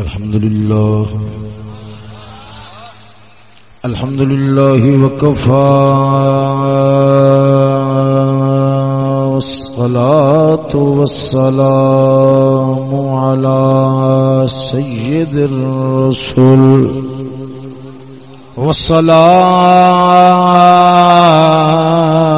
الحمد لله الحمد لله وكفى والصلاة والسلام على سيد الرسل والصلاة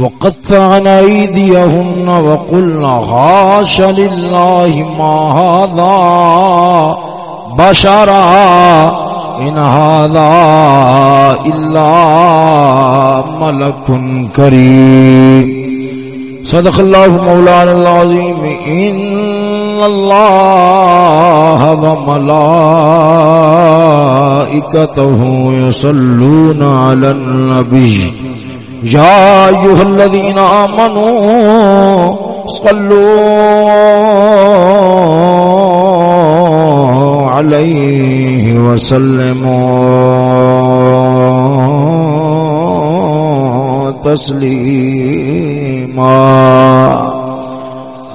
وقطعنا أيديهن وقلنا غاش لله ما هذا بشرا إن هذا إلا ملك كريم. صدق الله مولانا العظيم. إن الله وملائكته يصلون على النبي. يا أيها الذين آمنوا صلوا عليه وسلموا تسليما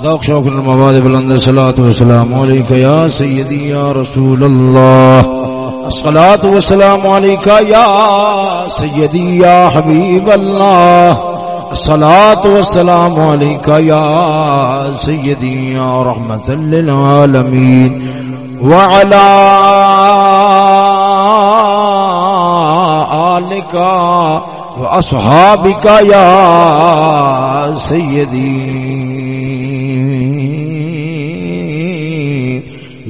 ذوق شوق المباد بلند صلاة والسلام عليك يا سيدي يا رسول الله الصلاة والسلام عليك يا سيدي يا حبيب الله. الصلاة والسلام عليك يا سيدي يا رحمة للعالمين. وعلى آلك وأصحابك يا سيدي.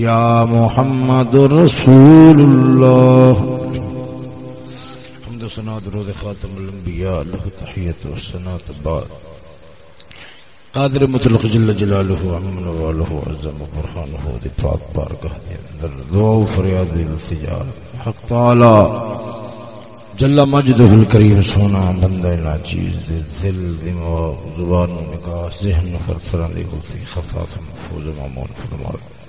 يا محمد رسول الله. حمد سنا درود خاتم الانبیاء له تحیت و سنا بعد. قادر مطلق جل جلاله عمن واله عزم برهانه دی پاک بارگاہ دے اندر دعا و فریاد حق تعالی. جل مجدہ الکریم سونا بندہ ناچیز دے دل دماغ زبان نگاہ ذہن ہر طرح دی غلطی محفوظ مامون فرمائے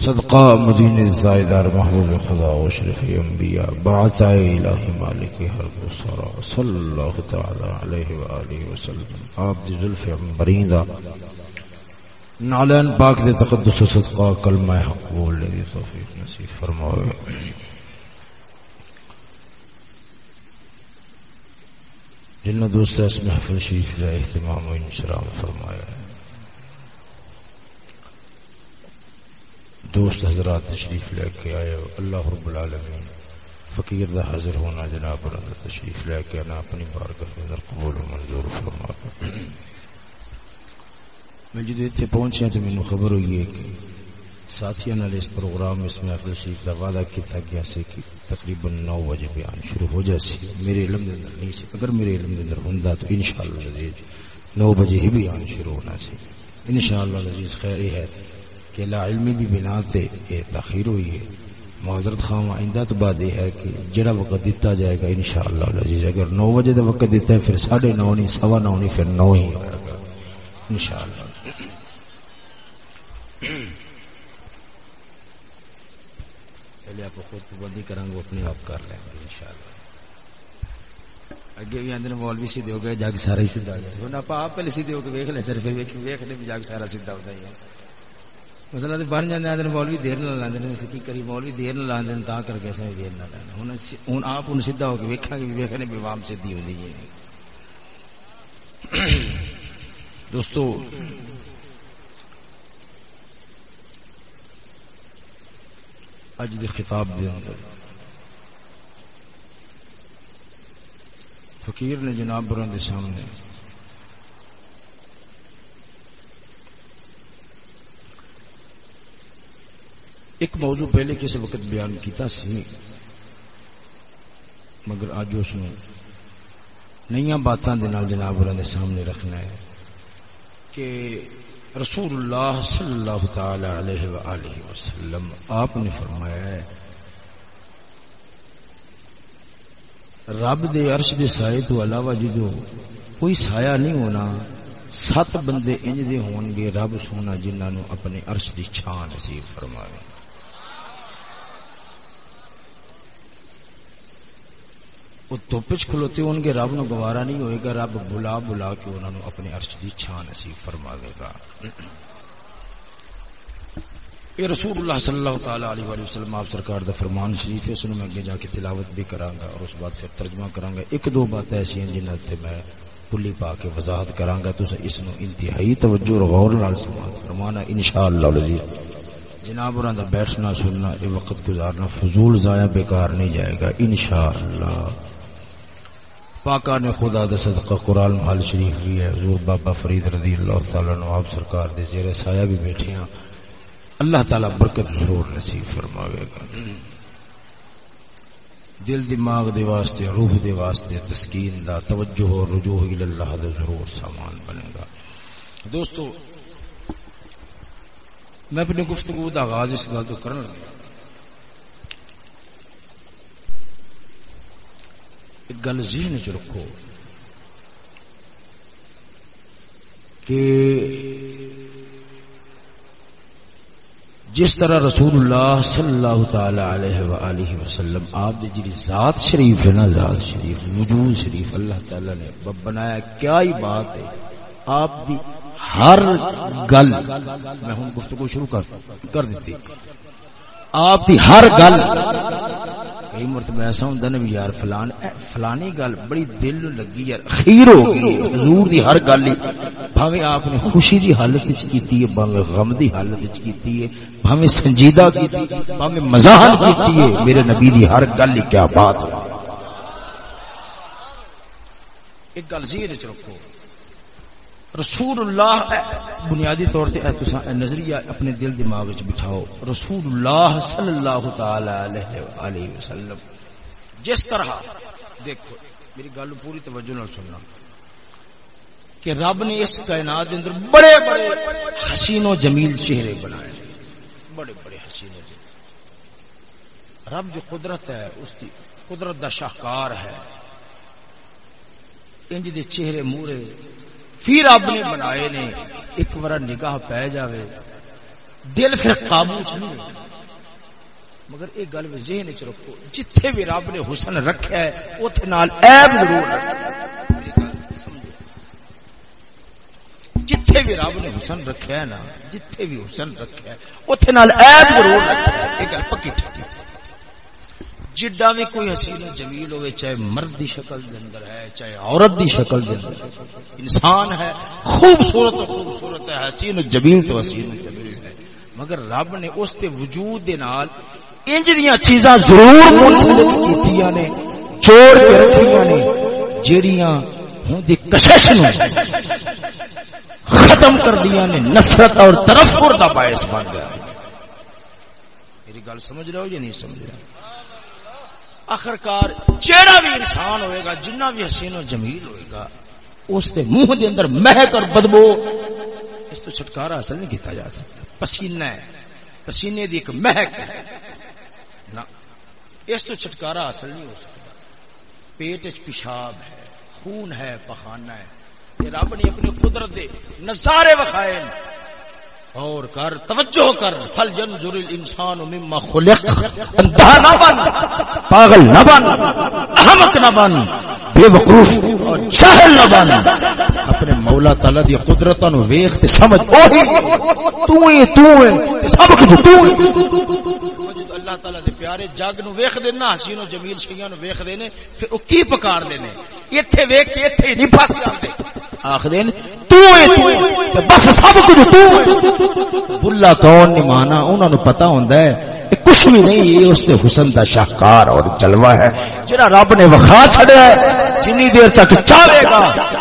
صدقہ مدین زائدار محبوب خدا و شرف انبیاء بعث الہ مالک ہر گسرا صلی اللہ تعالی علیہ وآلہ وسلم آپ دی ظلف عمبرین دا۔ نعلین پاک دے تقدس صدقہ، کلمہ حق بول لگی توفیق نصیب فرمائے جنہ دوست اس محفل شریف کا اہتمام و انشرام فرمایا۔ ہے دوست حضرات تشریف لے کے آئے اللہ رب العالمین فقیر دا حاضر ہونا جناب رضا تشریف لے کے آنا، اپنی بارگاہ کے اندر قبول و منظور فرما۔ میں جدو اتنے پہنچیا تو مینو خبر ہوئی ہے کہ ساتھیوں نال اس پروگرام اس میں افضل شریف کا وعدہ کیا گیا سے کہ تقریباً نو بجے بیان شروع ہو جائے میرے علم کے اندر نہیں سی۔ اگر میرے علم کے اندر ہوں تو ان شاء اللہ نو بجے ہی بیان شروع ہونا چاہیے ان شاء اللہ لذیذ خیر ہے۔ کہ لا علمی دی بنا تے یہ تاخیر ہوئی ہے۔ معذرت خواہ آئندہ تو بعد یہ ہے کہ جڑا وقت دیتا جائے گا انشاءاللہ العزیز اگر نو بجے دا وقت دیتا ہے، پھر ساڑھے نو نہیں، سوا نو نہیں، پھر نو ہی ہوگا انشاءاللہ۔ پہلے آپ خود پابندی کریں گے اپنے آپ کر لیں گے، انشاءاللہ۔ اگے بھی آدھے مولوی سیدھے ہو گئے جگ سارا ہی سیدھا ہو جائے آپ پہلے سیدھے ہو کے ویک لیں سر پھر ویک لیں جگ سارا سیدھا ہوتا ہی ہے۔ مسئلہ تو بن جاتے ہیں مولوی دیر نہ لاندے نے کی کری مولوی دیر نہ لاندے تا کر کے سیں دیر نہ لاندے ہن ہن آپ ان سیدھا ہو کے ویکھا کہ ویکھنے بھی عوام سیدھی ہوندی ہے۔ دوستو، اج دے خطاب دے اندر فقیر نے جناب بروں دے سامنے ایک موضوع پہلے کسی وقت بیان کیتا سی۔ مگر اج اس نے نئی باتاں جناب دے سامنے رکھنا ہے کہ رسول اللہ صلی اللہ تعالی علیہ وآلہ وسلم، آپ نے فرمایا ہے، رب دے عرش دے سائے تو علاوہ جدو کوئی سایہ نہیں ہونا، سات بندے انج دے ہون گے رب سونا جنہاں نو اپنے عرش دی چھان نصیب فرمائے وہ توپچ کھلوتے ہون گے رب نو گوارا نہیں ہوئے گا، رب بلا بلا کے انہوں نے اپنے عرش دی چھان نصیب فرماوے گا۔ یہ رسول اللہ صلی اللہ تعالی علیہ وآلہ وسلم، آپ سرکار دا فرمان شریف ہے، سنو میں اگے جا کے تلاوت بھی کراں گا اور اس بات پھر ترجمہ کراں گا۔ ایک دو بات ایسی ہیں جنہاں تے میں کلی پا کے وضاحت کراں گا تو اس نو انتہائی توجہ اور غور نال سماعت فرمانا انشاءاللہ العزیز جناب اور اندر بیٹھنا، سننا یہ وقت گزارنا فضول ضائع بیکار نہیں جائے گا، انشاءاللہ۔ پاکا نے خدا دا صدقہ قرآن محل شریف بھی ہے. حضور بابا فرید رضی اللہ تعالیٰ نواب سرکار دے زیر سایہ بھی بیٹھے ہیں. اللہ تعالیٰ برکت ضرور نصیب فرماوے گا. دل دماغ دے واسطے، روح دے واسطے تسکین دا توجہ اور رجوع اللہ دا ضرور سامان بنے گا. دوستو، میں اپنی گفتگو دا آغاز اس گل تو کرنے لگا. ایک گل ذہن چ رکھو کہ جس طرح رسول اللہ صلی اللہ تعالی علیہ وآلہ وسلم آپ دی جی ذات شریف ہے نا، ذات شریف وجود شریف، اللہ تعالی نے بنایا کیا ہی بات ہے؟ آپ دی ہر گل، میں ہوں گفتگو شروع کر کر دیتی۔ آپ دی ہر گل کئی مرتبہ ایسا ہوں نا بھی یار، فلان فلانی گل بڑی دل لگی یار خیر ہو گئی، حضور دی ہر گل بھاوے آپ نے خوشی دی حالت وچ کیتی ہے بھاوے غم دی حالت وچ کیتی ہے بھاوے سنجیدہ کیتی بھاوے مزاح کیتی ہے۔ میرے نبی دی ہر گل کیا بات ہے۔ ایک گل ذہن وچ رکھو۔ رسول اللہ بنیادی طور تے نظریہ اپنے دل دماغ وچ بٹھاؤ۔ رسول اللہ صلی اللہ تعالی علیہ والہ وسلم۔ جس طرح، دیکھو، میری گل پوری توجہ نال سننا۔ کہ رب نے اس کائنات دے اندر بڑے بڑے حسین و جمیل چہرے بنائے۔ بڑے بڑے حسین و جمیل۔ رب جو قدرت ہے، اس کی قدرت دا شاہکار ہے۔ انج دے چہرے مورے پھر رب نے بنائے نے، ایک بار نگاہ پی جاوے۔ دل پھر قابو چ نہیں مگر ایک گل ذہن چ رکھو، جتھے بھی رب نے حسن رکھا ہے، اوتھے نال عیب ضرور جتھے بھی رب نے حسن رکھا ہے نا، جتھے بھی حسن رکھا ہے، اوتھے نال عیب ضرور رکھا ہے۔ ایک گل پکی ٹھیک جڈا بھی کوئی حسین جمیل ہوئے، چاہے مرد دی شکل دے اندر ہے، چاہے عورت دی شکل دے اندر انسان ہے، خوبصورت و خوبصورت ہے، حسین و جمیل تو حسین و جمیل ہے۔ مگر رب نے اس تے وجود دے نال انج دیاں چیزاں ضرور منفلت کیتیاں نے، جوڑ کے رکھیاں نے، جیڑیاں ہوں دی کشش نو ختم کر دیا نے، نفرت اور ترفر دا باعث بن گیا۔ میری گل سمجھ رہے ہو یا نہیں سمجھ رہے آخرکار جیڑا بھی انسان ہوئے گا، جنہ بھی حسین و جمیل ہوئے گا، اس کے منہ دے اندر مہک اور بدبو، اس تو چھٹکارا حاصل نہیں کیتا جا سکتا۔ پسینہ ہے۔ پسینے دی ایک مہک ہے۔ نہ، اس تو چھٹکارا حاصل نہیں ہو سکتا۔ پیٹ پیشاب ہے، خون ہے، پخانہ ہے۔ یہ رب نے اپنی قدرت دے نظارے وکھائے اور کر، توجہ کر، فل جنظر الانسان مما خلق انتہا نہ بن، پاگل نہ بن، احمق نہ بن بے وقوف اور جاہل نہ بن۔ اپنے مولا تعالی دی قدرتاں نو ویکھ تے سمجھ، اوہی تو ہی تو ہے سب کچھ تو اللہ تعالی دے پیارے جگ نو ویکھ دے نا حسین و جمیل شیاں نو ویکھ دے نے، پھر او کی پکار دے نے؟ ایتھے ویکھ کے ایتھے نہیں پھس جاندے آخ دے تو ہے تو بس سب کچھ تو بلا کون نے ہے کچھ بھی نہیں یہ اس کے حسن کا شاہکار اور جلوہ ہے جہاں رب نے وکھا چڑیا ہے جنی دیر تک چاہے گا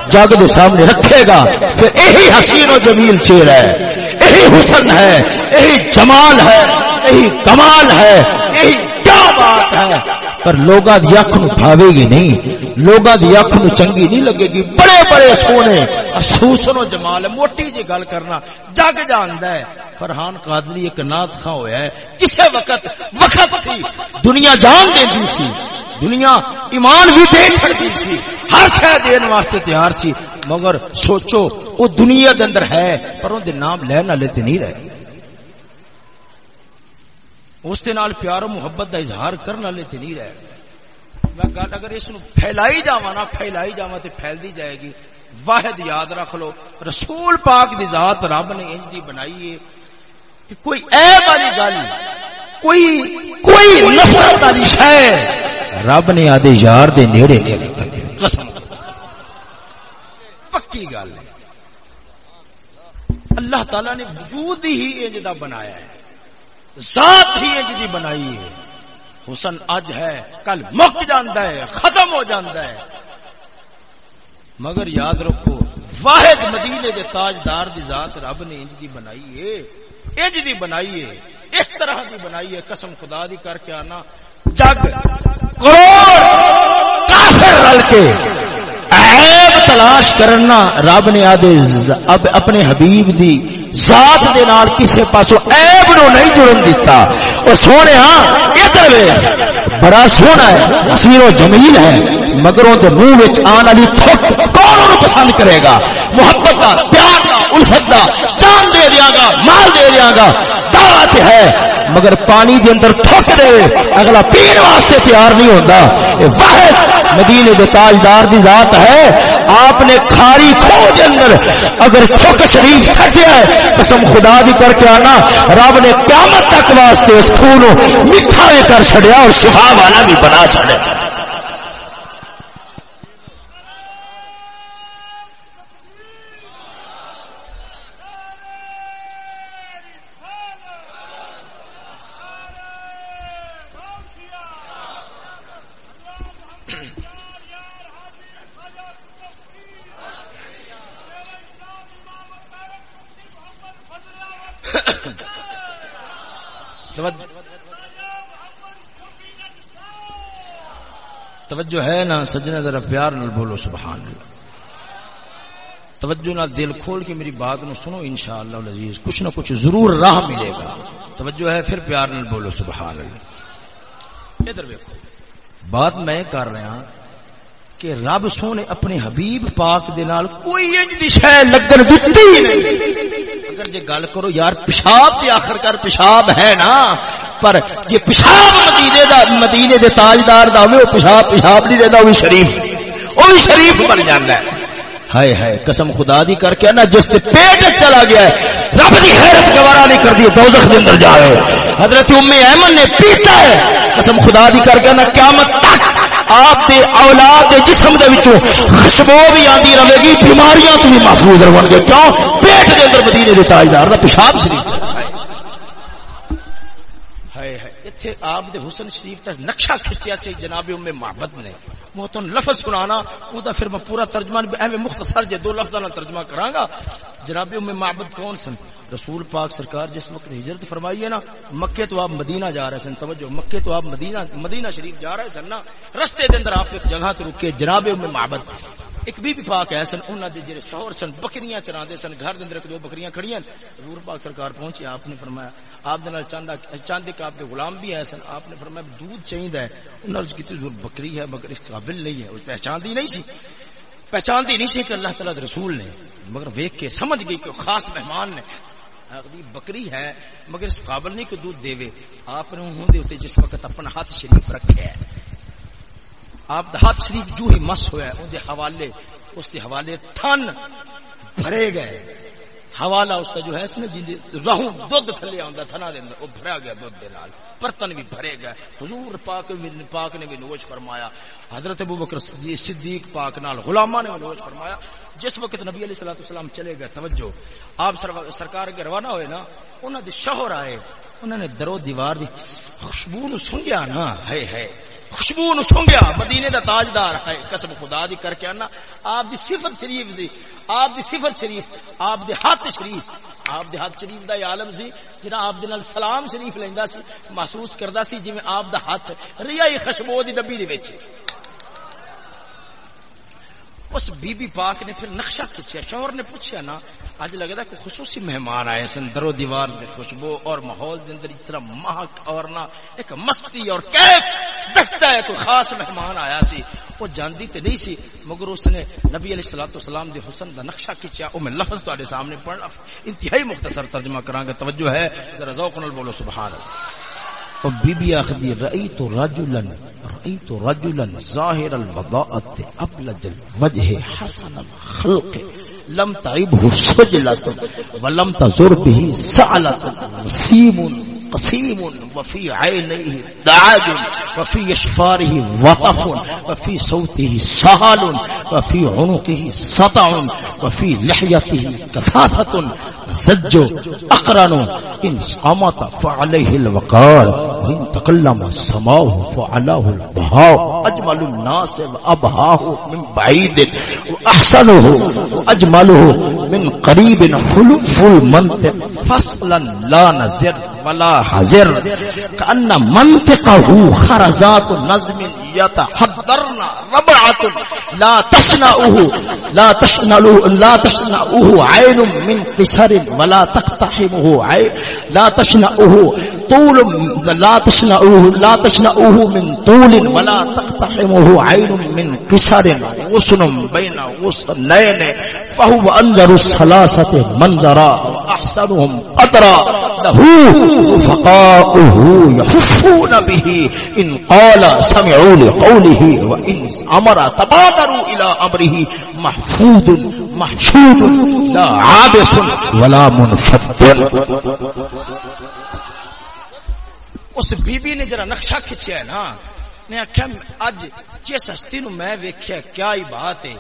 جگ کے سامنے رکھے گا پھر یہی حسین و جمیل چہرہ ہے یہی حسن ہے یہی جمال ہے یہی کمال ہے یہی کیا بات ہے پر لوگا دی اکھ نو بھاوے گی نہیں لوگا دی اکھ نو چنگی نہیں لگے گی۔ بڑے بڑے سونے حسن و جمال ہے، موٹی جی گل کرنا، جگ جاندا ہے۔ فرحان قادری ایک نات خواہ ہویا ہے۔ کسے وقت وقت تھی دنیا جان دیندی سی، دنیا ایمان بھی دے چھڑدی سی۔ ہر شے دین واسطے تیار سی، مگر سوچو وہ دنیا دے اندر ہے، پر اون دے نام لین والے تے نہیں رہے۔ اس دے نال پیار و محبت دا اظہار کرنے والے تے نہیں رہ میں گل اگر اس نو پھیلائی جاواں نا، پھیلائی جاواں تے پھیلدی جائے گی۔ واحد یاد رکھ لو، رسول پاک دی ذات رب نے انج دی بنائی ہے کہ کوئی عیب والی گل، کوئی کوئی نفرت والی شے رب نے آدے یار دے نیڑے نہیں قسم۔ پکی گل ہے۔ اللہ تعالی نے وجود ہی انج دا بنایا ہے۔ ذات ہی جی بنائی ہے۔ حسن اج ہے، کل مک جاندہ ہے، ختم ہو جاندہ ہے۔ مگر یاد رکھو، واحد مدینے دے تاجدار دی ذات رب نے انج دی بنائی ہے۔ انج دی بنائی ہے، اس طرح دی بنائی ہے، قسم خدا دی کر کے آنا۔ جگ، کروڑ کافر رل کے۔ عیب تلاش کرنا رب نے آدھے اب اپنے حبیب دی ذات دے نال کسے پاسو عیب نو نہیں جڑن دیتا او سونے ہاں ادھر وے بڑا سونا ہے حسین و جمیل ہے۔ مگر اون دے منہ وچ آن والی تھک کون اونوں پسند کرے گا؟ محبت دا، پیار دا، الفت دا۔ جان دے دیاں گا، مال دے دیاں گا۔ دعوت ہے۔ مگر پانی دے اندر تھک دے اگلا پین واسطے تیار نہیں ہوندا۔ اے واحد مدینے دے تاجدار دی ذات ہے، آپ نے کھاری کھو دے اندر اگر چک شریف چھٹیا ہے، قسم خدا دی کر کے آنا، رب نے قیامت تک واسطے اس خون میٹھا کر چڑیا اور شفا والا بھی بنا چھڑیا توجہ ہے نا سجنا، ذرا پیار نال بولو، سبحان اللہ۔ توجہ نہ دل کھول کے میری بات نو سنو، انشاءاللہ العزیز کچھ نہ کچھ ضرور راہ ملے گا۔ توجہ ہے، پھر پیار نال بولو، سبحان اللہ۔ ادھر دیکھو بات میں کر رہا ہوں کہ رب سونے اپنے حبیب پاک دے نال کوئی انج دی شے لگن دتی نہیں۔ اگر جے گل کرو یار، پیشاب تے آخر کر پیشاب ہے نا۔ پر جے پیشاب مدینے دا، مدینے دے تاجدار دا ہوے او پیشاب پیشاب نہیں دیندا او بھی شریف۔ او بھی شریف بن جاندا ہے۔ ہائے ہائے، قسم خدا دی کر کے نا، جس کے پیٹ چلا گیا ہے، رب دی حیرت گوارا نہیں کر دی دوزخ دے اندر جائے حضرت ام ایمن نے پیتا ہے۔ قسم خدا دی کر کے نا، قیامت تک آپ دے اولاد دے جسم دے وچوں خوشبو بھی آندی رہے گی، بیماریاں تو بھی محفوظ رہن گے۔ کیوں؟ پیٹ دے اندر مدینے دے تاجدار دا پیشاب شریف۔ ہائے ہائے ایتھے آپ دے حسن شریف تے نقشہ کھچیا سی جناب ام محبت نے۔ وہ تو لفظ سنانا وہ تو پھر میں پورا ترجمہ ایویں مختصر جے دو لفظاں نال ترجمہ کراں گا جناب ام معبد کون سن؟ رسول پاک سرکار جس وقت ہجرت فرمائی ہے نا، مکے تو آپ مدینہ جا رہے سن، توجہ، مکے تو آپ مدینہ مدینہ شریف جا رہے سن نا۔ رستے دے اندر آپ ایک جگہ تے رکے جناب ام معبد ایک بی بی پاک ہے سن، انہاں دے جڑے شوہر سن، بکریاں چرا دے سن، گھر دے اندر دو بکریاں کھڑیاں حضور پاک سرکار پہنچی، آپ نے فرمایا، آپ دے نال چاند چاند کے آپ کے غلام بھی ہے سن۔ آپ نے فرمایا، دودھ چاہیے ہے۔ انہاں نے کیتی ضرور بکری ہے، مگر اس قابل نہیں ہے۔ وہ پہچان نہیں سی۔ پہچاندی نہیں سی کہ اللہ تعالی دے رسول نے، مگر ویکھ کے سمجھ گئی کہ خاص مہمان نے۔ ہاں جی، بکری ہے، مگر اس قابل نہیں کہ دودھ دے آپ نے انہوں دے جس وقت اپنا ہاتھ شریف رکھے ہے آپ دا ہاتھ شریف جو ہی مس ہویا ہے دے حوالے، اس دے حوالے تھن بھرے گئے۔ حوالہ اس کا جو ہے، اس نے جن رہوں دودھ تھلے آندا، تھنا دے اندر او بھرا گیا دودھ دے نال۔ برتن بھی بھرے گئے۔ حضور پاک پاک نے بھی نوش فرمایا۔ حضرت ابوبکر صدیق پاک نال غلاماں نے بھی نوش فرمایا۔ جس وقت نبی علیہ الصلوۃ والسلام چلے گئے، توجہ، آپ سرکار کے روانہ ہوئے نا، انہاں دے شوہر آئے۔ انہوں نے درو دیوار دی خوشبو نو سنگیا نا ہے ہے خوشبو نو سنگیا مدینے دا تاجدار ہے، قسم خدا دی کر کے آنا۔ آپ دی صفت شریف دی، آپ دی صفت شریف، آپ دے ہاتھ شریف، آپ دے ہاتھ شریف دا عالم سی جنا آپ دے نال سلام شریف لیندا سی، محسوس کردا سی، جویں آپ دا ہاتھ ریائی خوشبو دی ڈبی دے وچ۔ اس بی بی پاک نے پھر نقشہ کھچیا شوہر نے پوچھا، نا اج لگتا کہ خصوصی مہمان آئے سن، درو دیوار دے خوشبو اور ماحول دے اندر اتنا مہک اور نہ ایک مستی اور کیف دستا ہے، کوئی خاص مہمان آیا سی، وہ جاندی تے نہیں سی، مگر اس نے نبی علیہ الصلوۃ والسلام دے حسن دا نقشہ کھچیا او میں لفظ تواڈے سامنے پڑھنا، انتہائی مختصر ترجمہ کراں گا، توجہ ہے، ذرا ذوق نال بولو، سبحان اللہ۔ اور بی بی آخدی رئی تو رجلن، رئی تو رجلن ظاہر الوضاعت ابلج الوجہ حسن الخلق، لم تعبه سجلت ولم تزر به سعلت، وسیم قسيم وفي عينيه دعاج وفي اشفاره وطف وفي صوته سهل وفي عنقه سطع وفي لحيته كثافة زج اقرن ان صمت فعليه الوقار وان تكلم سماه فعلاه البهاء اجمل الناس وابهاه من بعيد واحسنه واجمله من قريب حلف المنطق فصلا لا نزر ولا حذر كأن منطقه خرزات نظم يتحضرن ربعة. لا تشنعه لا تشنعه لا تشنعه عين من قصر ولا تقتحمه عين لا تشنعه طول لا تشنعه لا تشنعه من طول ولا تقتحمه عين من قصر غصن بين غصنين، فهو أنظر الثلاثة منظرا وأحسنهم قدرا. له فقاؤه يحفون به. إن قال سمعوا قوله وإن أمر تبادروا إلى أمره محفوظ، محشود، لا عابس ولا منفد. اس بی بی نے جرا نقشہ کھچیا ہے نا، میں آخیا اج جس ہستی نو میں ویکھیا، کیا ہی بات ہے؟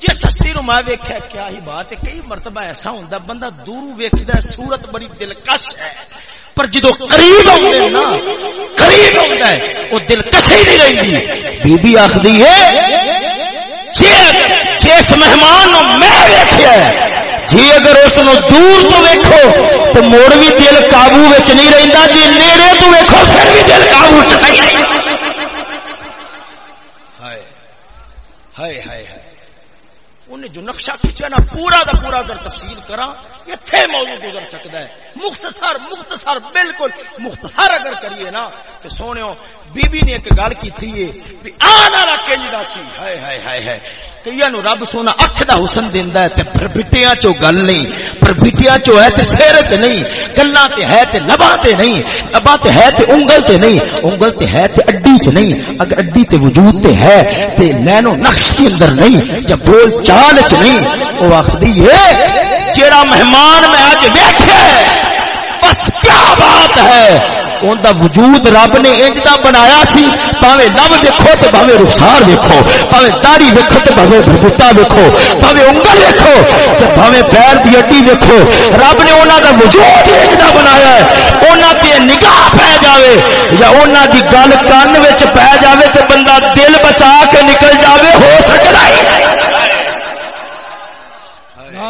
جس ہستی نو میں ویکھیا، کیا ہی بات ہے، کئی مرتبہ ایسا ہوندا بندہ دوروں ویکھدا ہے، صورت بڑی دلکش ہے۔ پر جدو قریب ہوندے نا، قریب ہوندا ہے، وہ دلکش ہی نہیں رہندی۔ بی بی آخدی ہے جی جس مہمان نو میں ویکھیا ہے جی اگر اس نو دور تو ویکھو، تو موڑ بھی دل قابو وچ نہیں رہندا جی نیڑے تو ویکھو، پھر بھی دل قابو وچ نہیں ہائے ہائے ہائے۔ انہیں جو نقشہ کھینچا نا پورا دا پورا اگر تفصیل کرا اتنے موضوع گزر سکتا ہے؟ مختصر مختصر، بالکل مختصر اگر کریے نا کہ سونے بی بی نے ایک گل کی تھی بھی آنا را کنجدہ سی۔ ہائے ہائے ہائے ہائے۔ کئی نو رب سونا اکھ دا حسن دیندا ہے، تے پھر بٹیاں چو گل نہیں پھر بٹیاں چو ہے تے سیر چ نہیں گلاں تے ہے تے لباں تے نہیں، لباں تے ہے تے انگل تے نہیں، انگل تے ہے تے اڈی چ نہیں، اگر اڈی تے وجود تے ہے تے نینو نقش کے اندر نہیں، یا بول چال چ نہیں، او آخدی ہے جیڑا مہمان میں اج ویکھیا بس کیا بات ہے؟ ان دا وجود رب نے انج دا بنایا سی، پاوے لب دیکھو تے پاوے رخسار دیکھو پاوے داڑھی دیکھو تے پاوے بھربٹا دیکھو پاوے انگل دیکھو تے پاوے پیر دی ہڈی دیکھو رب نے انہاں دا وجود انج دا بنایا ہے انہاں تے نگاہ پے جاوے یا انہاں دی گل کان وچ پے جاوے تے بندہ دل بچا کے نکل جاوے، ہو سکدا ہے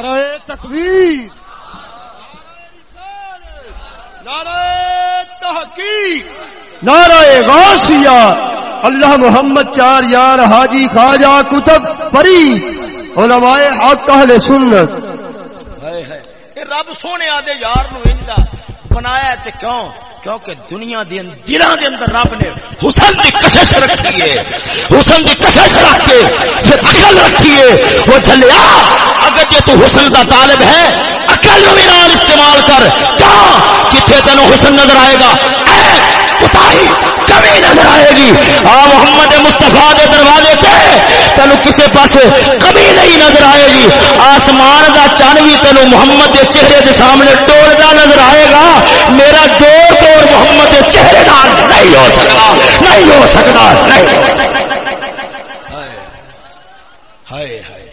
نعرہ تکبیر۔ نعرہ تحقیق۔ نعرہ غوثیہ اللہ محمد چار یار حاجی خواجہ کتب پری۔ علماء حق اہل سنت۔ اے رب سونے آدھے یار نو انجدا بنایا تے کیوں؟ کیونکہ دنیا دے دلاں دے اندر رب نے حسن دی کشش رکھی ہے۔ حسن دی کشش رکھ کے پھر عقل رکھی ہے۔ وہ چلیا اگر جے تو حسن دا طالب ہے، عقل نو استعمال کر۔ کیا کتے تینو حسن نظر آئے گا؟ اے کمی نظر آئے گی۔ آ محمد مصطفیٰ دے دروازے سے تینو کسے پاس کمی نہیں نظر آئے گی۔ آسمان دا چن بھی تینو محمد دے چہرے دے سامنے ٹوڑ نظر آئے گا۔ میرا جوڑ توڑ محمد دے چہرے نال نہیں ہو سکتا۔ نہیں ہو سکتا۔ نہیں۔ ہائے ہائے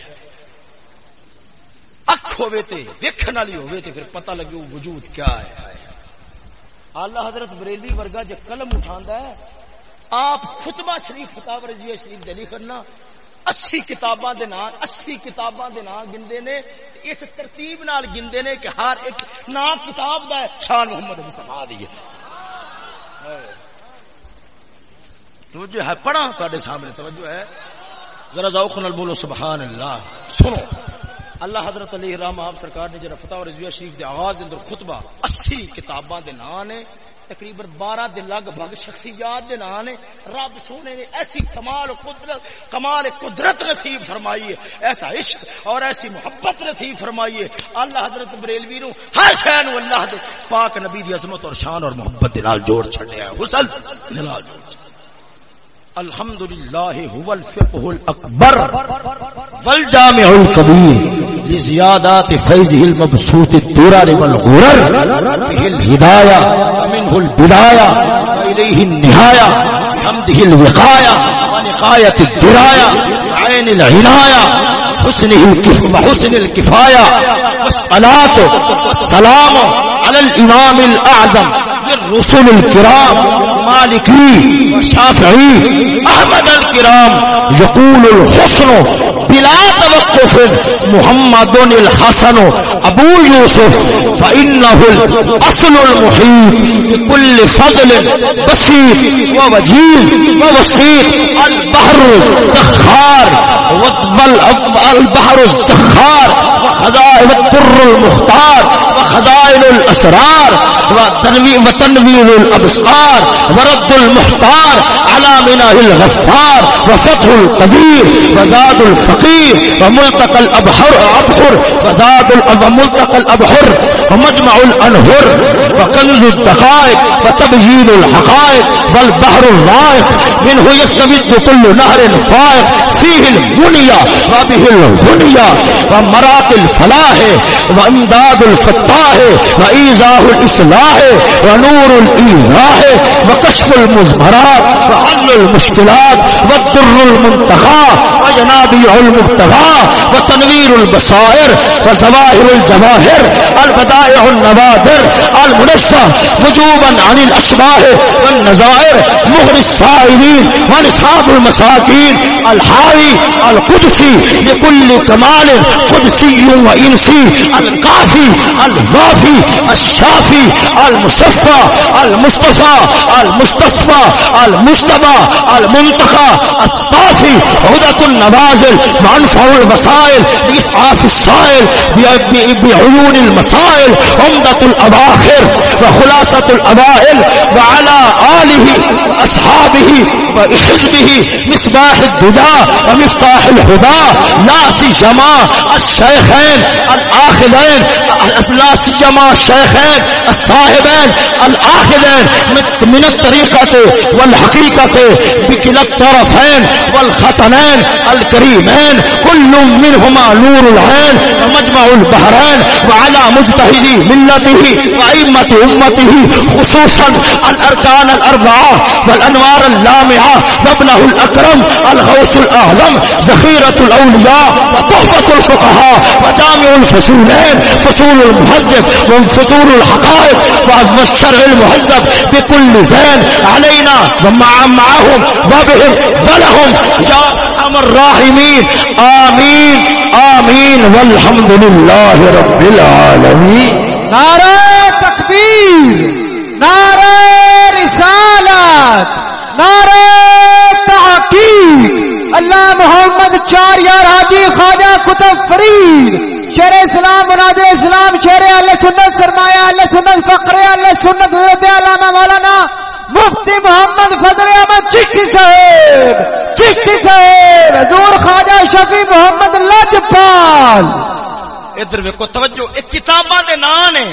اکھ ہوے تے، ویکھن والی ہوے تے پھر پتہ لگے وجود کیا ہے۔ آلہ حضرت بریلی ورگا جو قلم اٹھا ہے، آپ خطبہ شریف فتح رضویہ شریف دلی کرنا اسی کتاباں دے نام اسی کتاباں دے نام گندے نے، اس ترتیب نال گندے نے کہ ہر ایک نام کتاب دا ہے شان محمد مصطفیٰ دی ہے۔ توجہ ہے پڑھا تواڈے سامنے، توجہ ہے۔ ذرا ذوق نال بولو، سبحان اللہ۔ سنو۔ اللہ حضرت علی رحم آپ سرکار نے جڑا فتح اور رضویہ شریف دے آغاز دے اندر خطبہ 80 کتاباں دے نام نے، تقریباً بارہ دن لگ بھگ شخصیات دے نام نے، رب سونے نے ایسی کمال قدرت کمال قدرت نصیب فرمائی ہے، ایسا عشق اور ایسی محبت نصیب فرمائی ہے۔ اللہ حضرت بریلوی نو ہر شہر اللہ دے پاک نبی دی عظمت اور شان اور محبت دے نال جوڑ چھڑیا ہے حسن دے نال جوڑ الحمد للہ هو الفقه الاکبر والجامع الكبير لزيادات فيضه المبسوط الدرر والغرر به الهدايه منه البدايه واليه النهايه بحمده الوقايه ونقايه الدرايه عين العنايه حسنه الكفايه حسن الكفايه والصلاه والسلام على الامام الاعظم للرسل الكرام مالکی شافعی احمد الکرام یقول الحسن بلا توقف محمد الحسن ابو یوسف فانه الاصل المحيط بكل فضل بسيط ووجيل ووسيط البحر الزخار البحر الزخار وخزائن الدر المختار وخزائن الاسرار وتنوير الابصار ورد المختار على منه الغفار وفتح القدير وزاد الفقير وملتقى الابحر ابحر وزاد وملتقى الابحر ومجمع الانهر وكنز الدقائق وتبيين الحقائق والبحر الرائق منه يستمد كل نهر فائق فيه الغنية وبه الغنية ومرات الفلاح وامداد الفتاح وإيزاه الإصلاح ونور الإيزاح وكشف المزمرات وحل المشكلات والدر المنتخى وجنابيع المبتغى وتنوير البصائر و وزواهر الجواهر البدائع النوادر المنصة وجوبا عن الأشباه والنظائر مغر السائلين ونصاب المساكين الحاوي القدسي لكل كمال قدسي وإنسي القافي الوافي الشافي المصفى المصطفى المستصفى المجتبى، المنتخى، الصافي، عدة النوازل، منفع الوسائل، بإسعاف السائل، بعيون المسائل، عمدة الأواخر، وخلاصة الأوائل، وعلى آله وأصحابه وحزبه مصباح الدجى ومفتاح الهدى لا سيما الشيخين الآخذين لا سيما الشيخين الصاحبين الآخذين من الطريقة والحقيقة بكلا الطرفين والختنين الكريمين كل منهما نور العين ومجمع البحرين وعلى مجتهدي ملته وأئمة أمته خصوصا الأركان الأربعة والأنوار اللامعة وابنه الأكرم الغوث الاعظم الأعظم ذخيرة الأولياء وطهبة الفقهاء وجامع الفصولين فصول المهذب وفصول الحقائق والشرع المهذب بكل زين علينا ومع معهم وبهم ولهم. يا ارحم الراحمين. آمين. آمين. والحمد لله رب العالمين. نعرہ تکبیر، نعرہ رسالت، نعرہ تحقیق. اللہ محمد چار یار حاجی خواجہ کتب فرید شیر اسلام مناظر اسلام شیر اللہ سنت، سرمایہ اللہ سنت، فقر اللہ سنت، حضرت علامہ مولانا مفتی محمد فضل احمد چشتی صاحب چشتی صاحب، حضور خواجہ شفیع محمد لجپال۔ ادھر ویکو توجہ، ایک کتاباں دے نام نے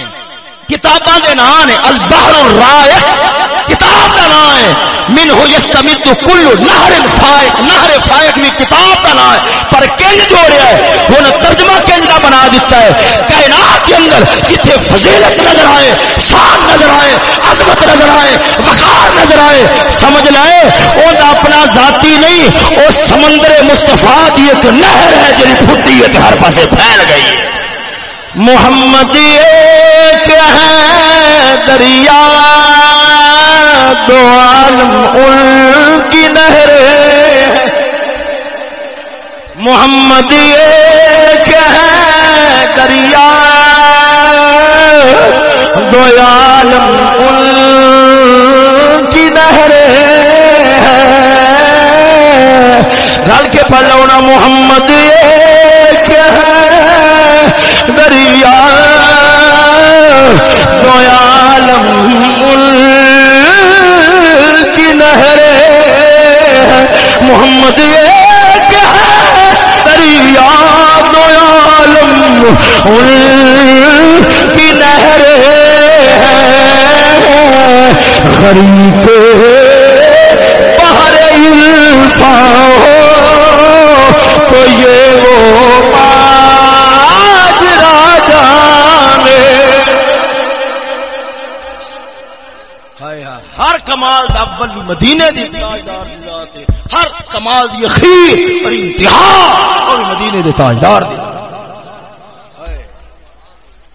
کتاباں دے نام نے البحر الرائع کتاب دا نام ہے۔ من ہو یستمد کل نہر فائق نہر فائق بھی کتاب دا نام ہے۔ پر کنج جوڑیا ہے، ہن ترجمہ کنج دا بنا دیتا ہے۔ کائنات کے اندر جتھے فضیلت نظر آئے، شان نظر آئے، عظمت نظر آئے، وقار نظر آئے، سمجھ لائے او دا اپنا ذاتی نہیں، او سمندر مصطفیٰ دی ایک نہر ہے جنی پھٹی ہے ہر پاسے پھیل گئی محمد ایک ہے دریا، دو عالم ان کی نہر محمد ایک ہے دریا، دو عالم ان کی نہر رل کے پڑھ لو نا، محمد ایک دو عالم کی نہر محمد ایک ہے دریا دو عالم کی نہر غریب پہر الفا اول مدینے دی تاجدار دی ذات ہے۔ ہر کمال دی اخیر اور انتہا اور مدینے دے تاجدار دی۔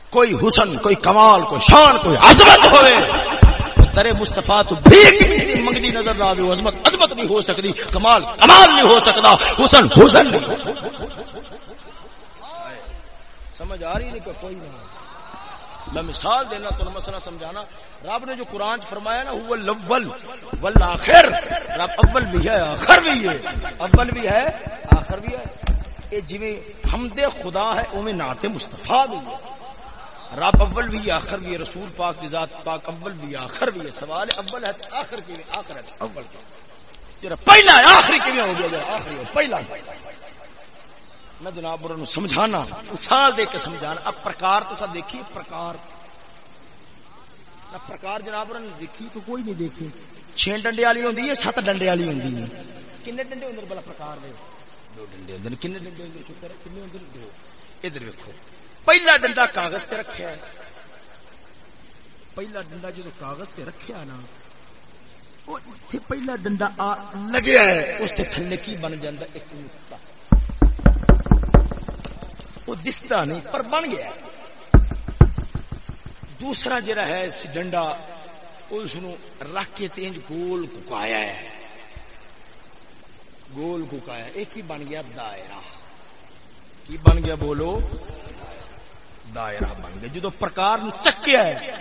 کوئی حسن، کوئی کمال، کوئی شان، کوئی عظمت ہوئے۔ ترے مصطفیٰ تو بھیک بھی منگنی نظر نہ آوے عظمت عظمت نہیں ہو سکتی، کمال کمال نہیں ہو سکتا۔ حسن حسن۔ نہیں سمجھ آ رہی نہیں کہ کوئی نہیں میں مثال دینا تو مسئلہ سمجھانا۔ رب نے جو قرآن فرمایا نا هو الاول والآخر۔ رب اول بھی ہے، آخر بھی ہے۔ اول بھی ہے، آخر بھی ہے۔ یہ جویں حمد خدا ہے اویں نعت مصطفیٰ بھی ہے۔ رب اول بھی ہے، آخر بھی ہے۔ رسول پاک کی ذات پاک اول بھی ہے، آخر بھی ہے۔ سوال اول ہے، آخر کی آخر ہے اول۔ کی پہلا آخری کی ہو گیا؟ آخری ہو پہلا ہے۔ میں جناب اور سمجھانا مثال دے کے سمجھانا۔ اب پرکار تو سب دیکھیے، پرکار۔ اب پرکار جناب اور دیکھی تو کوئی نہیں دیکھی چھ ڈنڈے والی ہوندی ہے، سات ڈنڈے والی ہوندی ہے۔ کنے ڈنڈے ہوندے بلا پرکار دے۔ دو ڈنڈے ہوندے کنے ڈنڈے ہوندے شکر ہے کنے ہوندے دو۔ ادھر ویکھو۔ پہلا ڈنڈا کاغذ تے رکھیا ہے۔ پہلا ڈنڈا جدو کاغذ تے رکھیا نا پہلا ڈنڈا لگیا ہے، اس تے تھلے کی بن جاندا، ایک نقطہ وہ دستا نہیں، پر بن گیا۔ دوسرا جڑا ہے، اس ڈنڈا، اس رکھ کے تینج گول ککایا ہے۔ گول ککایا ایک ہی بن گیا، دائرہ۔ کی بن گیا بولو؟ دائرہ بن گیا۔ جدو پرکار نو چکیا ہے،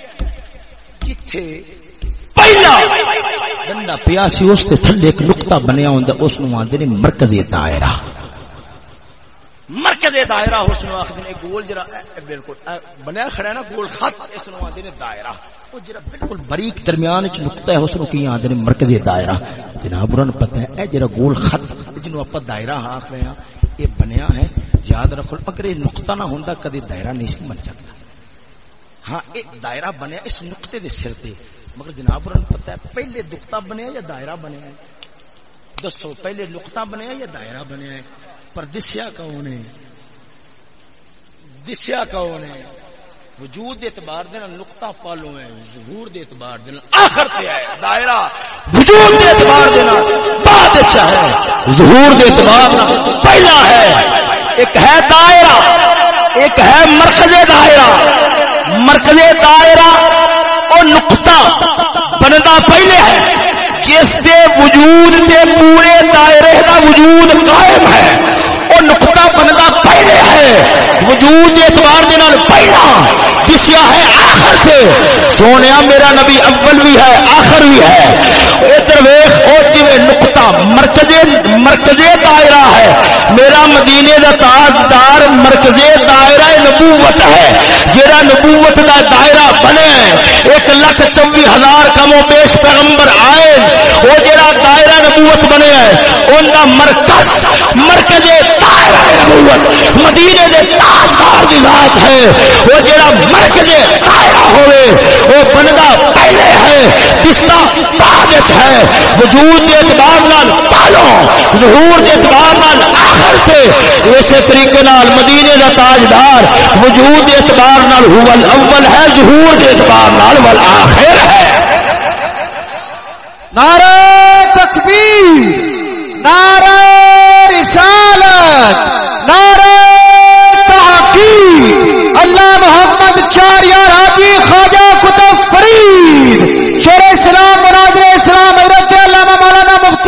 جتھے پہلا ڈنڈا پیا سی، اس تے تھلے ایک نقطہ بنیا ہوندا، اس نو آندے نے مرکزی دائرہ۔ مرکز دائرہ اس نو آخر گول جرا بالکل بنیا کھڑا ہے نا گول خط، اس نو آدھے دائرہ۔ وہ جرا بالکل باریک درمیان چ نقطہ ہے، اس نو کی آدھے مرکز دائرہ۔ جناب انہوں پتہ ہے، اے جرا گول خط جنوں اپا دائرہ آخ رہے ہیں یہ بنیا ہے، یاد رکھو، اگر یہ نقطہ نہ ہوندا، کدی دائرہ نہیں سی بن سکتا۔ ہاں ایک دائرہ بنیا اس نقطے دے سر تے۔ مگر جناب انہوں پتہ ہے، پہلے نقطہ بنیا یا دائرہ بنیا ہے؟ دسو، پہلے نقطہ بنیا یا دائرہ بنیا ہے؟ پر دسیا کون ہے؟ دسیا کون ہے؟ وجود دے اعتبار دے نقطہ پالو ہے، ظہور دے اعتبار دے آخر تے ہے، دائرہ۔ وجود دے اعتبار دے بعد اچھا ہے، ظہور دے اعتبار نال پہلا ہے۔ ایک ہے دائرہ، ایک ہے مرکز دائرہ۔ مرکز دائرہ اور نقطہ بندا پہلے ہے، جس دے وجود دے پورے دائرے دا وجود قائم ہے وہ نقطہ بنتا پہلے ہے وجود دے نال پہلا۔ دسیا ہے آخر سے۔ سونے میرا نبی اول بھی ہے، آخر بھی ہے۔ ادھر ویخ او جی نقطہ مرکزے مرکزے دائرہ ہے۔ میرا مدینے دا تاجدار مرکزے دائرہ نبوت ہے۔ جیڑا نبوت دا دائرہ بنے۔ ایک لاکھ چوبی ہزار کم و بیش پیغمبر آئے۔ وہ جڑا دائرہ نبوت بنے ہے ان کا مرکز مرکز دائرہ نبوت، مدینے دے تاجدار دی ذات ہے۔ وہ جڑا مرکز دائرہ ہوئے، وہ بندہ پہلے ہے دستا بعد ہے۔ وجود کے اعتبار نال پالو، ظہور کے اعتبار نال آخر سے۔ اسی طریقے نال مدینے دا تاجدار وجود کے اعتبار نال هو الاول ہے، ظہور کے اعتبار نال والآخر ہے۔ نعرہ تکبیر، نعرہ رسالت۔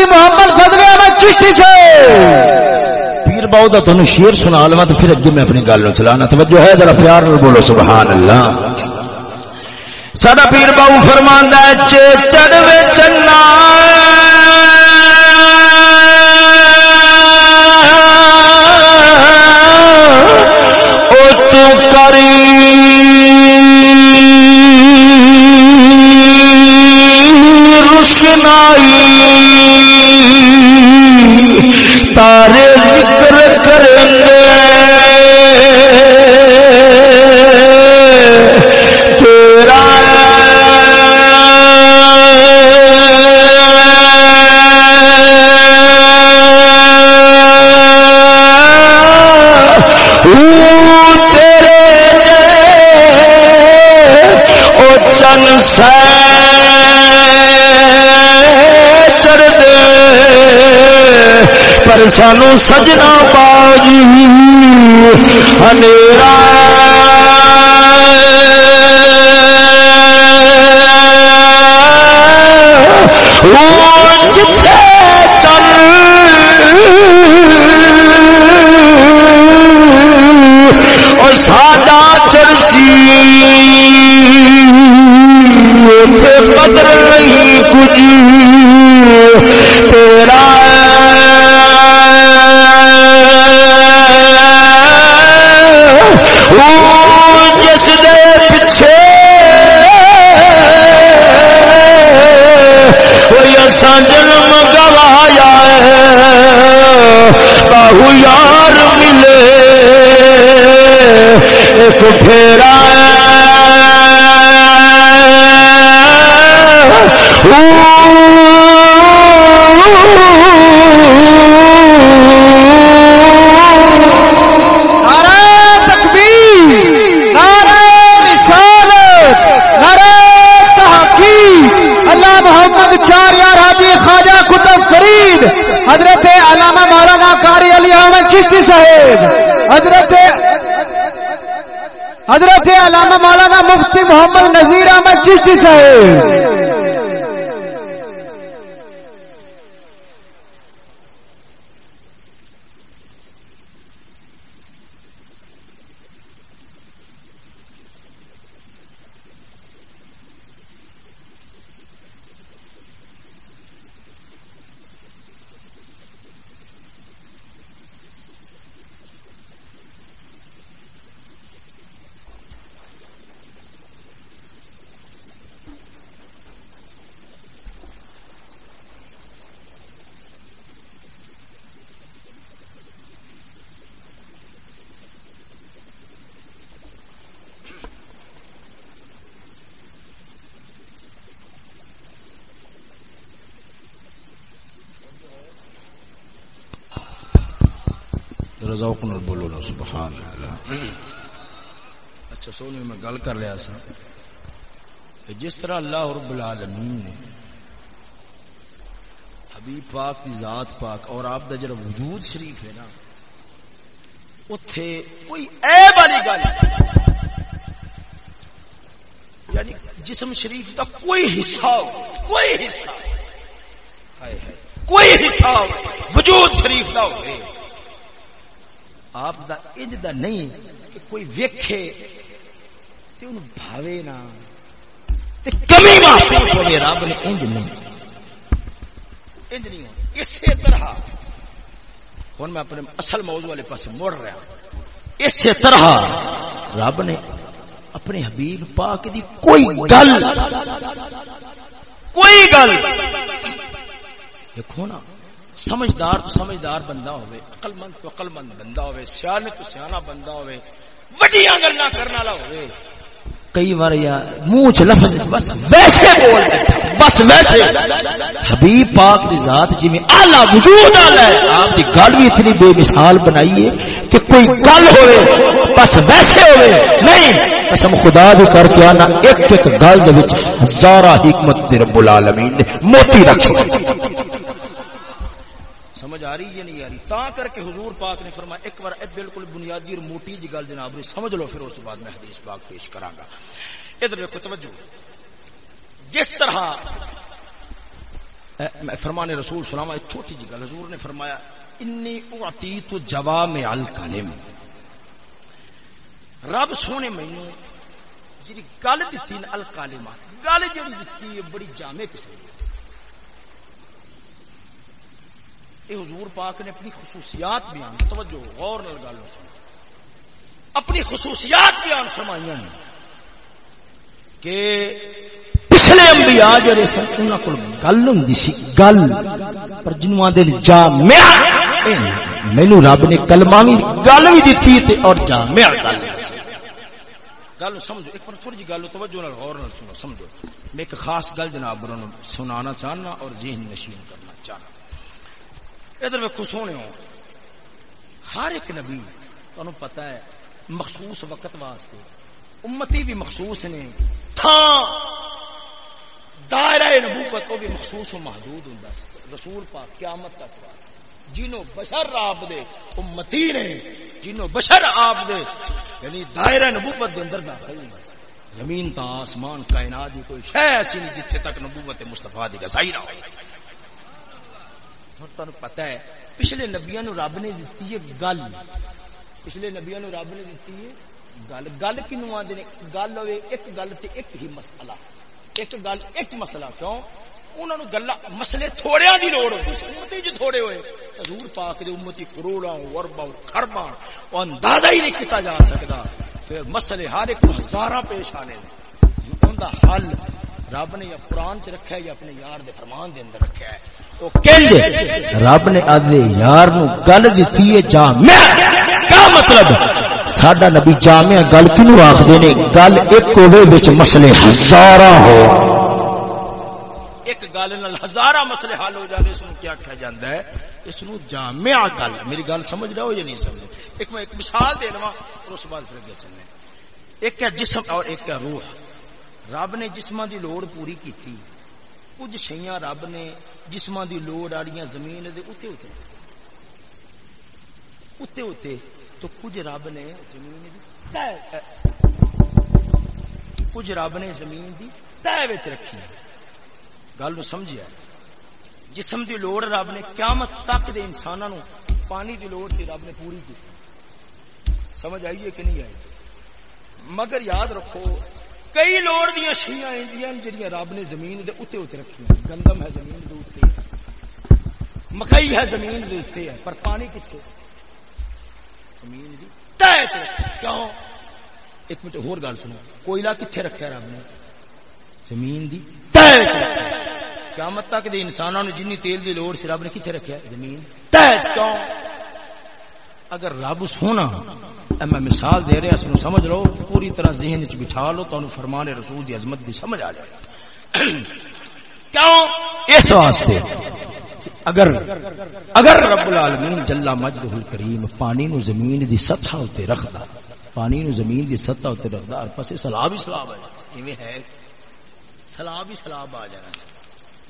محمد فدوے میں چٹھی سے۔ پیر باؤ کا تمہیں شیر سنا لوا تو پھر اگے میں اپنی گل چلانا۔ توجہ ہے، ذرا پیار نال بولو، سبحان اللہ۔ سادہ پیر باؤ فرمان چے چڑوے چنا سارے ذکر کریں گے۔ تیرا تیرے او چند سا سانو سجنا باجی ہنیرا۔ جتھے چل۔ اور ساڈا چرسی قدر نہیں کچھ جنم گوایا باہو یار ملے۔ ایک پھیرا حضرت علامہ مولانا کاری علی احمد چشتی صاحب، حضرت حضرت علامہ مولانا مفتی محمد نذیر احمد چشتی صاحب ذوق نال بولو نا سبحان اللہ اچھا سونے میں گل کر رہا سا جس طرح اللہ رب العالمین نے حبیب پاک کی ذات پاک اور آپ دا جڑا وجود شریف ہے نا اتے کوئی عیب والی گل۔ یعنی جسم شریف کا کوئی حصہ کوئی حصہ۔ کوئی حصہ وجود شریف کا ہوئے۔ آپ دا انج دا نہیں کہ کوئی ویکھے۔ تے انہوں بھاوے نا۔ تے کمی محسوس ہوئے رب نے انج نہیں انج نہیں ہو اسی طرح ہوں میں اپنے اصل موضوع والے پاس مڑ رہا اسی طرح رب نے اپنے حبیب پاک دی کوئی گل کوئی گل۔ دیکھو نا سمجھدار تو سمجھدار بندہ ہوئے عقل مند تو عقل مند بندہ ہوئے سیانے تو سیانا بندہ ہوئے وڈیاں گلاں کرنے والا ہوئے۔ کئی بار یا منہ چ لفظ بس ویسے بول بس ویسے۔ حبیب پاک دی ذات جی میں اعلی وجود والا ہے، آپ دی گل بھی اتنی بے مثال بنائی ہے کہ کوئی گل ہوئے، بس ویسے ہوئے۔ نہیں، قسم خدا دی کر کے آنا، ایک ایک گل دے وچ ہزارہ حکمت دے رب العالمین نے موتی رکھی سمجھ آ رہی یا نہیں آ رہی تا کر کے حضور پاک نے فرمایا، ایک بار بالکل بنیادی اور موٹی جی گل جناب جی، سمجھ لو پھر اس بعد میں حدیث پاک پیش کرا گا ادھر دیکھو، توجہ۔ جس طرح فرمان رسول سلام ایک چھوٹی جی گل حضور نے فرمایا، انی اعطی تو جوا میں الکالم رب سونے مینو جی گل دیتی نا الکالما گل جی دیتی بڑی جامع قسم یہ حضور پاک نے اپنی خصوصیات بیان توجہ، غور نال گل اپنی خصوصیات بیان فرمائی کہ پچھلے انبیاء جڑے سن، انہاں کول گل ہوندی سی، گل۔ پر جنوں آندے جامع مینوں رب نے کلمہ وی، گل وی دتی تے اور جامع گل۔ گل سمجھو، ایک بار تھوڑی جی گل توجہ نال، غور نال سنو، سمجھو۔ میں ایک خاص گل جناب سنانا چاہنا اور ذہن نشین کرنا چاہنا۔ ادھر ویکھو سونے ہو۔ ہر ایک نبی، تانوں پتہ ہے، مخصوص وقت واسطے۔ امتی بھی مخصوص نے۔ تھا دائرہ نبوت کو بھی مخصوص و محدود ہوں رسول پاک قیامت تک واسطے۔ جنوں بشر آپ دے امتی نے، جنوں بشر آپ دے یعنی دائرہ نبوت دے اندر داخل زمین تا آسمان کائنات دی کوئی شے ایسی نہیں جتھے تک نبوت مصطفیٰ دی گزائی نہ ہوئی تمہیں پتہ ہے۔ پچھلے نبیاں نو رب نے دتی ہے گل۔ پچھلے نبیاں نو رب نے دتی ہے گل۔ گل کنو آدھے گل ہوئے ایک گل تے ایک ہی مسئلہ۔ ایک گل ایک مسئلہ، کیوں؟ انہوں نے گلا مسئلے تھوڑے دی لوڑ ہوتی سی، امتی جو تھوڑے ہوئے۔ حضور پاک دے امتی کروڑا وربا خربا وہ اندازہ ہی نہیں کیتا جا سکتا پھر مسئلے ہر ایک ہزارہ پیش آنے دے ان دا حل رب نے یا قرآن چ رکھا ہے یا اپنے یار دے فرمان دے اندر رکھا ہے۔ وہ کہندے رب نے آدھے یار نو گل دتی ہے جامع کیا مطلب؟ ساڈا نبی جامع گل کینو آکھدے نے؟ گل ایک ہوے وچ مسئلے ہزاراں ہو۔ ایک گل نال ہزاراں مسئلے حل ہو جانے اس نو کیا کہا جاندا ہے؟ اس نو جامع گل، میری گل سمجھ رہے ہو یا نہیں سمجھ؟ ایک میں ایک مثال دے لواں اور اس بعد پھر اگے چلنے ایک ہے جسم اور ایک ہے روح۔ رب نے جسم دی لوڑ پوری کی کچھ شیاں رب نے جسم دی لوڑ آڑیاں زمین دے اتے اتے اتے اتے تو کچھ رب نے زمین دی کچھ رب نے زمین دی تہ رکھی۔ گل نو سمجھیا؟ جسم دی لوڑ رب نے قیامت تک دے انسانوں پانی دی لوڑ سی رب نے پوری کی سمجھ آئیے کہ نہیں آئی؟ مگر یاد رکھو کئی لوڑ دیا شیاں ایندیاں جڑیاں رب نے زمین دے اوتے اوتے رکھی گندم ہے زمین دے اوتے۔ مکئی ہے زمین دے اوتے ہے، پر پانی کتنے زمین دی تہ کیوں؟ ایک منٹ اور گل سنو۔ کوئلہ کتنے رکھا رب نے؟ زمین دی تہ قیامت تک دے انسانوں نے جنی تیل دی لوڑ سی رب نے کتنے رکھا زمین تہ کیوں؟ اگر رب سونا میں مثال دے رہا سنو سمجھ لو، پوری طرح ذہن چ بٹھا لو، تو فرمان رسول دی عظمت بھی سمجھ آ جائے کیوں؟ اس واسطے اگر اگر رب العالمین جلا مجد الکریم پانی نو زمین دی سطح اتنے رکھتا پانی نو زمین دی سطح اتنے رکھتا اور پسے سلاب ہی سلاب ہے۔ سلاب ہی سلاب آ جانا۔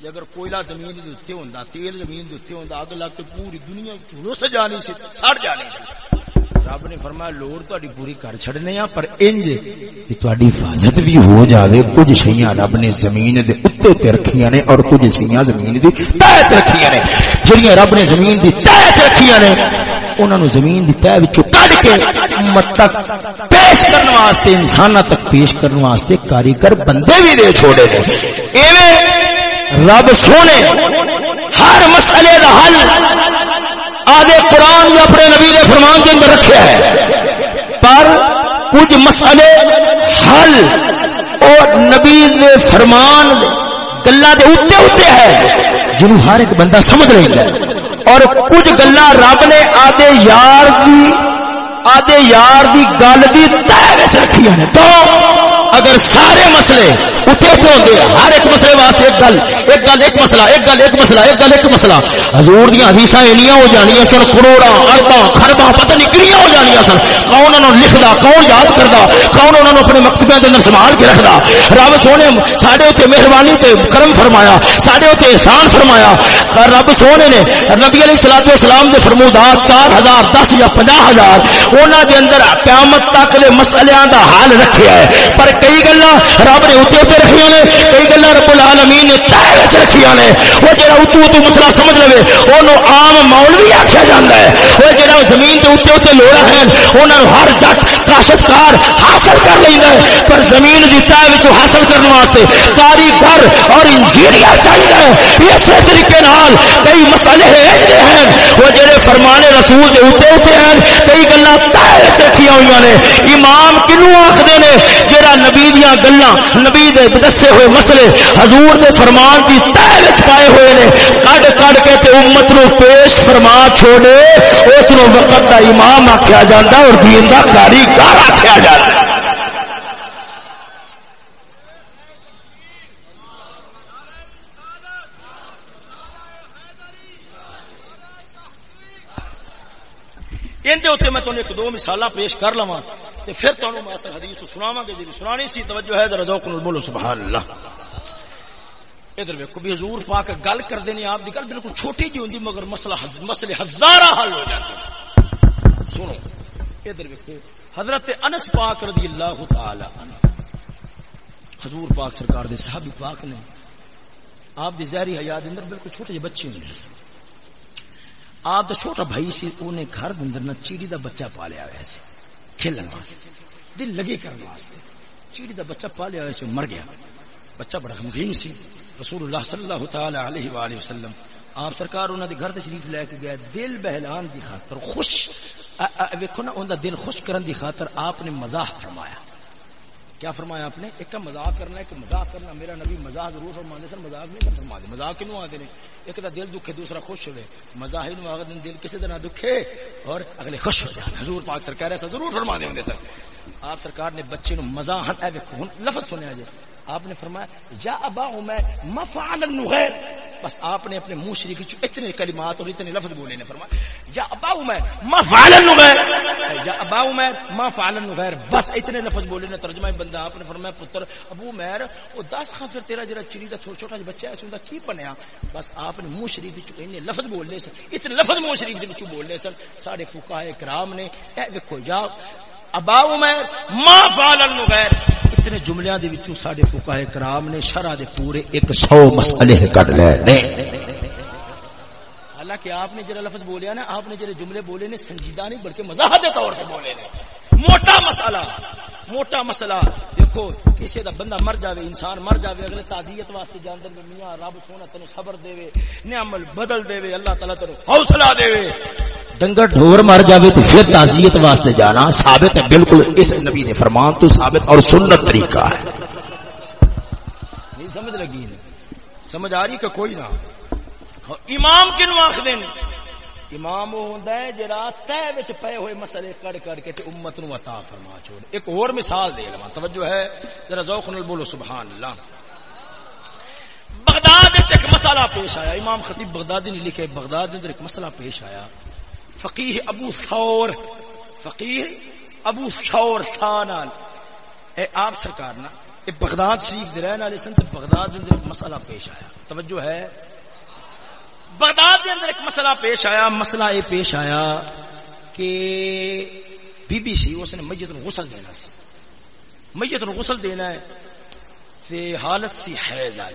اگر کوئلہ زمین دے اتنے ہوندا، تیل زمین دے اتنے ہوندا، اگ لگ کے پوری دنیا چولو سجانی سی، سڑ جانی سی۔ رب نے فرمایا، لوڑ تہاڈی پوری کر چھڑنے ہاں پر انج کہ تہاڈی حفاظت بھی ہو جاوے۔ کچھ شیاں رب نے زمین دے اوتے تے رکھیاں نے اور کچھ شیاں زمین دی تہ تے رکھیاں نے۔ جڑیاں رب نے زمین دی تہ تے رکھیاں نے، انہاں نو زمین دی تہ وچوں کڈ کے امت تک پیش کرن واسطے، انساناں تک پیش کرن واسطے کاریگر بندے بھی دے چھوڑے نے ایویں رب سونے، ہر مسئلے کا حل آدھے قرآن یا اپنے نبی کے فرمان کے اندر رکھا ہے۔ پر کچھ مسئلے حل اور نبی دے فرمان گلا دے اتنے اتنے ہے جنہوں ہر ایک بندہ سمجھ رہی ہے اور کچھ گلا رب نے آدھے یار کی، آدھے یار دی گل دی تہ رکھی ہے تو اگر سارے مسئلے اتنے اتنے ہوتے ہر ایک مسئلے واسطے ایک گل ایک گل، ایک مسئلہ، ایک گل، ایک مسئلہ، ایک گل، ایک مسئلہ۔ حضور دیا حدیث اینیاں ہو جانیا سن کروڑا اربا خربا پتہ نہیں کنیاں ہو جانیا سن۔ کون انہوں لکھدا، کون یاد کردا، کون انہوں نے اپنے مکتبے کے اندر سنبھال کے رکھدا۔ رب سونے ساڈے اتنے مہربانی تے کرم فرمایا، ساڈے اتنے احسان فرمایا۔ رب سونے نے نبی علیہ الصلوۃ والسلام دے فرمودات چار ہزار، دس یا پناہ ہزار انہوں دے اندر قیامت تک دے مسئلیاں دا حل رکھیا ہے۔ پر کئی گلا رب نے اتنے اتنے رکھیاں نے، کئی گلا رب العالمین نے تہ رکھیا نے۔ وہ جڑا اتو اتو مسئلہ سمجھ لے انہوں عام مولوی آخیا جاتا ہے۔ وہ جڑا زمین کے اتنے اتنے لوڑا ہیں انہوں ہر جٹ کاشتکار حاصل کر لینا ہے۔ پر زمین کی تہ حاصل کرنے واسطے کاریگر اور انجینئر چاہیے اسی طریقے نال کئی مسئلے ایسے ہیں۔ وہ جڑے فرمانے رسول کے اتنے اتنے ہیں، کئی گلا تہ رکھیا ہوئی نے۔ امام کنو آخر نے جہاں نبی دیا گلا نبی دے دسے ہوئے مسئلے، حضور دے فرمان کی تہ پائے ہوئے نے۔ کڈ کڈ کے تے امت نو پیش فرما چھوڑے، اس وقت کا امام آخیا جا اور دین کا کاریگر آخیا جاتا میں تمہیں ایک دو مثال پیش کر لوا پھر تمہیں میں اصل حدیث سناوا گے جی سنانی سی، توجہ ہے رضو بولو، سبحان اللہ۔ ادھر ویکو بھی حضور پاک گل کرتے ہیں، آپ کی گل بالکل چھوٹی جی ہوں مگر مسئلہ مسئلے ہزار حل ہو جاتے سنو، ادھر ویکو حضرت انس پاک رضی اللہ تعالی حضور پاک سرکار دے صحابی پاک نے آپ دی زہری حیات اندر بالکل چھوٹے جے بچے ہوں آپ دا چھوٹا بھائی سی انہیں گھر اندر نہ چیڑی دا بچہ پالیا ہوا سی، کھیلن واسطے۔ دل لگے کرنے واسطے۔ چیڑی دا بچہ پالیا ہوا سی مر گیا۔ بچہ بڑا غمگین سی۔ رسول اللہ صلی اللہ تعالی علیہ وآلہ وسلم۔ آپ سرکار انہوں نے گھر تشریف لے کے گئے، دل بہلان دی خاطر خوش۔ ویکو نا ان دل خوش کرن دی خاطر آپ نے مزاح فرمایا۔ کیا فرمایا آپ نے؟ ایک کا مزاق کرنا، ایک مزاق کرنا، میرا نبی مزاق ضرور فرمانے سر مزاق نہیں فرما دے مزاق کیوں آتے ہیں ایک دا دل دکھے، دوسرا خوش ہوئے مزاح دن دل کسی طرح دکھے اور اگلے خوش ہو جائے حضور پاک سرکار ایسا ضرور فرما دیں سر آپ سرکار نے بچے نو مزاح لفظ سنیا جی آپ نے فرمایا، یا ابا عمیر مفعل النغیر. بس آپ نے اپنے منہ شریف وچ اتنے کلمات اور اتنے لفظ بولے نے فرمایا، یا ابا عمیر مفعل النغیر. یا ابا عمیر مفعل النغیر. بس اتنے لفظ بولے نے ترجمہ بندہ آپ نے فرمایا، پتر، ابو عمیر او دس خان پھر تیرا جڑا چری دا چھوٹا چھوٹا بچہ ہے، اس دا کی بنیا? بس آپ نے منہ شریف وچ اتنے لفظ بولنے سن، اتنے لفظ منہ شریف دے وچ بولنے سن، ساڈے فقہاء کرام نے، اے دیکھو یا ابا عمر ماں فعل النغیر اتنے جملیاں دے وچوں ساڈے فقہاء کرام نے شرع دے پورے 100 مسئلے کڈ لے نے حالانکہ آپ نے جڑا لفظ بولیا نا، آپ نے جڑے جملے بولے نے، سنجیدہ نہیں، بلکہ مزاح دے طور پہ بولے نے۔ موٹا مسئلہ۔ موٹا مسئلہ. دیکھو کسی دا بندہ مر جاوے انسان مر جاوے اگلے تعزیت واسطے جاندر میں میاں رب سونا تینو صبر دے وے نعمل بدل دے وے اللہ تعالی تینو حوصلہ دے وے۔ ڈنگر ڈھور مر جاوے تو پھر تعزیت واسطے جانا ثابت ہے بالکل اس نبی نے فرمان تو ثابت اور سنت طریقہ ہے۔ نہیں سمجھ لگی نہیں۔ سمجھ آ رہی کہ کوئی نہ امام کنو آخ دین امام وہ ہوندا ہے جڑا تے وچ پے ہوئے مسئلے کڑ کر کے تے امت نو عطا فرما چھوڑ۔ ایک اور مثال دے لواں، توجہ ہے، ذرا ذوق نال بولو سبحان اللہ بغداد وچ ایک مسئلہ پیش آیا۔ امام خطیب بغدادی نے لکھے، بغداد اندر ایک مسئلہ پیش آیا۔ فقیہ ابو ثور، فقیہ ابو ثور سانال اے آپ سرکار نا، اے بغداد شریف دے رہن والے سن، تے بغداد اندر ایک مسئلہ پیش آیا۔ توجہ ہے بغداد کے اندر ایک مسئلہ پیش آیا، مسئلہ یہ پیش آیا کہ بی بی سی اس نے میت نو غسل دینا سی۔ میت نو غسل دینا ہے تے حالت سی حیض آئی۔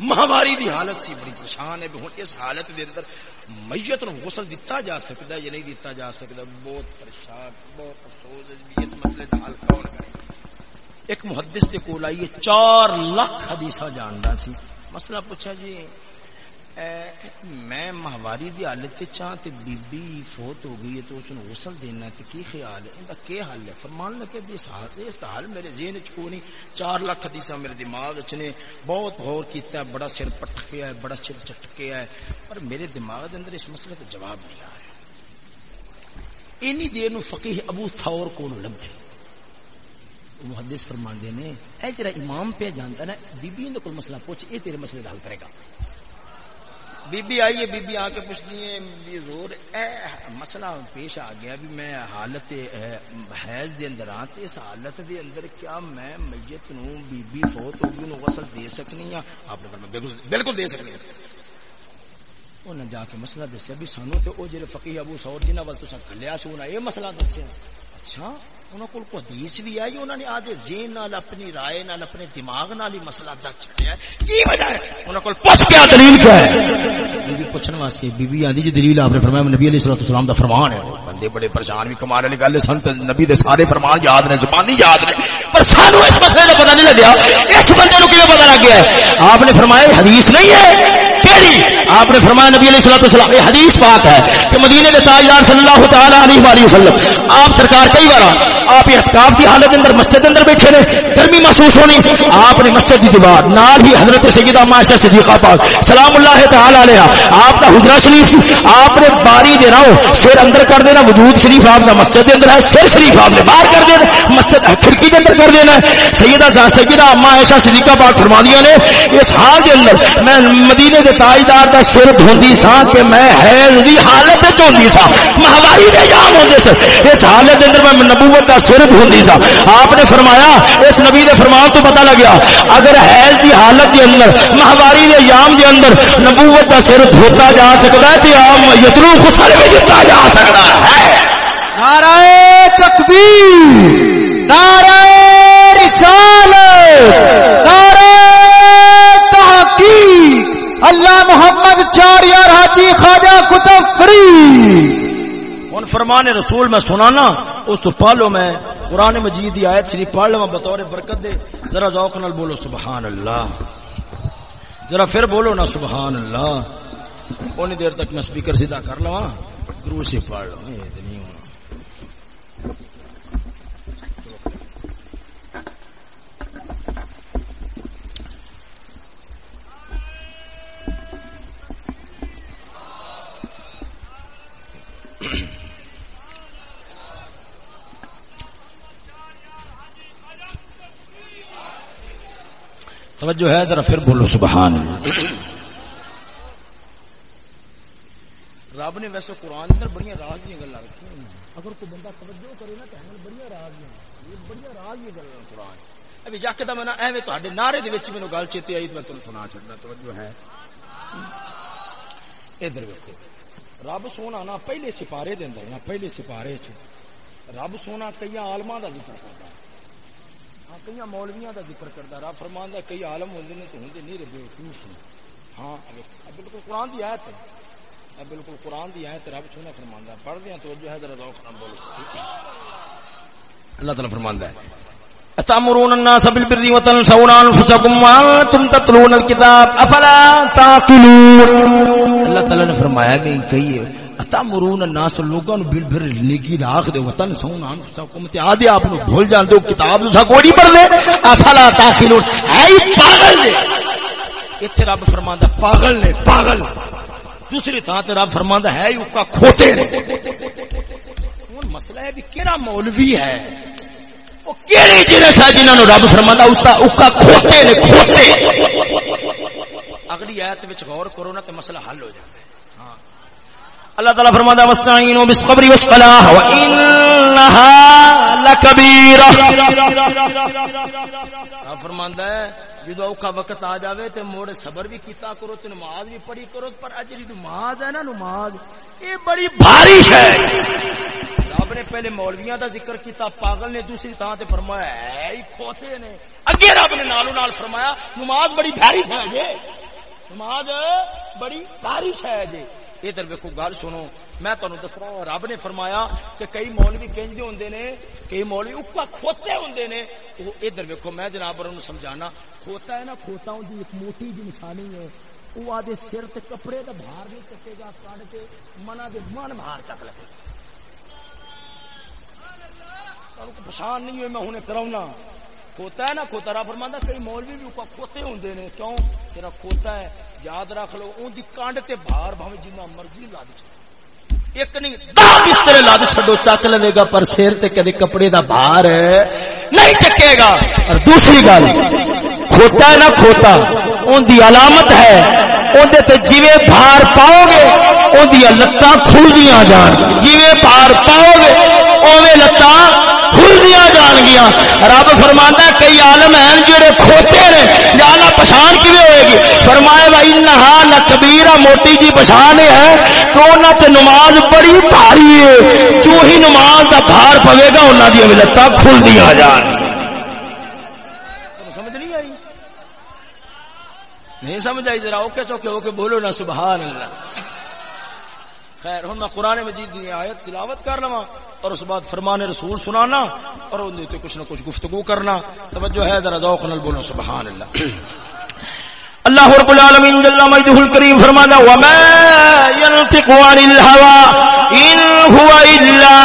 مہاماری دی حالت سی بڑی پریشان ہے ہن اس حالت دے اندر میت نو غسل دتا جا سکتا ہے یا نہیں دتا جا سکتا، بہت پریشان، بہت افسوس ہے اس مسئلے دا حل کون کرے۔ ایک محدث دے کول آئی چار لاکھ حدیثاں جاندا سی۔ مسئلہ پوچھا جی میں ماہواری دی حالت چاہ تے بی بی فوت ہو گئی ہے تو اس نے غسل دینا تے کی خیال ہے؟ اندا کی حال ہے؟ فرمان لگے بھی اس حال میرے ذہن وچ کو نہیں۔ چار لاکھ حدیثاں میرے دماغ وچ نے بہت غور کیتا ہے، بڑا سر پٹکیا ہے، بڑا سر چٹکیا ہے، پر میرے دماغ دے اندر اس مسئلے تے جواب نہیں آ رہا۔ اینی دیر نو فقیہ ابو ثور کو لبھے۔ محدث فرماندے نے، اے جڑا امام پہ جانتا نا بی بی دے کول مسئلہ پوچھ، اے تیرے مسئلے دا حل کرے گا۔ بی بی آئیے بی بی آ کے پوچھتی ہے بھی زور اے مسئلہ پیش آ گیا بھی میں حالت حیض دے اندر آ اس حالت دے اندر کیا میں میت نو بی بی فوت ہوگی نو غسل دے سکنی ہاں؟ آپ نے فرمایا، بالکل دے سکنی انہیں جا کے مسئلہ دسیا بھی سانو تے او جڑے فقیہ ابو سعود جنہاں ول تساں کھلیا سونا اے مسئلہ دسیا۔ اچھا انہوں کو حدیث بھی آئی، انہوں نے آدھے ذہن نال، اپنی رائے نال، اپنے دماغ نال ہی مسئلہ دس چڑیا کی وجہ ہے؟ انہوں کو پوچھ کیا دلیل کیا ہے؟ بی پوچھنے واسطے بی بی آندی جی دلیل آپ نے فرمایا نبی علیہ الصلوۃ والسلام دا فرمان ہے۔ بندے بڑے پریشان بھی، کمال والی گل ہے۔ سن نبی دے سارے فرمان یاد نے، زبانی یاد نے۔ پر سانو اس مسئلے دا پتہ نہیں لگیا، اس بندے نو کیویں پتہ لگ گیا ہے؟ آپ نے فرمایا، حدیث نہیں ہے کیڑی آپ نے فرمایا نبی علیہ الصلوۃ والسلام، یہ حدیث پاک ہے کہ مدینے کے تاجدار صلی اللہ تعالی علیہ وسلم، آپ سرکار کئی بار آپ احتکاب کی حالت اندر مسجد اندر بیٹھے نے گرمی محسوس ہونی، آپ نے مسجد کی دیوار، نال ہی حضرت سیدہ معاشہ صدیقہ پاک، سلام اللہ تعالی علیہ، آپ کا حجرہ شریف، آپ نے باری دے رہا ہو، سر اندر کر دینا، وجود شریف آپ کا مسجد کے اندر ہے، سر شریف آپ نے باہر کر دینا، مسجد کھڑکی کے اندر کر دینا سیدہ جا سیدہ اما عائشہ صدیقہ پاک فرمانیاں نے، اس حال کے اندر میں مدینے کے تاجدار کا سر دھوندی سا کہ میں حیض دی حالت وچ ہوندی سا مہواری دے جام ہوندے سن اس حالت اندر میں نبوت کا سر دھوندی سا آپ نے فرمایا، اس نبی دے فرمان تو پتہ لگیا۔ اگر حیض دی حالت کے اندر، مہواری دے یام دے اندر نبوت کا سر دھوتا جا سکتا ہے، تے عام یترو غسل بھی دتا جا سکتا ہے۔ نعرہ تکبیر، نعرہ رسالت، نعرہ تحقیق۔ اللہ محمد چار یار حاجی خواجہ کتب فرید ہوں فرمان رسول میں سنانا، اس تو پالو میں قرآن مجید کی آیت شریف پڑھ لوا بطور برکت دے۔ ذرا ذوق نال بولو، سبحان اللہ۔ ذرا پھر بولو نا، سبحان اللہ۔ اونی دیر تک میں سپیکر سیدھا کر لوا گرو سے پڑھ لو یہ نہیں ہونا توجہ ہے، ذرا پھر بولو، سبحان اللہ۔ رب نے ویسے قرآن اندر بڑی راز دیا گلا رکھی اگر کوئی بندہ توجہ کرے نا تو بڑی راز دیا بڑی راز دیا گلا قرآن۔ ابھی جا کے میں ایویں تے نعرے دے وچ مینوں گل چیتے آئی، میں تمہیں سنا چڑنا توجہ ہے۔ ادھر ویکو رب سونا نا پہلے سپارے دے اندر نا پہلے سپارے چ رب سونا کئی عالماں دا ذکر کرتا ہے۔ کئی مولویاں دا ذکر کرتا رب فرمان دا کئی عالم ہوندے نے تو ہوندے نہیں ربے وقوف ہاں بالکل قرآن دی آیت ہے۔ بالکل قرآن دی آیت رب سونا فرماندا پڑھ دیاں توجہ ہے، ذرا ذوق نال بولو۔ اللہ تعالی فرماندا ہے۔ اتامرون الناس بالبر وتنسون انفسكم وانتم تتلون الكتاب افلا تعقلون؟ اللہ تعالی نے فرمایا کہ کہیے اتامرون الناس لوگوں نو بل بھر نیکی راکھ دے، وطن سون انفسكم تے آدے آپ نو بھول جان دو کتاب نو کوئی نہیں پڑھ دے افلا تعقلون ہے پاگل دے ایتھے رب فرماندا پاگل نے، پاگل۔ دوسری تھان تے رب فرماندا ہے او کا کھوتے نے۔ ہن مسئلہ ہے بھی کیڑا مولوی ہے؟ او کیڑے جنس ہے جنہوں رب فرماندا فرما اکا کھوتے نے، کھوتے۔ اگلی آیت وچ غور کرو نا تے مسئلہ حل ہو جائے ہاں اللہ تعالی فرماتا وستعینوا بالصبر والصلاح وانها لکبیرہ فرماندا ہے، جدو اوکھا وقت آ جاوے تے موڑ صبر بھی کیتا کرو تے نماز بھی پڑھی کرو پر اج دی نماز ہے نا نماز، اے بڑی بھاری ہے۔ رب نے پہلے مولویاں دا ذکر کیتا، پاگل نے دوسری تھان تے فرمایا ہے ہی کھوتے نے اگے رب نے نالو نال فرمایا، نماز بڑی بھاری ہے جی نماز بڑی بھاری ہے جی ادھر ویکو گل سنو۔ میں تمہیں دس رہا رب نے فرمایا کہ کئی مولوی کہندے ہوندے نے، کئی مولوی اکا کھوتے ہوندے نے۔ وہ ادھر ویکو میں جناب انہوں سمجھانا، کھوتا ہے نا، کھوتا ہوں جی ایک موٹی جی نشانی ہے۔ وہ آدھے سر تے کپڑے دا بھار نہیں چکے گا کڑ کے منا دے من بھار چک لگے پچھان نہیں ہوئے میں ہوں کراؤنا۔ کھوتا ہے نا، کھوتا رہا فرمانا کئی مولوی بھی کھوتے ہوندے نے، کیوں؟ تیرا کھوتا ہے، یاد رکھ لو، اون دی کانڈ تے بھار بھاوے جنہ مرضی لاد چھڑو ایک نہیں دا بستر لاد چھڑو چک لے گا، پر سیر تے کدے کپڑے دا بھار ہے۔ نہیں چکے گا۔ اور دوسری گل، کھوتا ہے نا کھوتا، اون دی علامت ہے۔ اون دے تے جیویں بھار پاؤ گے، اون دی لتاں کھل دیاں جان۔ جیویں بھار پاؤ گے، اوویں لتاں بن گیا۔ رب فرمانا کئی عالم ہیں جڑے کھوتے نے جانا پچھان کی ہوئے گی؟ فرمائے بھائی نہا کبیرہ موٹی جی پچھان ہے، تو انہوں تے نماز بڑی بھاری ہے۔ جو ہی نماز دا بھار پوے گا انہوں دیا ملتا کھل دیا جان سمجھ نہیں آئی؟ نہیں سمجھ آئی؟ ذرا اوکے سوکے اوکے بولو نا، سبحان اللہ۔ خیر ہوں میں قرآن مجید دی آیت تلاوت کر لوا اور اس بعد فرمان رسول سنانا اور ان دیتے کچھ نہ کچھ گفتگو کرنا۔ توجہ ہے، ذرا ذوق نل بولو سبحان اللہ اللہ رب العالمین جل مجدہ الکریم فرماتا وما ينطق عن الهوى ان هو الا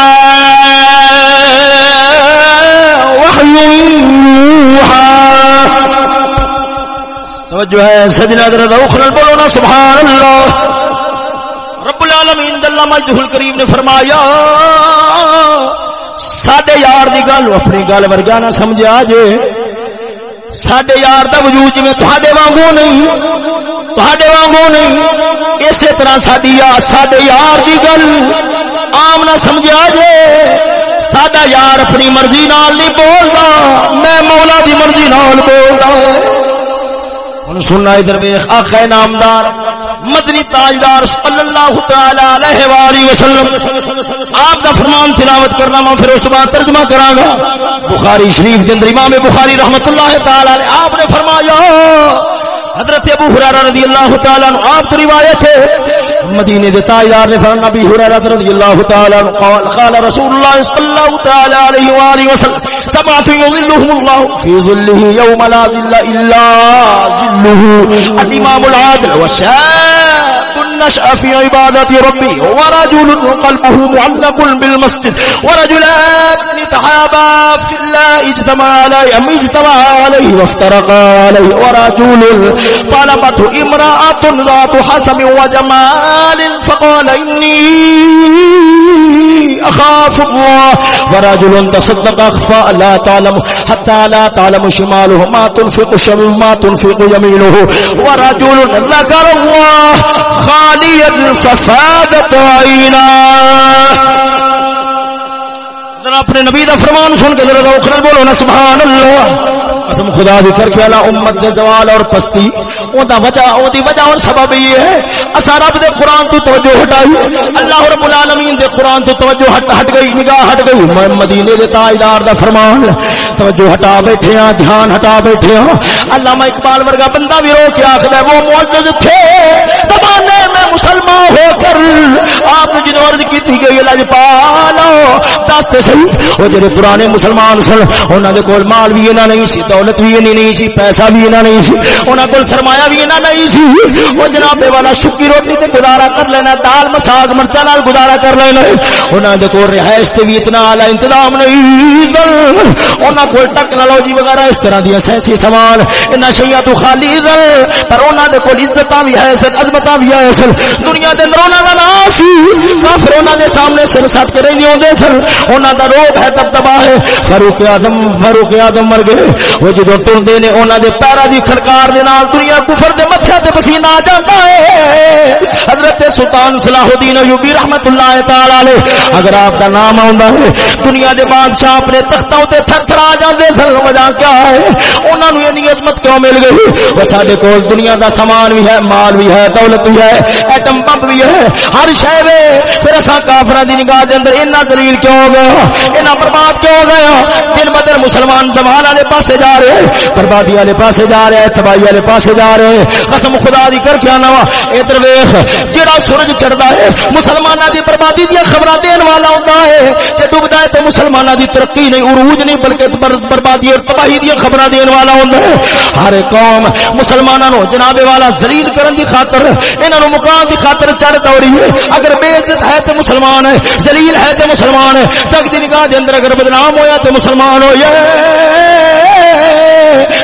وحي يوحى. توجہ ہے، سجنا ذرا ذوق نل بولو نا سبحان اللہ العالمین اللہ مجدہ الکریم نے فرمایا، ساڈے یار دی گل اپنی گل ورگا نہ سمجھا جے۔ ساڈے یار دا وجود جویں تہاڈے وانگو نہیں، تہاڈے وانگو نہیں۔ اسی طرح ساڈی ساڈے یار دی گل عام نہ سمجھا جے۔ ساڈا یار اپنی مرضی نال نہیں بولدا، میں مولا دی مرضی نال بولدا۔ ہن سننا ادھر ویکھ آقا نامدار، مدنی تاجدار صلی اللہ تعالی علیہ والہ وسلم۔ آپ کا فرمان تلاوت کرنا میں پھر اس بعد ترجمہ کراں گا بخاری شریف کے اندر امام بخاری رحمتہ اللہ تعالی علیہ، آپ نے فرمایا حضرت ابو ہریرہ رضی اللہ تعالی عنہ، آپ کی روایت ہے، مدینے دے تاجدار نے فرمایا، نبی ہریرہ رضی اللہ تعالی عنہ، قال قال رسول اللہ صلی اللہ تعالی علیہ والہ وسلم، سمعت يظلهم الله في ظله يوم لا ظل الا ظله الامام العادل وشاب نشأ في عبادة ربي. ورجل قلبه معلق بالمسجد. ورجلان تحابا في الله، اجتمع عليه، أم اجتمع عليه وافترقا عليه. ورجل طلبته امرأة ذات حسم وجمال، فقال إني اخاف الله ورجل تصدق اخفى لا تعلم حتى لا تعلم شماله ما تنفق شمال ما تنفق يمينه ورجل ذكر الله خاليا ففادت عيناه عينا اپنے نبی دا فرمان سن کے ذرا اخرل بولو نا سبحان اللہ قسم خدا دی کر کے اللہ امت دے زوال اور پستی، اون دا وجہ، اون دی وجہ اور سبب یہ ہے۔ اسا رب دے قران تو توجہ ہٹائی۔ اللہ رب العالمین دے قران تو توجہ ہٹ ہٹ گئی، نگاہ ہٹ گئی۔ میں مدینے دے تاجدار دا فرمان، توجہ ہٹا بیٹھے ہاں دھیان ہٹا بیٹھے ہاں علامہ اقبال ورگا بندہ بھی رو کے آکھدا ہے، وہ معزز تھے۔ زمانے میں مسلمان ہو کر آپ جن عرض کیتی گئی لج پالو دس تے صحیح جڑے پرانے مسلمان سن، انہاں دے کول مال بھی انہاں نہیں سی، دولت بھی انہیں نہیں سی، پیسہ بھی انہیں نہیں سی۔ انہوں کو سرمایہ بھی انہیں نہیں سی۔ وہ جناب والا سکی روٹی تے گزارا کر لینا، دال مساگ مرچا نال گزارا کر لینا۔ انہوں نے کو رہائش تے بھی اتنا اعلی انتظام نہیں۔ انہوں کو ٹیکنالوجی وغیرہ اس طرح دیا سیاسی سامان انہیں شیا تو خالی دل پر انہوں نے کول عزت بھی ہے سن عظمت بھی ہے سن۔ دنیا کے اندر انہوں کا سی۔ کافر انہوں نے سامنے سر سات کے رہی ہوتے سن۔ انہوں کا روگ ہے تب تباہ ہے۔ فاروق آدم فاروق آدم مر گئے۔ وہ جدو ٹرتے نے انہوں نے پیرا کی خڑکار دنیا کفر دے متھے تے پسینہ آ جاتا ہے۔ حضرت سلطان صلاح الدین ایوبی رحمت اللہ تعالی علیہ، اگر آپ کا نام آندا ہے، دنیا دے بادشاہ اپنے تختوں تے تھر تھر آ جاندے سن۔ وجہ کیا ہے؟ انہاں نو اتنی عظمت کیوں مل گئی؟ وہ ساڈے کول دنیا دا سامان بھی ہے، مال بھی ہے، دولت بھی ہے، ایٹم پمپ بھی ہے، ہر شے وے۔ پھر اساں کافراں دی نگاہ دے اندر اتنا ذلیل کیوں ہو گیا اتنا برباد کیوں ہو گیا دن بدر مسلمان زمان والے پاسے جا رہے ہیں، بربادی والے پاسے جا رہے ہیں، تباہی والے پاسے جا رہے ہیں۔ قسم خدا دی کر کے آنا وا۔ ادھر ویخ جڑا سورج چڑھتا ہے مسلمانوں دی بربادی دیا خبر دین والا ہوتا ہے۔ جی ڈبدا ہے تو مسلمانوں دی ترقی نہیں، عروج نہیں، بلکہ بربادی اور تباہی دیا خبر دین والا ہوتا ہے۔ ہر قوم مسلمانوں جناب والا زلیل کرن دی خاطر انہوں مقام دی خاطر چڑھ دوڑی ہے۔ اگر بے عزت ہے تو مسلمان ہے زلیل ہے تو مسلمان ہے۔ جگ دی نگاہ دے اندر اگر بدنام ہویا تو مسلمان ہو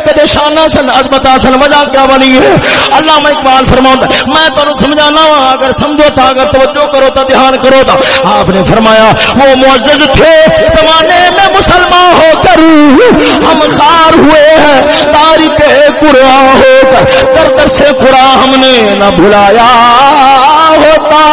کدے شانہ سن، عظمت سن وجہ کیا بنی ہے؟ اللہ میں اقبال فرماؤں میں تمہیں سمجھانا وا، اگر سمجھو تھا اگر توجہ کرو تو دھیان کرو تو آپ نے فرمایا، وہ معزز تھے، زمانے میں مسلمان ہو کر ہم خار ہوئے ہیں، تاریخ قرآن ہو کر، در سے قرآن ہم نے نہ بھلایا ہوتا۔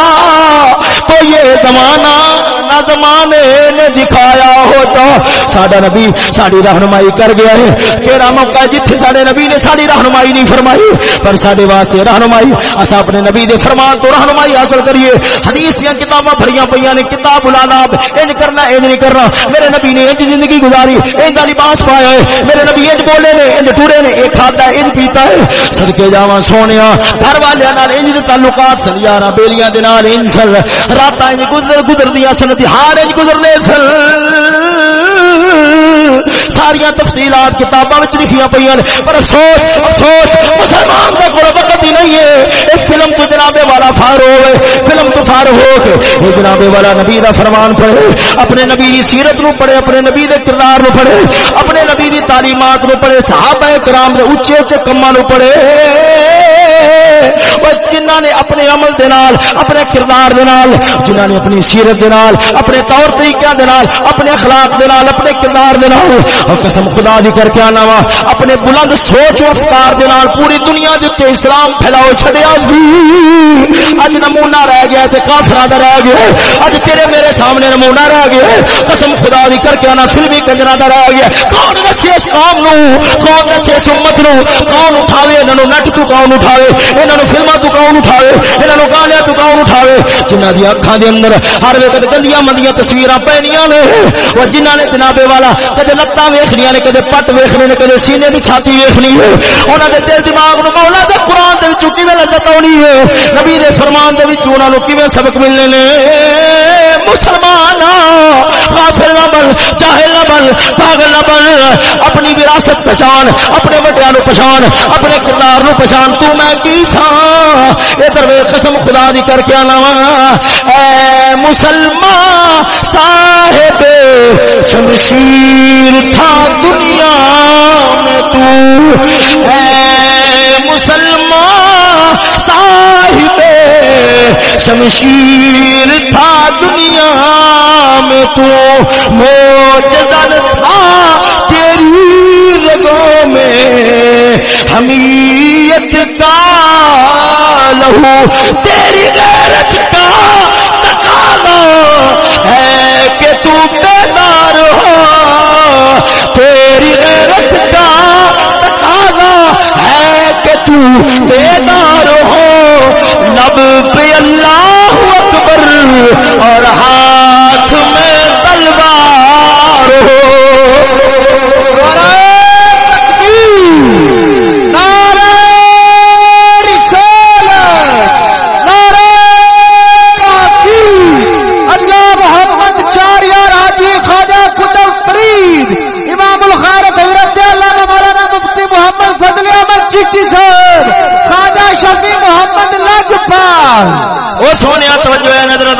یہ زمانہ نہ زمانے نے دکھایا ہوتا ساڈا نبی ساری رہنمائی کر گیا ہے۔ کہڑا موقع جتھے سارے نبی نے ساری رہنمائی نہیں فرمائی، پر سارے واسطے رہنمائی۔ اصا اپنے نبی دے فرمان تو رہنمائی حاصل کریے۔ حدیث دیا کتاباں بھریاں پہ نے، کتاب الاداب، انج کرنا، انج نہیں کرنا۔ میرے نبی نے انج زندگی گزاری، انج لباس پایا ہے۔ میرے نبی انج بولے نے، انج ٹوڑے نے، ایک کھاتا ہے انج پیتا ہے۔ صدقے جاواں سونیا، گھر والے نال انج تعلقات سن یارا بیلیاں دے نال انج سن۔ راتاں گزر گزر دیا سن ہار گزرنے سن۔ ساریا تفصیلات کتاباں لکھیاں پہ پر افسوس افسوس، مسلمان کا کوئی وقت ہی نہیں ہے۔ ایک فلم تو جناب والا فار ہو فلم تو فار ہو کے یہ جناب والا نبی دا فرمان پڑھے۔ اپنے نبی کی سیرت نو پڑھے، اپنے نبی دے کردار نو پڑھے۔ اپنے نبی دی تعلیمات نو پڑھے، صحابہ کرام دے اچھے اچھے کما نو پڑھے۔ جنہ نے اپنے عمل دے نال، اپنے کردار دے نال جنہ نے اپنی سیرت دے نال، اپنے طور طریقے دے نال، اپنے اخلاق دے نال، اپنے کردار دے نال۔ اور قسم خدا دی کر کے آنا وا۔ اپنے بلند سوچ و افکار دے نال پوری دنیا دے تے اسلام پھیلاؤ چھڈیا جی اج نمونہ رہ گیا تے کافراں دا رہ گیا اج تیرے میرے سامنے نمونہ رہ گیا قسم خدا دی کر کے آنا فلمی کنجرا دا رہ گیا کون دسے اس قوم نو؟ کون دسے اس امت نو؟ کون اٹھاوے؟ انہاں نو نٹ تو کون اٹھاوے؟ انہاں نو فلماں تو کون اٹھاوے؟ انہاں نو گانیاں تو کون اٹھاوے؟ جنہاں دی اکھاں دے اندر ہر وقت گندیاں مندیاں تصویراں پینیاں نے او جنہاں نے جناب والا کدے لتاں ویکھنیاں نے، کدے پٹ ویکھنے نے، کدے سینے دی چھاتی ویکھنی ہے۔ انہاں دے دل دماغ نو مولا دے قران دے وچوں کیویں لذت اونی ہے؟ نبی دے فرمان دے وچوں انہاں نو کیویں سبق ملنے نے؟ مسلمان غافل نہ بن، جاہل نہ بن، پاگل نہ بن۔ اپنی وراثت پہچان، اپنے وڈیاں نو پہچان، اپنے کردار نو پہچان۔ تو میں کی سا ادھر وے قسم خدا دی کر کے آنا اے مسلمان صاحب شمشیر تیر تھا دنیا میں تو۔ اے مسلمان صاحب، شمشیر تھا دنیا میں تو۔ موجزن تھا تیری رگوں میں۔ حمیت کا لہو، تیری غیرت کا تقاضا۔ ہے کہ تو بیدار غیرت کا تقاضا ہے کہ تو بیدار ہو۔ لب پہ اللہ اکبر اور ہاں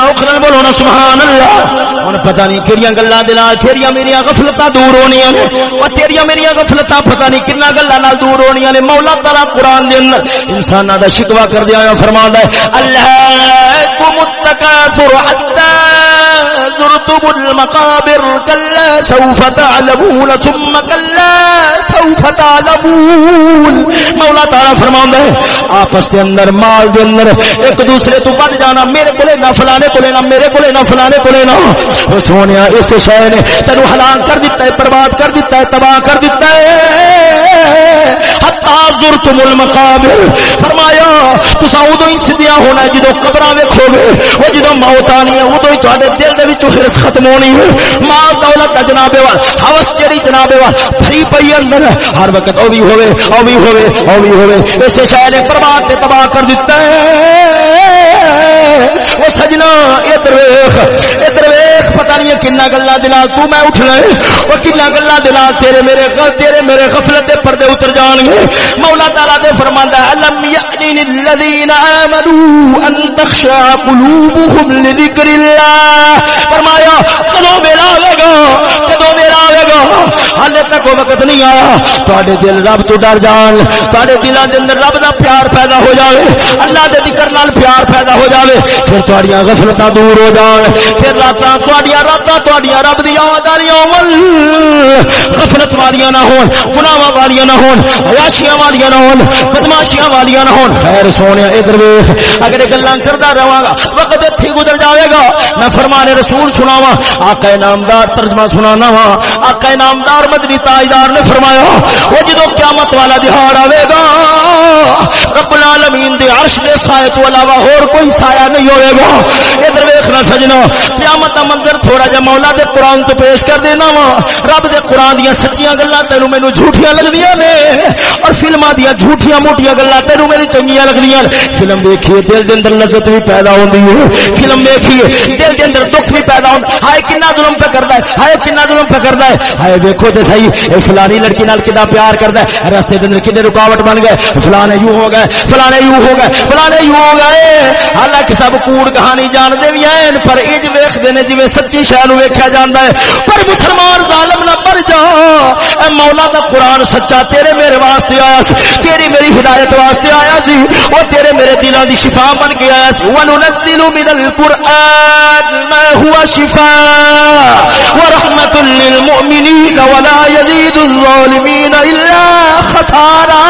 ہے اوکھ نال بولو نا، سبحان اللہ۔ ہن پتہ نہیں کیڑیاں گلاں دے نال تیریاں میریاں غفلتاں دور ہونیاں نے۔ او تیریاں میریاں غفلتاں پتہ نہیں کنا گلاں نال دور ہونیاں نے۔ مولا تعالی قران دے اندر انساناں دا شکوا کر دیا فرماندا ہے، اللہ تم التکاثر حتا زرتم المقابر كلا سوف تعلمون، ثم كلا سوف تعلمون۔ مولا تعالی فرماندا ہے، آپس کے اندر، مال دے اندر، ایک دوسرے تو بڑھ جانا، میرے کولے نہ فلانے کولے نہ، میرے کولے نہ، فلانے کولے نہ۔ او سونیا اس شے نے تینو ہلاک کر دیتا ہے، برباد کر دیتا ہے، تباہ کر دیتا ہے۔ حتا زرتم المقابر۔ فرمایا، تساں اودوں ہی سدیا ہونا ہے، جدوں قبراں ویکھو گے او جدوں موت آنی ہے، اودوں ہی تواڈے دل دے وچوں ہرس ختم ہونی ہے۔ مال دولت دا جناب وال ہوس جڑی جناب وال بھری پئی اندر۔ ہر وقت او بھی ہوے او بھی ہوے او بھی ہوے اس شے نے برباد تباہ کر دیتا ہے۔ وہ سجنا ادھر ویخ، ادھر پتہ نہیں کنا گلا تو میں اٹھنا ہے کنا گلا تیرے میرے تیرے میرے غفلت دے پردے اتر جان گے مولا تعالی دے فرماندا ہے الم یعنی ان تخشع قلوبهم لذکر اللہ فرمایا، کدو میرا آئے گا؟ کدو میرا آئے گا؟ ہالے تک وہ وقت نہیں آیا۔ تے دل رب تو ڈر جان تے دلوں کے اندر رب کا پیار پیدا ہو جائے اللہ کے ذکر نال پیار پیدا ہو جائے پھر تھوڑیاں غفلت دور ہو جان پھر رات تھوڑیاں رات تھوڑیاں رب دیا داریاں غفلت والیاں نہ ہون گناواں والیاں نہ ہون عیاشیاں والیاں نہ ہون بدماشیاں والیاں نہ ہون خیر سونے ادھر ویکھ اگر گلاں کردا رہواں گا وقت اتھی گزر جاوے گا میں فرمان رسول سناواں آقا نامدار ترجمہ سنانا وا آقا نامدار مدنی تاجدار نے فرمایا وہ جدو قیامت والا دہاڑ آئے گا رب العالمین دے عرش دے سائے تو علاوہ اور کوئی سایہ نہیں ہوئے گا ادھر ویکھنا سجنا قیامت دا منظر تھوڑا جا مولا دے قرآن تو پیش کر دینا وا۔ رب دے قرآن دیاں سچیاں گلاں تینوں مینوں جھوٹیاں لگدیاں نے۔ اور فلماں دیاں جھوٹیاں موٹیاں گلاں تینوں میری چنگیاں لگدیاں فلم دیکھیے، دل دے اندر لذت بھی پیدا ہوندی ہے۔ فلم دیکھیے، دل دے اندر دکھ بھی پیدا ہوندا ہائے، کنا ظلم پہ کردا ہے۔ ہائے، کنا ظلم پہ کردا ہے۔ ہائے دیکھو تے صحیح، اے فلانی لڑکی نال کنا پیار کردا ہے۔ راستے دے اندر کنے رکاوٹ بن گئے۔ فلانے یوں ہو گئے فلانے یوں ہو گئے فلانے یوں ہو گئے۔ حالانکہ سب کوڑ کہانی جان دے بھی ہیں، پر انج ویکھدے نے جویں سچی شے نو ویکھیا ہے۔ پر مسلمان ظالم نہ مر جا۔ اے مولا دا قرآن سچا، تیرے میرے واسطے آیا سی۔ تیری میری ہدایت واسطے آیا جی۔ سی او تیرے میرے دلاں دی شفا بن کے آیا سی۔ وننزل من القرآن ما هو شفاء ورحمة للمؤمنين ولا يزيد الظالمين إلا خسارا۔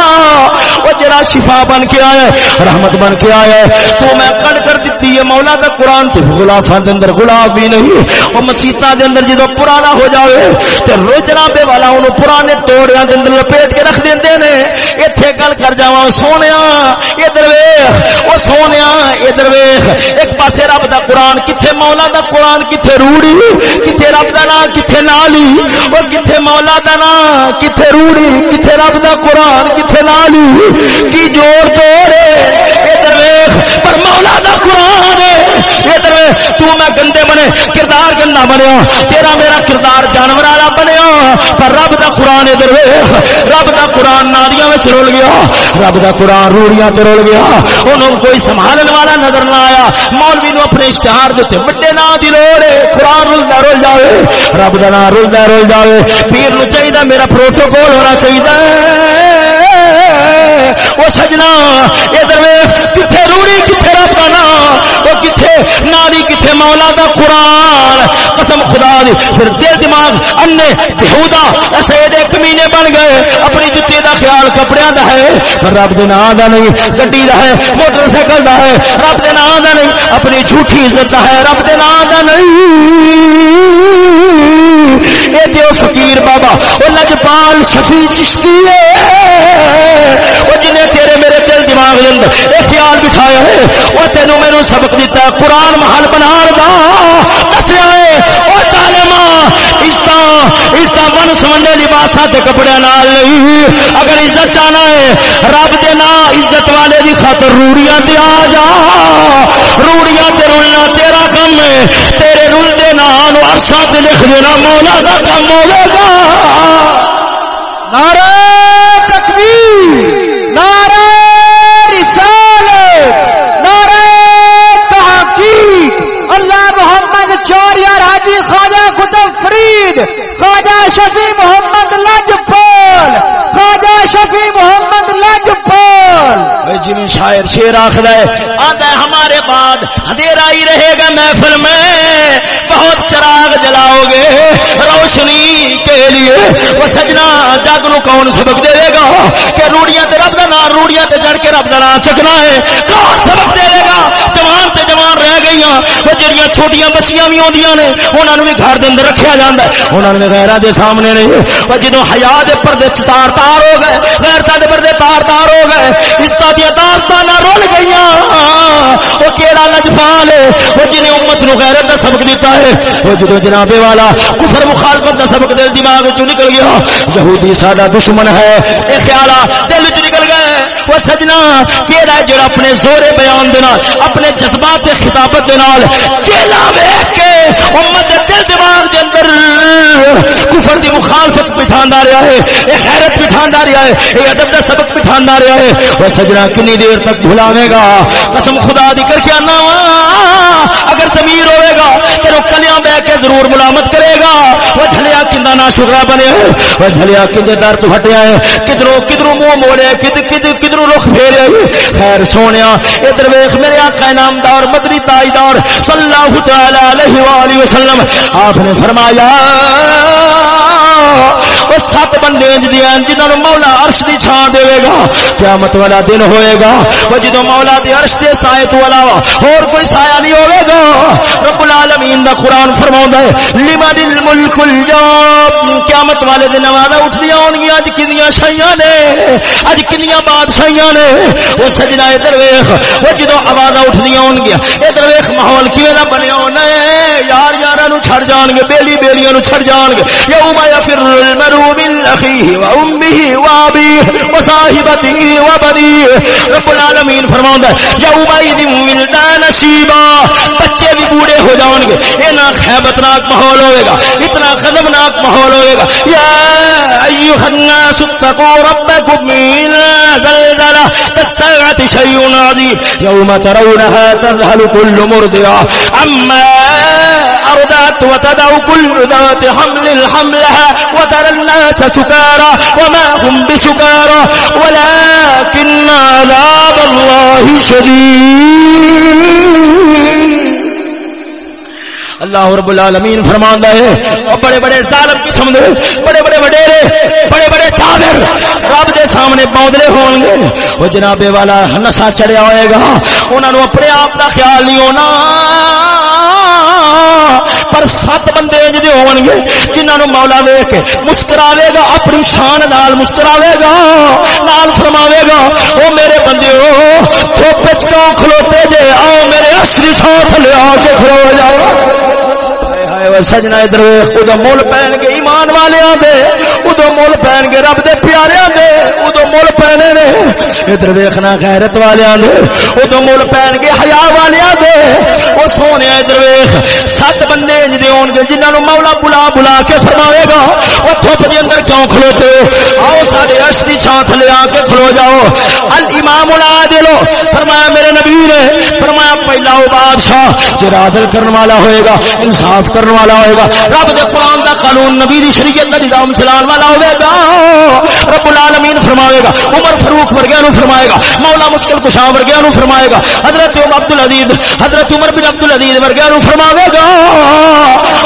وہ جرا شفا بن کے آیا ہے، رحمت بن کے آیا ہے تو میں کڑ کر دیتی ہے، مولا دا قرآن تے غلافاں دے اندر غلاف بھی نہیں او مسیتاں دے اندر جدو پرانا ہو جاوے، تے روجنا بے والا اونوں پرانے توڑیاں دے اندر لپیٹ کے رکھ دیندے نے۔ ایتھے گل کر جاواں سونیا ادھر ویکھ، او سونیا ادھر ویکھ۔ ایک پاسے رب دا قرآن، کتھے مولا دا قرآن، کتھے روڑی، کتھے رب دا نام، کتھے نالی، او کتھے مولا دا نام۔ کتھے روڑی، کتھے رب دا قرآن، کتھے نالی کی جوڑ توڑے ادھر ویکھ، پر مولا دا قرآن ادھر ویکھ تو کردار بنیا تیرا میرا کردار جانور والا بنیا پر رب دا قرآن ادھر ویکھ رب دا قرآن نالیاں رول گیا، رب دا قرآن روڑیاں تے رول گیا انہوں کوئی سنبھالن والا نظر نہ آیا، مولوی نو اپنے اشتہار دیتے بڑے نا دی لوڑ ہے، قرآن رلدا رول جاوے، رب دا نام رلدا رول جاوے، پیر نو چاہیے میرا پروٹوکول ہونا چاہیے وہ سجنا ادھر کتنے روڑی کتنے رب کا نام؟ وہ کتنے ناری کتنے مولا دا قرآن؟ قسم خدا دی، پھر دل، دماغ انے بہودا ایسے دے کمینے بن گئے، اپنی جتی دا خیال کپڑے دا ہے، پر رب دے نام دا نہیں، گڈی دا ہے، موٹر سائیکل دا ہے، رب دے نام دا نہیں، اپنی جھوٹھی عزت دا ہے، رب دے نام دا نہیں۔ اے دیو فقیر بابا وہ لجپال شفیع چشتی ہے۔ وہ جنہیں تیرے میرے دل دماغ اندر اے خیال بٹھایا ہے وہ تینو میرے سبق دیتا ہے، قرآن محل بنا دا۔ دسیا ہے وہ تعلیم اس عزت بن سمندے لباسا تے کپڑے نال نہیں اگر عزت چاہنا ہے، رب دے نا عزت والے دی خاطر روڑیاں تے آ جا۔ روڑیاں تے رولنا تیرا کم ہے۔ تیرے رول دے نام عرشاں تے لکھ دینا مولا دا کم ہوے گا۔ نعرہ تکبیر، نعرہ رسالت، نعرہ تحقیق۔ اللہ محمد چار یار حاجی خواجہ کتب فرید شفیع محمد لجپال خواجہ شفیع محمد لجپال جی شاعر شیر آخر ہے آتا ہے ہمارے بعد، اندھیرا ہی رہے گا محفل میں بہت چراغ جلاؤ گے، روشنی کے لیے۔ وہ سجنا جگ نو کون سبق دے گا؟ کہ روڑیاں تے رب دا نام، روڑیاں تے چڑھ کے رب دا نام چکنا ہے۔ کون سبق دے گا؟ جوان تے جوان رہ گئی وہ جڑیاں چھوٹیاں بچیاں بھی ہوندیاں نے، انہاں نو بھی گھر دے اندر رکھیا جاندا ہے۔ انہاں نے غیراں دے سامنے نہیں وہ جدوں حیا دے پردے تار تار ہو گئے غیرتاں دے پردے تار تار ہو گئے عزت دی داستاناں رول گئیاں۔ وہ کیڑا لجپال ہے؟ وہ امت نو غیرت دا سبق دیتا ہے۔ وہ جدو جناب والا کفر مخالفت دا سبق دل دماغ چ نکل گیا، یہودی سادہ دشمن ہے۔ اے خیال دل چ نکل گئے۔ وہ سجنا، کیڑا ہے جڑا اپنے زورے بیان دے نال، اپنے جذبات تے خطابت دے نال، چیلا ویکھ کے امت دے دل دماغ دے اندر کفر دی مخالفت بٹھاندا رہیا ہے، اے غیرت بٹھاندا رہیا ہے، اے ادب دا سبق بٹھاندا رہیا ہے۔ وہ سجنا کنی دیر تک بھلاوے گا۔ قسم خدا دی کر کے انا اگر اگر زمیر ہوئے گا، تیرو کلیاں بہ کے ضرور ملامت کرے گا۔ وہ جھلیا کندا نا شکرا بنے وہ جھلیا کدے در تو ہٹیا ہے۔ کدھروں کدھروں منہ موڑے، کد کد کدھروں رخ پھیرے۔ خیر سونیا، ادھر ویکھ میرے آقا نامدار مدنی تاجدار صلی اللہ تعالی علیہ والہ وسلم، آپ نے فرمایا، وہ سات بندے جنہوں مولا عرش دی چھان دے گا، قیامت والا دن ہوئے گا۔ وہ جدو مولا دی عرش دے سائے تو علاوہ اور کوئی سایہ نہیں ہوئے گا۔ رب العالمین دا قرآن فرماؤں ہے، لمن الملک اليوم؟ قیامت والے دن آوازہ اٹھ دیا ہونگی اج کنیاں شائیاں نے؟ اج کنیاں بادشاہیاں نے। وہ سجنا ادھر ویخ وہ جدو آوازہ اٹھ دیا ہونگی ادھر ویخ ماحول کیویں دا بنیا ہونا یار یاراں نو چھڑ جان گے، بیلی بیلیاں نو چھڑ جان گے۔ یوم یفر المرء من اخیه و امه و ابیه و صاحبته و بنیه رب العالمین فرماوندا ہے، یوم اذ ولدان شیبا بچے بھی بوڑھے ہو جان گے۔ اتنا خیبتناک ماحول ہوے گا، اتنا خطرناک ماحول ہوے گا۔ یا ایها الناس اتقوا ربكم من زلزلة الساعة شيء عظيم. يوم ترونها تذهل كل مرضعة. عما أرضعت وتدع كل ذات حمل حملها وترى الناس سكارى وما هم بسكارى. ولكن عذاب الله شديد. اللہ رب العالمین فرماندا ہے اور بڑے بڑے ظالم قسم دے، بڑے بڑے وڈیرے بڑے بڑے چادر رب دے سامنے پودلے ہون گے وہ جناب والا نشا چڑھیا ہوئے گا۔ انہاں نو اپنے آپ دا خیال نہیں ہونا۔ پر سات بندے جدے ہون گے جنہاں نو مولا ویکھ کے مسکراوے گا، اپنی شان نال مسکراوے گا، نال فرماوے گا، او میرے بندیو تھوپ وچ کیوں کھلوتے جے؟ آؤ میرے اصلی چھاں تھلے آ کے کھلو جاؤ۔ سجنا ادھر ادو مل پہن گے ایمان والے دے ادو مل پہن گے رب دے پیارے دے ادو مل پہنے نے، ادھر ویخنا خیرت والے دے ادو مل پہن گے ہیا والے دے۔ وہ سونے ادھر ویخ، سات بندے جی ہون گے جنہوں نے مولا بلا بلا کے فرماوے گا وہ تھوپ کے اندر کیوں کھلوتے آؤ سارے ارش کی چھان تھلے آ کے کھلو جاؤ۔ الامام العادل، فرمایا میرے نبی نے، فرمایا پہلا وہ بادشاہ جرا عدل کرنے والا ہوئے گا، انصاف کرنے والا ہوئے گا۔ رب دے قرآن دا قانون نبی دی شریعت دا نظام چلان والا ہوئے گا۔ رب العالمین فرمائے گا۔ عمر فاروق ورگیا نو فرمائے گا۔ مولا مشکل کشا ورگیا نو فرمائے گا۔ حضرت عبد العزیز حضرت عمر بن عبد العزیز ورگیا نو فرماوے گا۔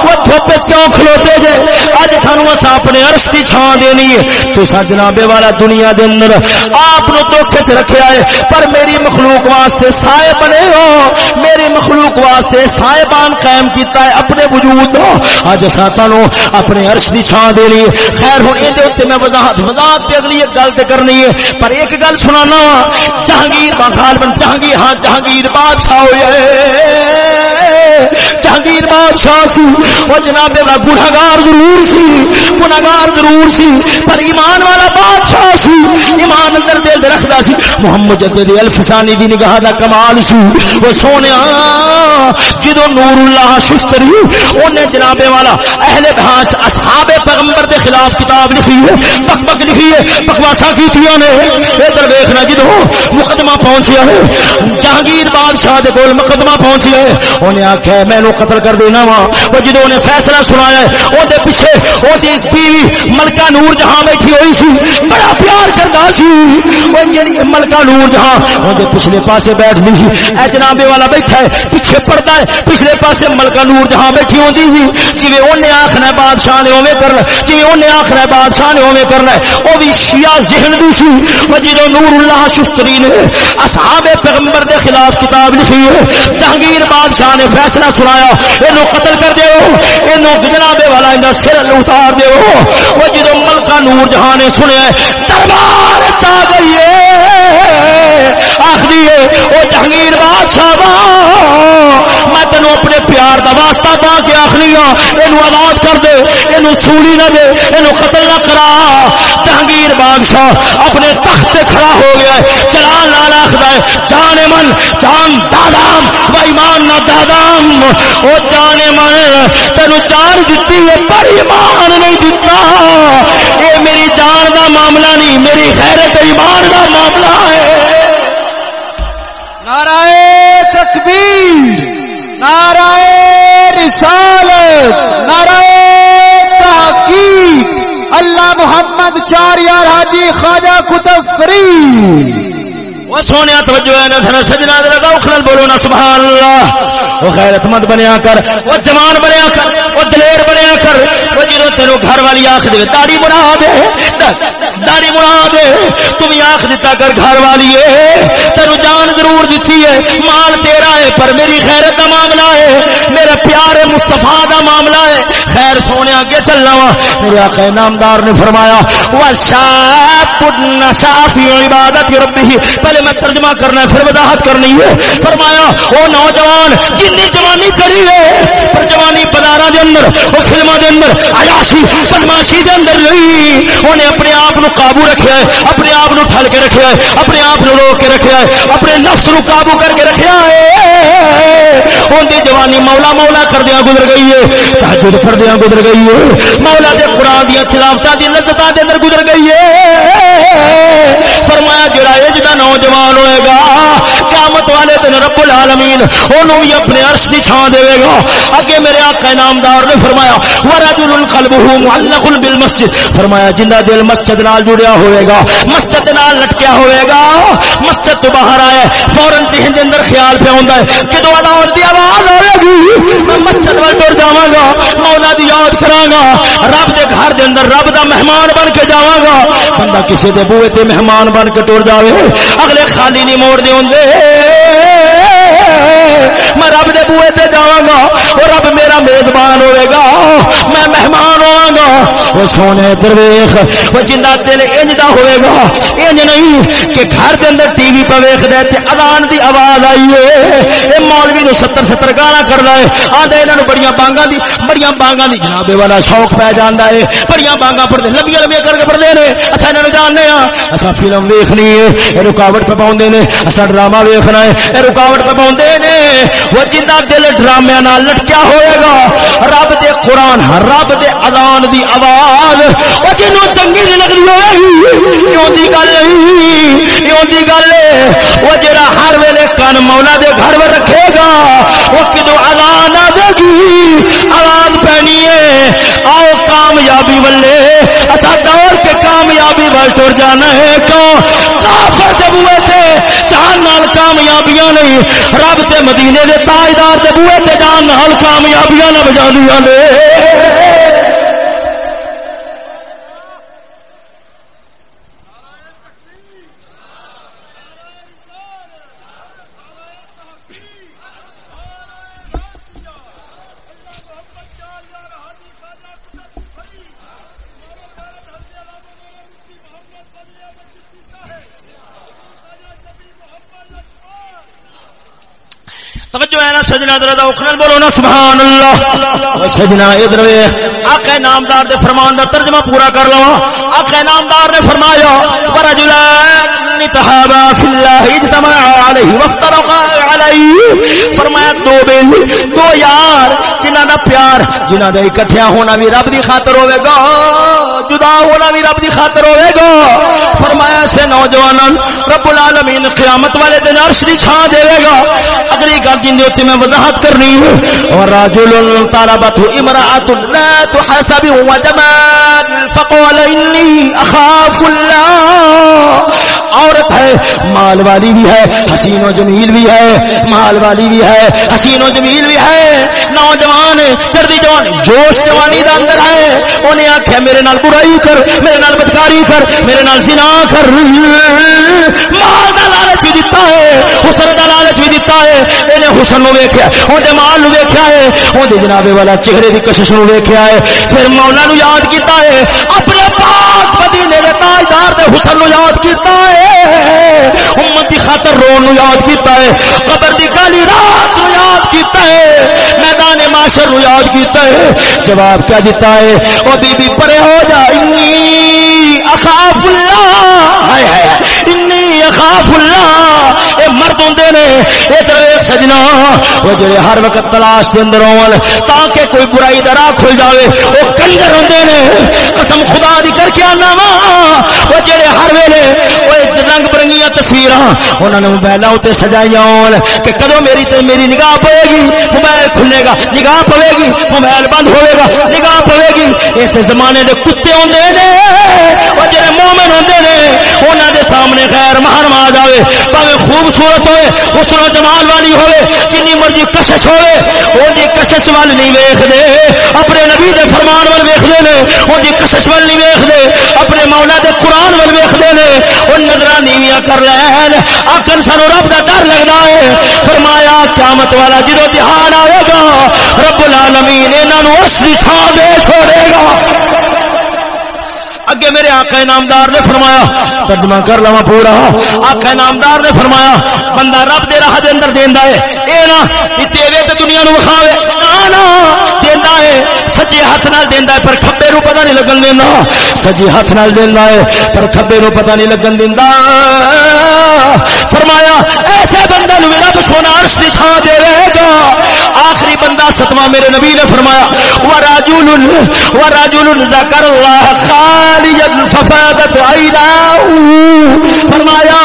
وہ دھوپے کیوں کھلوتے جے؟ اج تھانو اس اپنے عرش دی چھان دینی ہے۔ تو جناب والا دنیا دے اندر آپ نو دھوکے وچ رکھیا ہے۔ پر میری مخلوق واسطے سائے بنے ہو۔ میری مخلوق واسطے سائے بان قائم کیتا ہے۔ اپنے وجود دا اج ساتاں نو اپنے عرش دی چھان دینی ہے خیر، ہن ایں اوتے میں وضاحت وضاحت تے اگلی ایک گل تے کرنی ہے۔ پر ایک گل سنانا جہانگیر باغال بن، جہانگیر ہاں جہانگیر بادشاہ ہوئے۔ جہانگیر بادشاہ سی۔ وہ جناب دا گناہگار ضرور سی، گناہگار ضرور سی۔ پر ایمان والا بادشاہ سی۔ ایمان اندر دل رکھدا سی۔ محمد جدد الفسانی دی نگاہ دا کمال سی۔ وہ سونیا جدو نور اللہ شستری اونے جناب والا، اہل بھاس، اصحاب پیغمبر دے خلاف کتاب لکھی ہے، بک بک لکھی ہے بکواسا کیتیاں نے؟ ادھر دیکھنا جدو مقدمہ پہنچیا ہے، جہانگیر بادشاہ دے کول مقدمہ پہنچیا ہے۔ انہیں آخیا میں نو قتل کر دینا وا۔ وہ جدو نے فیصلہ سنایا ہے وہ پیچھے وہ بیوی ملکہ نور جہاں بیٹھی ہوئی سی، بڑا پیار کرتا سی۔ وہ جی ملکہ نور جہاں وہ پچھلے پاسے بیٹھ لی سی۔ اے جنابے والا بیٹھا ہے، پیچھے پڑتا ہے، پچھلے پاسے ملکہ نور جہاں بیٹھی ہوئی ہوتی سی جی انہیں آخنا بادشاہ نے اوے کرنا جی انہیں آخنا بادشاہ نے اوے کرنا وہ بھی شیعہ ذہن بھی سی۔ وہ جدو نور اللہ شستری نے اصحاب پیغمبر دے خلاف کتاب لکھی ہے، جہانگیر بادشاہ نے فیصلہ سنایا یہ قتل کر دیو یہ جنابے والا ان سر اتار دیو۔ وہ جدو ملکہ نور جہاں نے سنیا دربار چاہ گئی آخری وہ جہانگیر بادشاہ میں تینوں اپنے پیار دا واسطہ پا کے یہ آباد کر دے یہ سوڑی نہ دے یہ قتل نہ کرا۔ جہانگیر بادشاہ اپنے تخت کھڑا ہو گیا ہے چلان لال آخر ہے، جان من، جان دادام و ایمان نہ دادام۔ وہ جانے من، تینو جان دیتی ہے، پر ایمان نہیں دیتا یہ میری جان دا معاملہ نہیں، میری غیرت ایمان دا معاملہ ہے۔ نعرہ تکبیر، نعرہ رسالت نعرہ تحقیق اللہ محمد چار یار حاجی خواجہ کتب فری وہ سونے توجہ ہے، نظر سجنا لگا اخلل بولو نا، سبحان اللہ۔ وہ غیرت مند بنیا کر، وہ جوان بنیا کر، وہ دلیر بنیا کر، وہ جدو تینوں گھر والی آخ دے داڑی بنا دے داڑی بنا دے تم آخ دیتا کر گھر والی تینوں جان ضرور دیتی ہے مال تیرا ہے پر میری خیرت کا معاملہ ہے میرے پیارے مستفا کا معاملہ ہے خیر سونے آگے چلنا وا، میرے آقا نامدار نے فرمایا وہ عبادت ربی پہلے میں ترجمہ کرنا ہے، پھر وضاحت کرنی ہے۔ فرمایا وہ نوجوان جن جوانی چڑی ہے، پر جوانی بازار دے اندر وہ فلموں دے اندر، عیاشی، بدماشی دے اندر نہیں انہیں اپنے آپ نو قابو رکھیا ہے، اپنے آپ نو ٹھل کے رکھیا ہے، اپنے آپ نو روک کے رکھیا ہے، اپنے نفس نو قابو کر کے رکھیا ہے۔ ان دی جوانی مولا مولا کر دیا گزر گئی ہے تحجد کر دیا گزر گئی ہے۔ مولا دے قرآن دیا تلاوتاں دی لذتاں دے اندر گزر گئی ہے۔ فرمایا، جڑا اجدا نوجوان ہوئے گا، قیامت والے دن رب العالمین انہوں بھی اپنے عرش کی چھان دے گا۔ اگے میرے آقا نامدار نے فرمایا، ورجل قلبه معلق بالمسجد۔ فرمایا، جنہ دل مسجد نال جڑیا ہوئے گا، مسجد نال لٹکیا ہوئے گا۔ مسجد تو باہر آیا فورن ذہن دے اندر خیال پہ ہوندا ہے کہ دو اذان دی آواز آئے گی؟ میں مسجد ول ٹر جاواں گا مولا دی یاد کراں گا۔ رب دے گھر دے اندر رب دا مہمان بن کے جاواں گا۔ بندہ کسی دے بوئے تے مہمان بن کے ٹر جاوے، اگلے خالی نہیں موڑ دے ہوں میں رب دے بوئے تے جاواں گا اور رب میرا میزبان ہوئے گا، میں مہمان ہوا گا۔ وہ سونے درویخ وہ جنہ دل انج دا ہوئے گا، انج نہیں کہ گھر دے اندر ٹی وی پہ ویکھ دے تے اذان دی آواز آئی ہے اے مولوی نو 70 70 گانا کردا ہے۔ آندے انہاں نو بڑیاں بانگاں دی، بڑیاں بانگاں دی جناب والا شوق پہ جاندا ہے بڑیاں بانگاں پڑھدے، لمبیاں لمبیاں کر کے پڑھدے نے۔ اساں انہاں نو جاننے ہاں اساں فلم ویکھنی ہے اے رکاوٹ پہ پاؤندے نے۔ اساں ڈرامہ ویکھنا ہے اے رکاوٹ پہ پاؤندے نے۔ وہ جنہ دل ڈرامے نال لٹکیا ہوئے گا، رب دے قرآن، رب دے اذان دی آواز۔ وہ جنوں چنگی نہیں لگنی ہوئے، یوں دی گل نہیں، یوں دی گل وہ جڑا ہر ویلے کن مولا دے گھر میں رکھے گا وہ کدو اذان آ دے گی؟ آواز پہنی ہے۔ آؤ کامیابی والے اسا دور کے کامیابی وال ٹر جانا ہے۔ کیوں؟ کافر دے بوئے تے نال کامیابیاں نہیں، رب تے مدینے دے تاجدار تے بوئے تے جان نال کامیابیاں نہ بجا دیا نے۔ توجہ ہے نا سجنا در اوکھن بولو نا سبحان اللہ سجنا ادھر آقا نامدار دے فرمان دا ترجمہ پورا کر لو۔ آقا نامدار نے فرمایا ورجلان تحابا فی اللہ اجتماع علیہ وافترقا علیہ۔ فرمایا، دو بین دو یار جنہ دا پیار جنہ دا اکٹھیا ہونا بھی رب دی خاطر ہوئے گا، جدا ہونا بھی رب دی خاطر ہوئے گا۔ فرمایا سے نوجوان رب العالمین قیامت والے دن عرش دی چھان دے گا۔ اگلی گل جن دے اوتے میں وضاحت کرنی ہے اور راجل طلبت امراه لا تحسب وجمال فقال اني اخاف الله۔ عورت ہے، مال والی بھی ہے، حسین و جمیل بھی ہے، مال والی بھی ہے، حسین و جمیل بھی ہے۔ نوجوان چردی جوان جوش جوانی دا اندر ہے۔ انہیں آخیا میرے نال برائی کر، میرے نال بدکاری کر، میرے نال زنا کر۔ مال کا لالچ بھی دیتا ہے، حسن کا لالچ لالچ بھی دیتا ہے۔ انہیں حسن نو ویکھیا اون مال نو ویکھیا ہے۔ اون جناب والا چہرے دی کشش نو ویکھیا ہے۔ پھر مولا نو یاد کیتا ہے۔ اپنے پاک مدینے دے تاجدار دے حسن نو یاد کیتا ہے۔ امت کی خاطر رو نو یاد کیتا ہے۔ قبر دی کالی رات نو یاد کیتا ہے۔ میدان معاشر نو یاد کیتا ہے۔ جواب کیا دیتا ہے؟ او بی بی پرے ہو جا، انی اخاف اللہ۔ ہائے ہائے۔ انی اخاف اللہ، اے مرد ہوندے نے، اے تے سجنا، وہ جڑے ہر وقت تلاش دے اندر ہون، تاکہ کوئی برائی دا راہ کھل جاوے او کنجر ہوندے نے، قسم خدا دی کر کے آنا وا، وہ جڑے ہر ویلے وہ رنگ برنگی دیا تصویر انہوں نے موبائل اتنے سجائی ہون، کہ کدو میری تے میری نگاہ پوے گی، موبائل کھلے گا، نگاہ پوے گی، موبائل بند ہوئے گا، نگاہ پوے گی۔ اس زمانے دے کتے ہوندے نے وہ جڑے مومن ہوندے نے، انہاں دے سامنے خیر محرم آ جاوے۔ پاوے خوبصورت ہوئے، حسن و جمال والی ہوئے، جنی مرضی کشش ہوئے وہ دی کشش وال نہیں ویکھ اپنے نبی دے فرمان وال ویکھ دے نے وہ دی کشش وال نہیں ویکھ اپنے مولا دے قرآن وال ویکھ دے نے وہ نظراں نیویاں کر لین۔ آکن سانو رب دا ڈر لگدا ہے۔ فرمایا، قیامت والا جدو دہان آئے گا، رب العالمین انہاں نو اس دی چھاں دے چھوڑے گا۔ اگے میرے آقا انعامدار نے فرمایا، ترجمہ کر لوا پورا۔ آقا انعامدار نے فرمایا، بندہ رب دے راہ دے اندر دیندا ہے۔ اے نا کہ تیرے تے دنیا نو وکھاوے۔ نا دیندا ہے۔ سجے ہاتھ نال دیندا ہے، پر کھبے نو پتہ نہیں لگن دیندا سجے ہاتھ نال دیندا ہے، پر کھبے نو پتہ نہیں لگن دیندا فرمایا ایسے بندہ نو میرا سونا عرش دی چھاں دے گا۔ آخری بندہ ستواں میرے نبی نے فرمایا وراجل وراجل ذکر اللہ خال ففادت فرمایا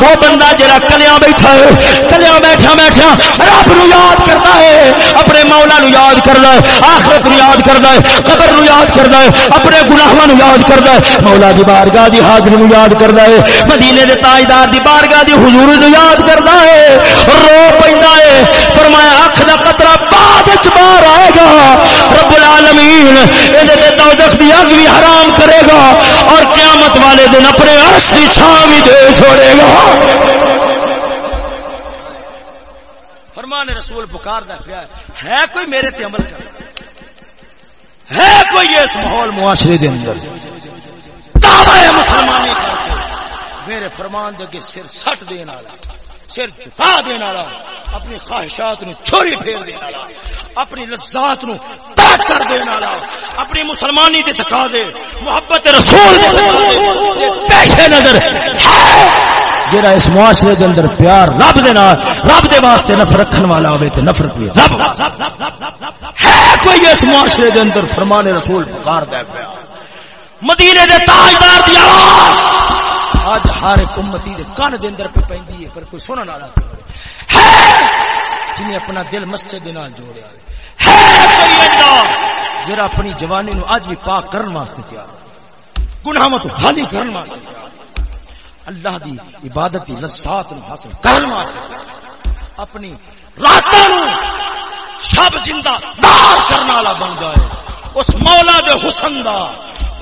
وہ بندہ جڑا کلیاں بیٹھا ہے، کلیاں بیٹھا بیٹھا، رب نو یاد کرتا ہے، اپنے مولا نو یاد کردا ہے، آخرت نو یاد کردا ہے، قبر نو یاد کردا ہے، اپنے گناہاں نو یاد کردا ہے۔ مولا دی بارگاہ دی حاضری نو یاد کردا ہے، مدینے دے تاجدار دی بارگاہ دی حضور نو یاد کردا ہے، رو پیندا ہے۔ فرمایا، اکھ دا قطرہ بعد وچ باہر آئے گا۔ رب العالمین اے دے دوزخ دی اگ بھی حرام کرے گا۔ اور قیامت والے دن اپنے عرش کی چھان بھی دے چھوڑے گا۔ فرمان رسول پکار دا پیا ہے کوئی میرے تے عمل کر ہے کوئی اس ماحول معاشرے دے اندر؟ دعوی مسلمانی کر کے میرے فرمان دے کے سر سٹ دینا والا، سر چکا دینا والا، اپنی خواہشات نو چھوڑی پھیر دینا والا، اپنی لذات نو ترک کر دینا والا، اپنی مسلمانی دے تقاضے محبت رسول دے پیشے نظر جڑا اس معاشرے دے اندر پیار رب دے نال، رب دے واسطے نفرت رکھن والا ہوے تے نفرت بھی رب، ہے کوئی اس معاشرے دے اندر فرمان رسول پکار دے پیا؟ مدینے دے تاجدار دی آواز۔ اج ہر ایک امتی دے کان دے اندر پہ پیندی ہے، پر کوئی سنن والا ہے جن اپنا دل مسجد دے نال جوڑیا۔ ہے کوئی ایسا جڑا اپنی جوانی نو اج بھی پاک کرن واسطے تیار۔ گناہاں تو خالی کرن واسطے اللہ دی عبادت دی لذات نو حاصل کرن واسطے اپنی راتاں نو شب زندہ دار کرن والا بن جائے۔ اس مولا دے حسن دا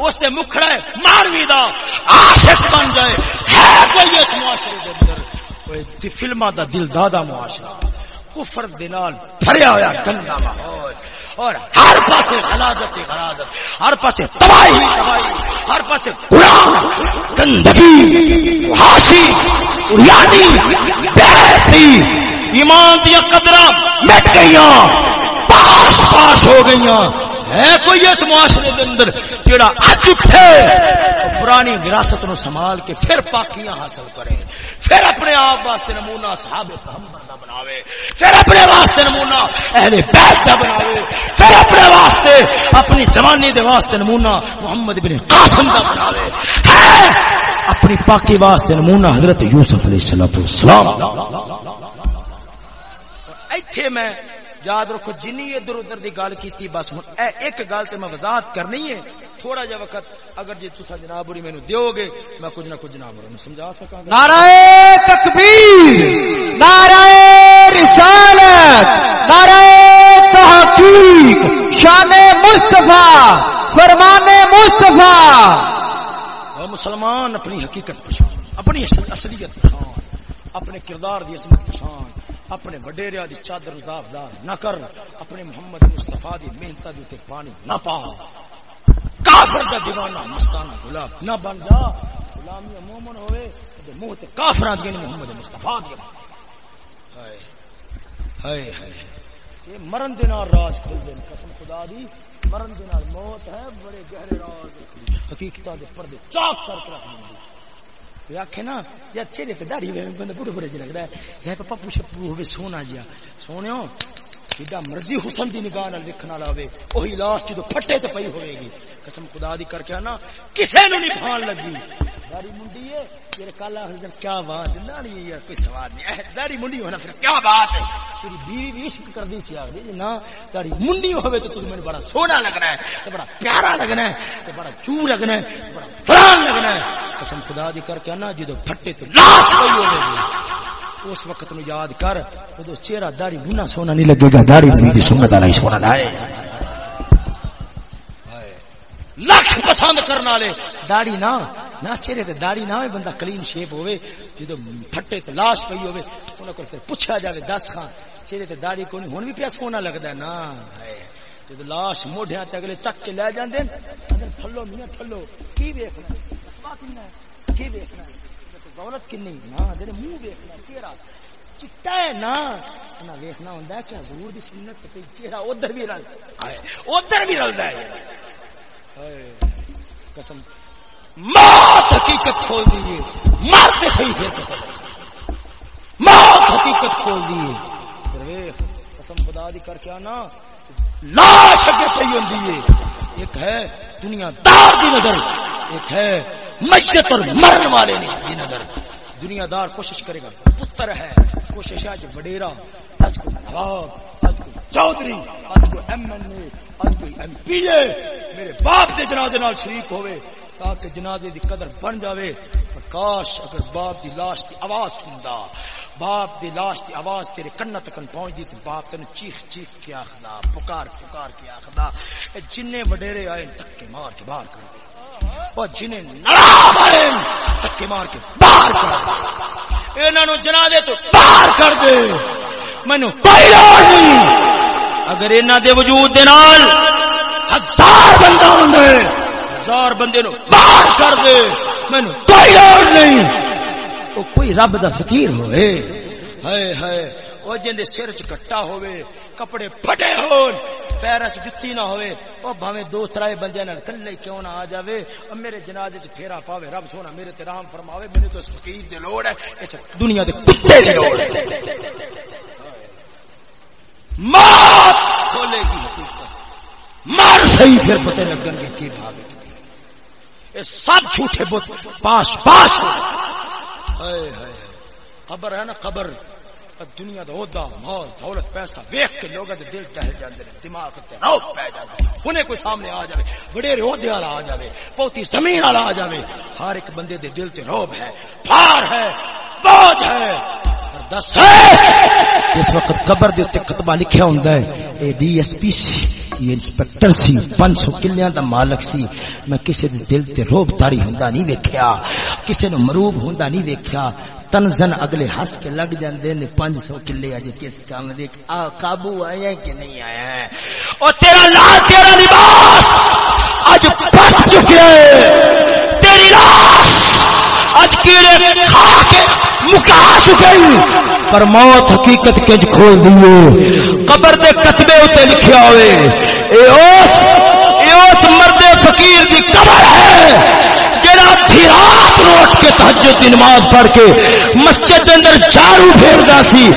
اس نے مکھڑا ہے ماروی دا عاشق بن جائے۔ ہے کوئی اس معاشرے دے اندر؟ کوئی فلمہ دا دل دادا معاشرہ۔ کفر دنال بھریا ہوا گندا ماحول۔ اور ہر پاسے غلاظت غلاظت ہر پاسے تباہی تباہی۔ ہر پاسے گناہ، گندگی ہاشی یعنی بے ایمان دیا قدرہ مٹ گئیاں پاش پاش ہو گئیاں۔ ہے کوئی اس معاشرے دے اندر جڑا اج اٹھے پرانی وراثت نو سنبھال کے پھر پاکیاں حاصل کرے۔ پھر اپنے آپ واسطے نمونہ صحاب محمد دا بناوے۔ پھر اپنے واسطے نمونہ اہل بیت دا بناوے۔ پھر اپنے واسطے اپنی جوانی دے واسطے نمونہ محمد بن قاسم دا بناوے۔ اپنی پاکی واسطے نمونہ حضرت یوسف علیہ السلام۔ ایتھے میں یاد رکھو جنی ادھر ادھر دی گل کیتی بس ہن اے ایک گل تے میں وضاحت کرنی ہے۔ تھوڑا جا وقت اگر جی تسا جناب ہوری مینوں دیو گے میں کچھ نہ کچھ جناب ہوری سمجھا سکاں گا۔ نعرہ تکبیر نعرہ رسالت نعرہ تحقیق شان مصطفیٰ فرمان مصطفیٰ۔ اور مسلمان اپنی حقیقت پہچان اپنی اصلیت پہچان۔ اپنے کردار دی عظمت پہچان اپنے وڈیریا دی چادر دافدار نہ کر، اپنے محمد مصطفیٰ دی محنت دی تے پانی نہ پا۔ کافر دا دیوانہ مستانہ غلام نہ بن جا۔ غلامی مومن ہوئے تے منہ تے کافراں دی یعنی محمد مصطفیٰ دی۔ ہائے ہائے ہائے۔ یہ مرن دے نال راز کھل دے قسم خدا دی۔ مرن دے نال موت ہے، بڑے گہرے راز حقیقتاں دے پردے چاک کر کے رکھ دیں آخے نا یا چہرے پہ داڑھی بندہ بڑے بڑے لگتا ہے یا پپا پوچھ ہوئے سونا جیا سونے جا مرضی حسن دی نگاہ لکھنا لاوے وہی لاسٹ جدو پھٹے تو پی ہوئے گی قسم خدا دی کر کے نا کسے نو نہیں کھان لگی داڑھی منڈی ہے؟ تیرے کالا حضر کیا بات ہے؟ داڑھی یار، کوئی سوال نہیں. ہے داڑھی منڈی ہونا پھر کیا بات ہے؟ تیری بیوی بھی عشق کر دی سی آگے جی نا، داڑھی منڈی ہوئے تو تجھے میرے بڑا سونا لگنا ہے تو بڑا پیارا لگنا ہے تو بڑا چو لگنا ہے تو بڑا فران لگنا ہے. قسم خدا دی کر کے نا، جدو پھٹے تو لاش پئی ہوے جی. اس وقت نو یاد کر، جدو چہرہ داڑھی منا سونا نہیں لگے گا، داڑھی نبی دی سنت والا ہی سونا نہ ہے لکھ پسند کرنے والے داڑی نہ نہ چہرے تے داڑی نہ ہوئے، بندہ کلین شیپ ہوئے جدو پھٹے تے لاش پئی ہوئے، انہاں کو پھر پوچھا جاوے، دس خان، چہرے تے داڑی کوئی ہن بھی پیا سونا لگدا ہے؟ نا ہائے جدو لاش موڈھیاں تے اگلے چک کے لے جاندے اندر تھلو میاں تھلو کی ویکھنا؟ ہے کی ویکھنا؟ ہے دولت کنی؟ نہ تیرے منہ ویکھنا، چہرہ چٹا ہے نا نہ ویکھنا ہوندا ہے کہ حضور دی سنت تے چہرہ ادھر بھی رل ادھر بھی رلدا ہے قسم موت حقیقت کھول دیے مارتے صحیح پھر موت حقیقت کھول دیے قسم خدا دی کر کے آنا۔ لاش اگے ایک ہے دنیا دار دی نظر۔ ایک ہے مشرت اور مرن والے دی نظر۔ دنیا دار کوشش کرے گا۔ پتر ہے کوشش ہے وڈیرا۔ کو نواب چودھری اج کو ایم این اے اج کوئی ایم پی اے، میرے باپ دے جنازے نال شریک ہوئے، تاکہ جنازے دی قدر بن جاوے۔ کاش اگر باپ دی لاش دی آواز سندا، باپ دی لاش دی آواز تیرے کن تکن پہنچ دی تے باپ تین چیخ چیخ کے آخدا، پکار پکار کے آخدا، اے جنے وڈیرے آئے تکے مار کے باہر کر دے۔ اور جنہیں نڑاب آئے تکے مار کے باہر کر دے۔ انہاں نو جنازے تو باہر کر دے۔ کوئی نہیں۔ اگر انہوں دے وجود دے نال ہزار بندہ ہوں ہزار بندے نو باہر کر دے۔ مینو کوئی نہیں۔ وہ کوئی رب دا فقیر ہوئے۔ ہائے ہائے وہ جن دے سر چ کٹا ہوئے کپڑے پھٹے ہون چ جتی نہ ہوئے او بھاویں دو ترائے بندے نال کلے کیوں نہ آ جاوے؟ او میرے جنازے چ پھیرا پاوے رب سونا میرے تے رحم فرماوے میرے تو اس فقیر دی لوڑ ہے اس دنیا دے کتے دی لوڑ ہے۔ موت کھولے گی حقیقت مار صحیح پھر پتہ لگن گے کی بھاگ یہ سب جھوٹے بت پاس پاس خبر ہے نا خبر دنیا دا عہدہ، مال، دولت، پیسہ ویخ کے لوگوں کے دل ٹہل جاندے دماغ تے روپ پہ جاتا انہیں کوئی سامنے آ جاوے، بڑے عہدے والا آ جاوے بہتی زمین والا آ جاوے۔ ہر ایک بندے دے دل تے روب ہے پھار ہے، بوجھ ہے دس ہے۔ اس وقت قبر دے تے کتبہ لکھیا ہوندا ہے، اے ڈی ایس پی سی، یہ انسپیکٹر سی، پانچ سو کلیاں دا مالک سی۔ میں کسی دے دل تے روب تاری ہوندا نہیں ویکھیا کسی نو مروب ہوندا نہیں ویکھیا۔ تنزن اگلے ہس کے لگ جاندے نے پانچ سو کلے اج کس کام دے آ، قابو آیا ہے کہ نہیں آیا ہے؟ او تیرا لا تیرا لباس اج پھٹ چکے تیری لاش اج کیڑے کھا کے مکا چکے پر موت حقیقت کج کھول دیے قبر دے کتبے اتنے لکھیا ہوئے۔ اے اوس اے اوس مرد فقیر دی قبر ہے۔ جڑا تھی راتوں اٹھ کے تہجد کی نماز پڑھ کے مسجد دے اندر جھاڑو پھیردا سی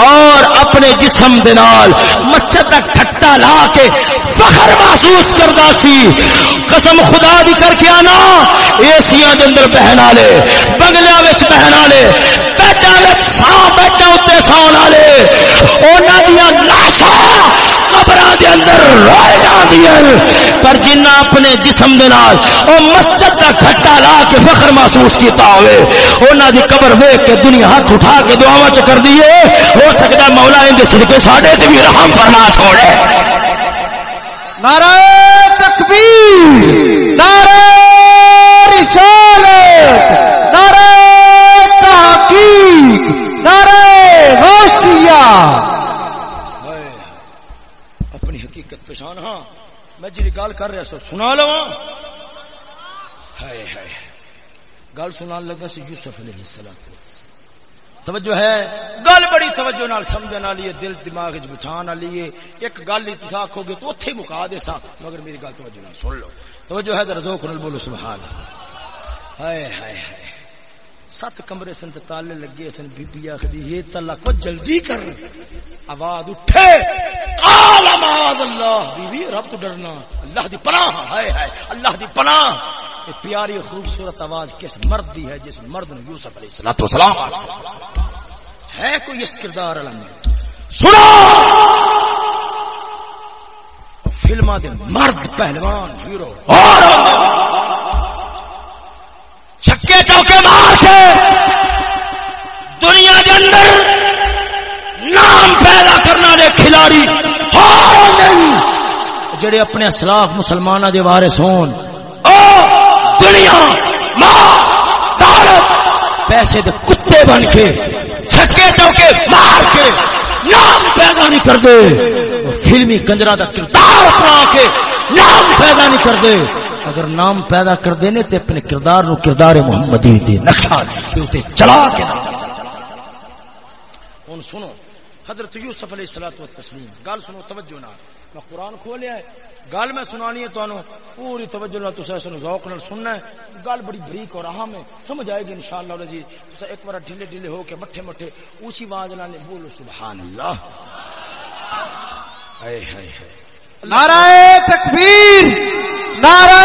اور اپنے جسم دے نال مسجد دا ٹھٹا لا کے فخر محسوس کردا سی۔ قسم خدا دی کر کے آنا، اے سیاں دے اندر بہن والے بنگلیاں وچ بہن والے وچ سا بیٹا اوتے ساون والے انہاں دیاں لاشاں قبراں دے اندر روئے جاندیاں پر جنہ اپنے جسم دے نال او مسجد دا کھٹا لا کے فخر محسوس کیتا ہوئے انہاں دی قبر ویکھ کے دنیا ہاتھ اٹھا کے دعاواں چ کر دیے ہو سکدا مولا ان دے صدقے ساڈے تے بھی رحم فرما چھوڑے۔ نعرہ تکبیر، نعرہ میں جی گل کر رہا سو، سنا لوا ہائے ہائے گل سنا لگا سی یوسف علیہ السلام توجہ ہے؟ گل بڑی توجہ نال سمجھن والی ہے، دل دماغ وچ بٹھان والی ہے۔ ایک گل ہی تسا آکھو گے تو اوتھے مکا دے سا، مگر میری گل توجہ نال سن لو۔ توجہ ہے ذرا ذوق نال بولو، سبحان اللہ۔ ہائے ہائے ہائے۔ سات کمرے سن تالے لگے سن بی بی آخدی یہ تلا کو جلدی کر۔ آواز اٹھے۔ قال معاذ اللہ۔ بی بی رب تو ڈرنا۔ اللہ دی پناہ۔ ہائے ہائے، اللہ دی پناہ۔ یہ پیاری خوبصورت آواز کس مرد دی ہے جس مرد نے یوسف علیہ السلام تو سلام ہے کوئی اس کردار والا میں سنو دے مرد پہلوان، ہیرو۔ اور! چھکے چوکے مار کے دنیا کے اندر نام پیدا کرنا دے کھلاڑی جڑے اپنے اسلاف مسلمان دے وارث ہون، او دنیا ماں دولت پیسے دے کتے بن کے چھکے چوکے مار کے نام پیدا نہیں کر دے۔ فلمی کنجرا دا کردار اپنا کے نام پیدا نہیں کر دے۔ اگر نام پیدا کر دینے تے اپنے کردار نو کردار محمدی دے نقشہ دے چلا کے ہوں سنو، حضرت یوسف علیہ السلام و تسلیم گل سنو، توجہ نہ میں قرآن کھولیا ہے، گل میں سنانی ہے تمہیں پوری توجہ نہ تو سن ذوق نال سننا ہے۔ گل بڑی بریک اور اہم ہے، سمجھ آئے گی انشاءاللہ شاء جی ایک بار ڈھیلے ڈھیلے ہو کے مٹھے مٹھے اسی آواز نال بولو، سبحان اللہ۔ ہائے ہائے ہائے۔ نعرہ تکبیر، نعرہ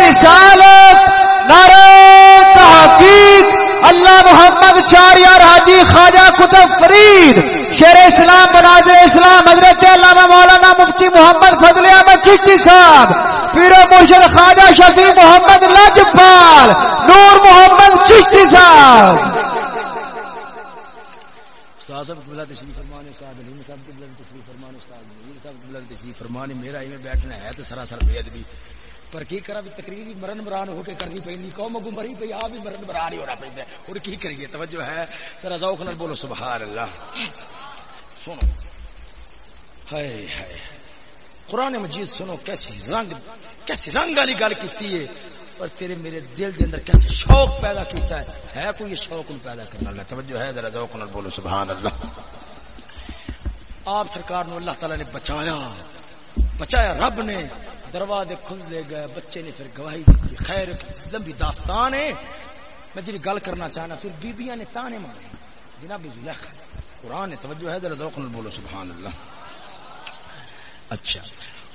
رسالت، نعرہ تحقیق۔ اللہ محمد چار یار حاجی خواجہ کتب فرید، شیر اسلام بناظر اسلام، حضرت علامہ مولانا مفتی محمد فضل احمد چٹی صاحب، پیر مرشد خواجہ شفیع محمد لجپال، نور محمد چٹی صاحب۔ میرا بیٹھنا ہے تو سراسر بے ادبی۔ پر کی کرا بھی تقریر بھی مرن مران ہو کے کرنی قوم اگو مری پی آپ بھی مرن مران ہی ہونا پہ اور کی کریے، توجہ ہے۔ سر ذوق نال بولو سبحان اللہ سنو۔ ہائے ہائے۔ قرآن مجید سنو، کیسی رنگ کیسی رنگ والی گل کی ہے۔ اور تیرے میرے دل دے اندر کیسے شوق پیدا کیتا ہے؟ ہے کوئی یہ شوق پیدا کرنا اللہ توجہ ہے ذرا، ذوق نال بولو سبحان اللہ آپ سرکار نو اللہ تعالی نے بچایا بچایا رب نے۔ دروازے کھل دے گئے، بچے نے پھر گواہی دی خیر، لمبی داستان ہے۔ میں جی گل کرنا چاہنا، پھر بیبیاں نے تانے مارے۔ جناب زلیخا، قرآن نے توجہ ہے ذرا، ذوق نال بولو سبحان اللہ اچھا۔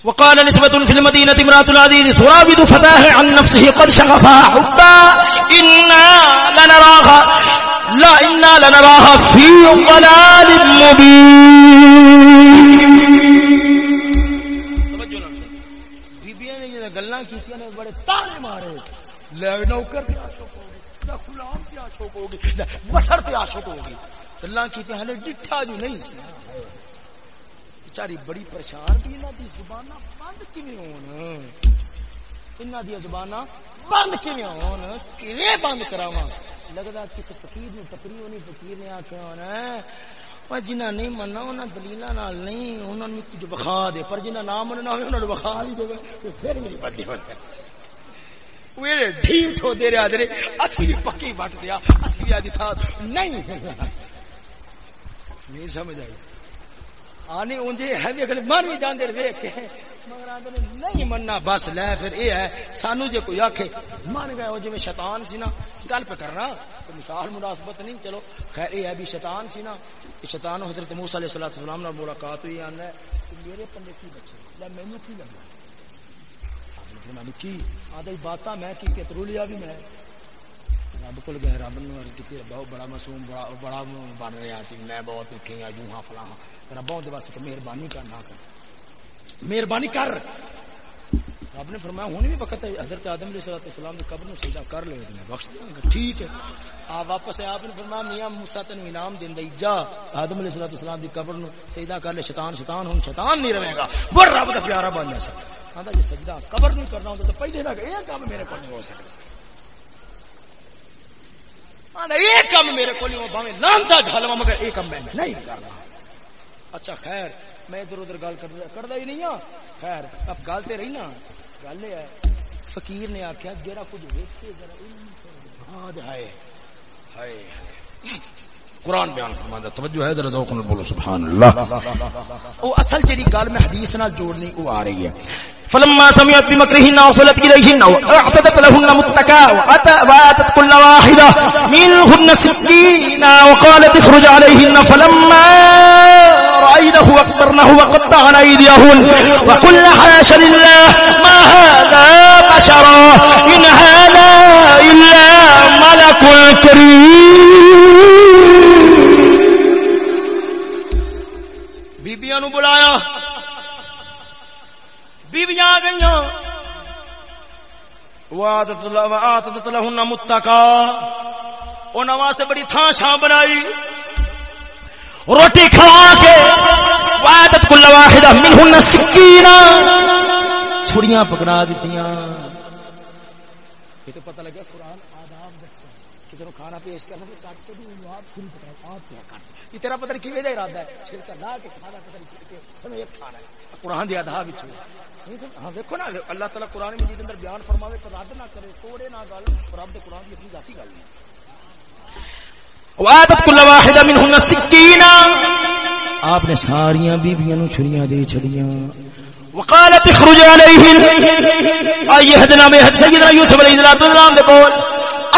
وقال نسبة في المدينة امرأة العزيز تراود فتاه عن نفسه، قد شغفها حتى إنا لنراها. لا، إنا لنراها في ضلال مبين. گلا کی بڑے تانے مارے۔ لے، نوکر پہ آشوک ہوگی غلام پہ آشوک ہوگی بشر پہ آشوک ہوگی گلا کی ہلے ڈٹھا جو نہیں۔ بیچاری بڑی پریشان بھی انہوں کی زبان بند کیون زبان بند کیون بند کراوا لگتا کسی فقیر نے تقریر ہونی، فقیر نے آخیا ہونا جنہ نہیں مننا انہیں دلیل نہیں انہوں نے کچھ بخا دے، پر جنہ نہ مننا ہوئے انہوں نے بخا ہی دے پھر بھی نہیں بندی ڈھیل ٹھو دے رہے آدھے اسی بھی پکی بٹ دیا اسی بھی آدھی تھا نہیں۔ نہیں سمجھ آئی۔ آنے انجے ہے بھی اگر من بھی جاندے رہے کہ مگر آدھے نہیں مننا، بس لے، پھر اے ہے، سانو جے کوئی آکھے من گئے ہو جی میں شیطان سی نا، گل پہ کرنا، تو مثال مناسبت نہیں، چلو، خیر اے ہے بھی شیطان سی نا، کہ شیطان حضرت موسیٰ علیہ السلام نے ملاقات ہوئی آنا ہے میرے پندے کی بچے؟ لے میں نے کی لگا؟ میں کی، آدھے باتاں میں کی، کہ ترولیا بھی میں۔ رب کو گئے، رب نے عرض کی بہت بڑا معصوم، بڑا بڑا بن رہا سی، میں بہت دکھی ہاں یوں ہاں فلاں ہاں۔ رب دے واسطے مہربانی کر، نہ کر۔ مہربانی کر۔ رب نے فرمایا ہوں بھی وقت ہے، حضرت آدم علیہ السلام نے قبر سیدھا کر لے میں بخش دوں گا ٹھیک ہے۔ آپ واپس آپ نے فرمایا، میاں موسا تین انعام دینا جا۔ آدم علیہ السلام کی قبر سیدھا کر لے، شیطان شیطان ہوں شیطان نہیں رہے گا۔ وہ رب کا پیارا بن جا سکتا آتا جی سجدہ قبر نہیں کرنا ہوتا تو پہلے نہ یہ کام میرے کو نہیں ہو سکتا۔ یہ میرے کو لانتا جھالوا مگر یہ میں نہیں کرنا اچھا خیر، میں ادھر ادھر گل کرتا ہی نہیں ہاں۔ خیر، اب گل تو رہی نا۔ گل یہ ہے، فقیر نے آخیا جرا کچھ ویچے ذرا ہائے ہائے۔ قرآن بیان فرماندا توجہ ہے ذرا ذوق بولو سبحان اللہ او اصل جڑی گل میں حدیث نال جوڑنی او آ رہی ہے۔ فلما سمعت بمكرهن وصلت اليهن واعتدت لهن متكا واتت كل واحده منهن سكينا وقالت اخرج عليهن فلما راينه اكبرنه وقطعن ايديهن وقلن حاشا لله ما هذا بشرا ان هذا الا ملك کریم؟ بیبیاں نو بلایا۔ بیویاں آ گئی وعدت لهن متقا۔ انہاں واسطے بڑی تھان شاں بنائی۔ روٹی کھوا کے وعدت کل واحدہ منہن سکینہ۔ چھڑیاں پکڑا دیتیاں۔ یہ تو پتہ لگا قرآن آداب دستا کسی نے کھانا پیش کرنا تو کاٹ کے بھی انہوں آپ پوری پکڑا آپ کیا کاٹ یہ تیرا پتہ نہیں کیویں ارادہ ہے؟ چھلکا لا کے کھانا پتہ نہیں چھلکے ہمیں یہ کھانا ہے۔ قرآن دی آداب وچ ہاں دیکھو نا، اللہ تعالیٰ قرآن مجید اندر بیان فرماوے تو نہ کرے، توڑے نہ گل رب دے قرآن دی اپنی ذاتی گل ہے وعدت کل واحدہ منہن سکینہ آپ نے ساریاں بیبیاں نو چھڑیاں دے چھڑیاں۔ وقالت اخرج علیہن آئیے حدنا میں حد سیدنا یوسف علیہ السلام دے بول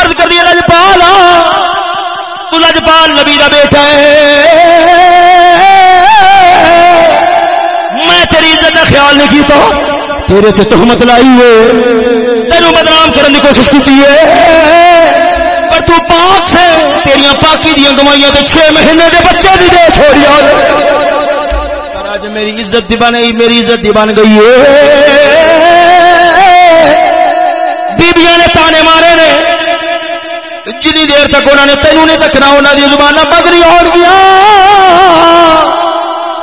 عرض کر دیا لجپالا تو لجپال نبی دا بیٹا ہے۔ میں تیری عزت کا خیال نہیں کیتا۔ تیرے تے تہمت لائی ہے تینوں بدنام کرنے کی کوشش کی ہے۔ پر تو پاک سے تیریاں پاکی دیاں گوائیاں تے چھ مہینے دے بچے بھی دے چھوڑیا آج میری عزت دی بن گئی، میری عزت دی بن گئی ہے۔ جنی دیر تک انہوں نے تینوں نہیں تکنا انہوں نے زبان بگری اور گیا۔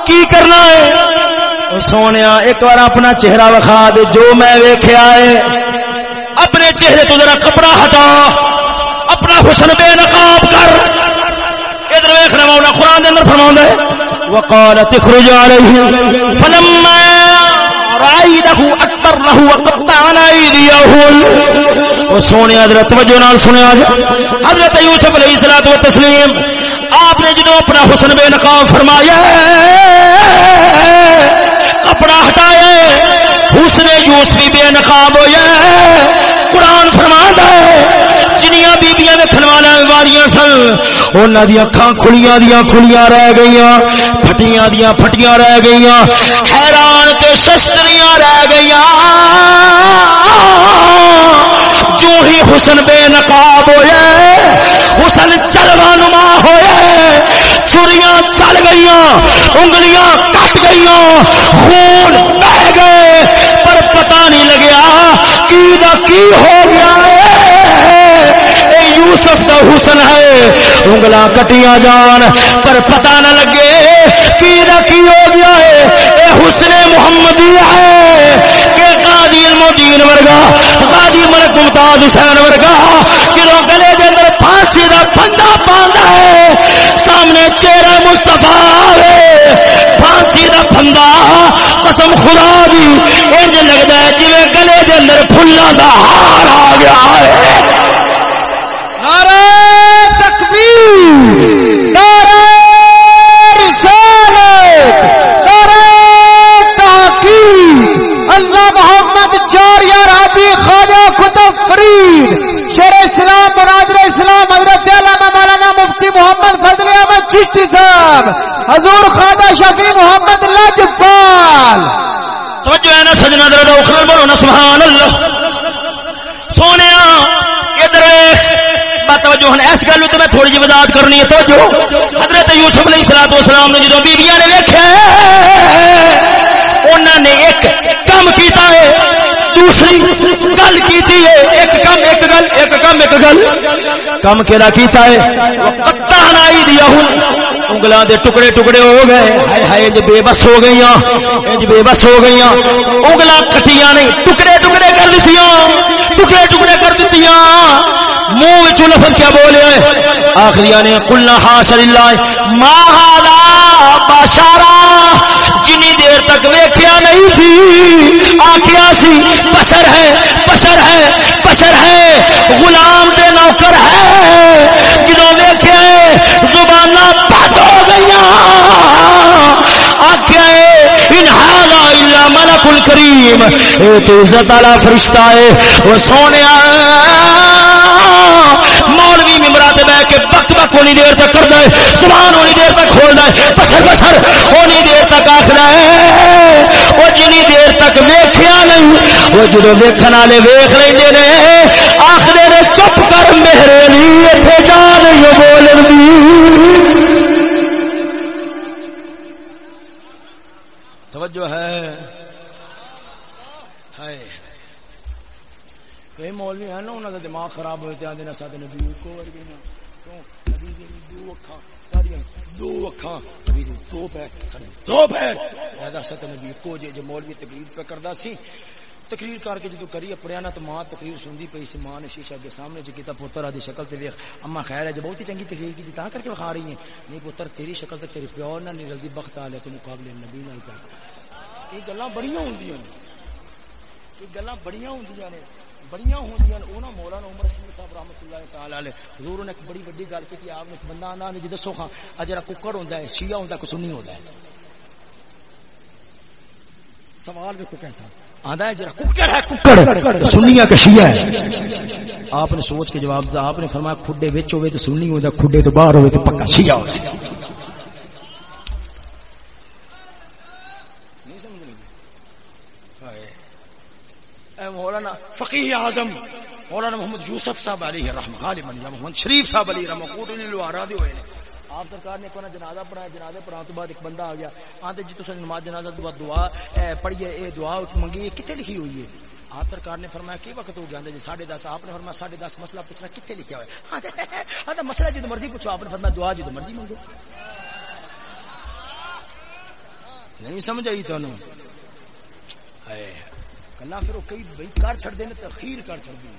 کی کرنا ہے؟ سونے ایک بار اپنا چہرہ وکھا دے، جو میں ویخیا ہے، اپنے چہرے تو ذرا کپڑا ہٹا، اپنا حسن بے نقاب کر۔ ادھر ویخنا مولا قرآن دے اندر فرماؤں ہے، وقالت اخرج علیہ فلما رائده اکبر له وقطعنا ایدیہم وہ سونے حضرت، توجہ نال سنیا حضرت یوسف علیہ الصلوۃ والتسلیم، آپ نے جدو اپنا حسن بے نقاب فرمایا کپڑا ہٹایا حسن یوسفی بے نقاب ہویا قرآن فرما ہے، جنیاں بیبیاں ویکھن والا والیاں سن، انہاں دی اکھاں کھلیاں دیاں کھلیاں رہ گئیاں، پھٹیاں دیاں پھٹیاں رہ گئیاں، حیران تے رہ گئیاں۔ جو ہی حسن بے نقاب ہوئے، حسن چلوا نما ہوئے۔ چھریاں چل گئیاں، انگلیاں کٹ گئیاں، خون بہ گئے۔ پر پتہ نہیں لگیا کی دا کی ہو گیا اے یوسف دا حسن ہے انگلا کٹیاں جان۔ پر پتہ نہ لگے کی دا کی ہو گیا ہے۔ حسن محمدی ہے کہ قاضی المدین ورگا، قاضی ملک ممتاز حسین ورگا جدوں گلے دے اندر پھانسی دا پھندا پاندا ہے، سامنے چہرہ مصطفیٰ ہے، پھانسی دا پھندا، قسم خدا دی، انج لگدا ہے جویں گلے دے اندر پھلاں دا ہار آ گیا ہے۔ محمد فضل احمد چشتی صاحب، حضور خواجہ شفیع محمد لجپال توجہ ہے نا سجنا درد اخرى بولو نا، سبحان اللہ۔ سونے، ادھر توجہ ہن، اس گل تے میں تھوڑی جی وضاحت کرنی ہے، توجہ۔ حضرت یوسف علیہ الصلوۃ والسلام نے جدوں بیبییاں نے ویکھیا انہاں نے ایک کم کیتا ہے دوسری گل کیتی ہے ایک کم ایک گل، ایک کم، ایک گل۔ کم کیڑا کیتا ہے؟ قطعنا ایدیہم انگلاں دے ٹکڑے ٹکڑے ہو گئے۔ ہائے ہائے جے بے بس ہو گئیاں۔ انج بے بس ہو گئیاں۔ انگلاں کٹیاں نہیں، ٹکڑے ٹکڑے کر دتیاں۔ ٹکڑے ٹکڑے کر دتیاں۔ منہ وچ لفظ کیا بولے آخریاں نے، قلنا حاصل اللہ۔ ما هذا بشارا تک ویکھیا نہیں تھی؟ آخیا سی بشر ہے بشر ہے بشر ہے، غلام دے نوکر ہے۔ جدوں ویکھیا زباناں بند ہو گئیاں۔ آخیا ان ملک الکریم۔ اے تو عزت والا فرشتہ ہے، وہ سونیا مولوی ممبرات بہ کے بک بک ہونی دیر تک کرتا ہے زبان ہونی دیر تک کھولتا ہے بسر بسر ہونی دیر تک آخر وہ جدو دیکھن والے ویخ لیں نے آخر نے، چپ کر میرے لیے اتنے جان بول توجہ ہے۔ کئی مولوی ہیں نا انہوں کا دماغ خراب ہوئے آدھے سات نبی کو ورگی کیوں؟ نبی دو اکھاں ساری دو اکھاں۔ نبی دو پیر دو پیر۔ نبی کو جے جو مولوی تقریر پہ کردا سی۔ تقریر کر کے جدو کری پڑیا نا تو ماں تقریر سنتی پی سی، ماں نے شیشہ کے سامنے چ کیتا پوتر آدھی شکل تے دیکھ اما خیر ہے جو بہت ہی چنگی تقریر کی تا کر کے بخا رہی ہیں۔ نہیں پوتر تیری شکل تے تیری پیو نہ نہیں جلدی بخت آ لے تو مقابلے نبی نال پا یہ گلاں بڑیاں ہوندیاں نے۔ یہ گلاں بڑیاں ہوندیاں نے۔ بڑیاں ہوندیاں نے۔ انہاں مولانا عمر رشید صاحب رحمتہ اللہ تعالی علیہ، حضور نے ایک بڑی بڑی گل کی آپ نے ایک بندہ آندا نے جی دسو خاں اجرا ککڑ ہوندا ہے، شیعہ ہوندا کہ سنی ہوندا ہے۔ سوال دیکھو کیسا؟ آدھا ہے جرا، ککڑ ہے، ککڑ۔ سنیا کہ شیعہ ہے۔ آپ نے سوچ کے جواب دیا، آپ نے فرمایا کھڈے وچ ہوے تو سنی ہوندا، کھڈے تو باہر ہوے تو پکا شیعہ ہوندا مولانا فقیہ اعظم، مولانا محمد یوسف صاحب علیہ رحمہ غالب محمد شریف صاحب علیہ رحمہ کوٹ نے لوارا دے ہوئے آپ سرکار نے کونا جنازہ پڑھایا جنازہ پڑھا تو بعد ایک بندہ آ گیا۔ آتے جی تو نماز جنازہ دعا دعا پڑھیے، اے دعا منگی، یہ کتنے لکھی ہوئی ہے؟ آپ سرکار نے فرمایا کی وقت ہو گیا جی ساڑھے دس، آپ نے فرمایا ساڑھے دس، مسئلہ پوچھنا کتنے لکھا ہوا ہے مسئلہ جی مرضی پوچھو، آپ نے فرمایا دعا جی مرضی منگو۔ نہیں سمجھ آئی تو کلا پھر وہ کئی بھائی کر چڑ دیں تخیر کر چڑ دیں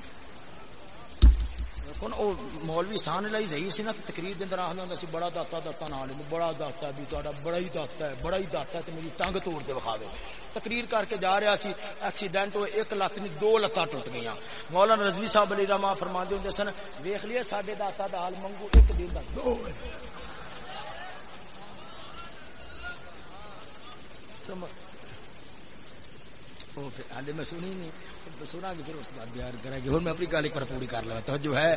کون او مولوی سان لائی صحیح سی نا، تقریر دے اندر آخنا سی، بڑا داتا داتا نال بڑا داتا بھی تہاڈا بڑا ہی داتا ہے، بڑا ہی داتا ہے، تے میری ٹنگ توڑ کے بخا دو تقریر کر کے جا رہا سی ایکسیڈنٹ ہوئے، ایک لت نہیں، دو لتاں ٹوٹ گئیاں۔ مولانا رضوی صاحب علی رحمہ فرماندے ہوندے سن، ویکھ لیے ساڈے داتا دا حال منگو، ایک دن دا۔ دو۔ میں سنی نہیں۔ سنا گی پھر اس بعد بیان کرے گی میں اپنی گل ایک بار پوری کر لوا تو جو ہے۔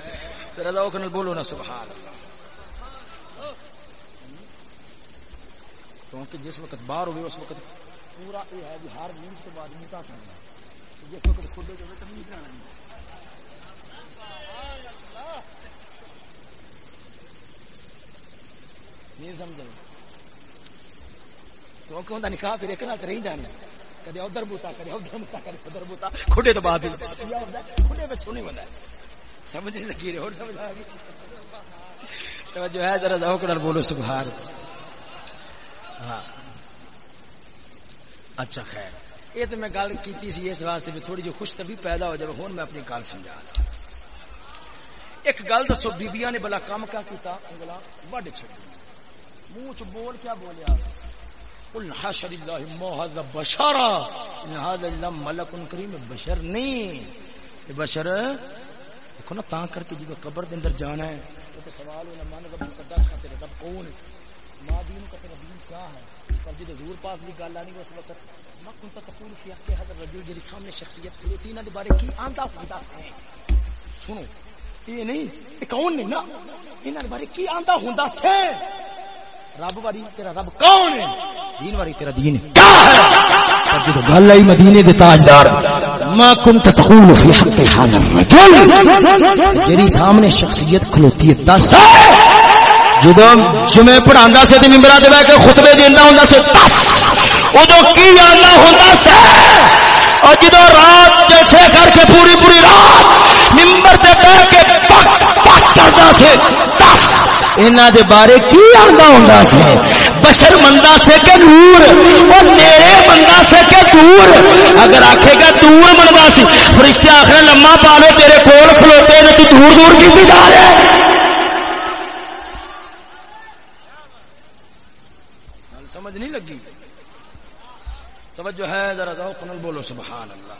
تیرا ذوق نال بولو نا، سبحان کیونکہ جس وقت باہر ہوئے، اس وقت پورا یہ ہے کہ ہر نیند کے بعد میٹا کرنا جس وقت خود جو تو نیند نہ نہیں سمجھ کیونکہ انہیں نکاح پھر ایک نہ رہی جانا کدے ادھر بوتا کدے ادھر بوتا کدے ادھر بوتا۔ کھڈے تو بعد کھڈے سمجھ لگی رہے اور سمجھ آ گئی توجہ ہے ذرا ذوق نال بولو سبحان۔ ہاں۔ اچھا خیر۔ یہ تو میں گل کی سی اس واسطے بھی تھوڑی جو خوش طبی پیدا ہو جائے ہوں میں اپنی گل سمجھا۔ ایک گل دسو بیبیاں نے بلا کام کیا کیتا انگلا وڈ منہ چ بول کیا بولیا؟ قل حاشر اللہ ما هذا بشرا، ان هذا الا ملک کریم بشر نہیں۔ یہ بشر، دیکھو نا، تاں کر کے جی جب قبر دے اندر جانا ہے۔ تو سوال ہے من رب مقدس کا تیرا رب کون ہے؟ ما دین کا تیرا دین کیا ہے؟ پر جی جب حضور پاک دی گل آنی اس وقت۔ ما كنت تقول في حق هذا الرجل جی سامنے شخصیت کھلوتی نہ دے بارے کی آندا ہوندا ہے؟ سنو، یہ نہیں، یہ کون نہیں نا؟ انہاں دے بارے کی آندا ہوندا سے رب واری تیرا رب کون ہے؟ دین واری تیرا دین کیا ہے جب گل آئی مدینے دے تاجدار، ما كنت تقول في حق هذا الرجل۔ جری سامنے شخصیت کھلوتی ہے، دس۔ جدو جمعے پڑھاندا سے تے منبراں تے بیٹھ کے خطبے دیندا ہوندا سے دس۔ اودو کی آندا ہوندا سے اور جدو رات جیسے کر کے پوری پوری رات ممبر تے بیٹھ کے پک پک کردا سے دس۔ انہاں دے بارے کی آندا ہوندا سی؟ بشر مندا سے کہ نور؟ او نیڑے مندا سے کہ دور؟ اگر آکھے گا دور مندا سی، فرشتے آخر لمما پا لو، تیرے کول کھلوتے نے تو دور دور کی جا رہا رہے سمجھ نہیں لگی؟ توجہ ہے، ذرا ذوق نال بولو سبحان اللہ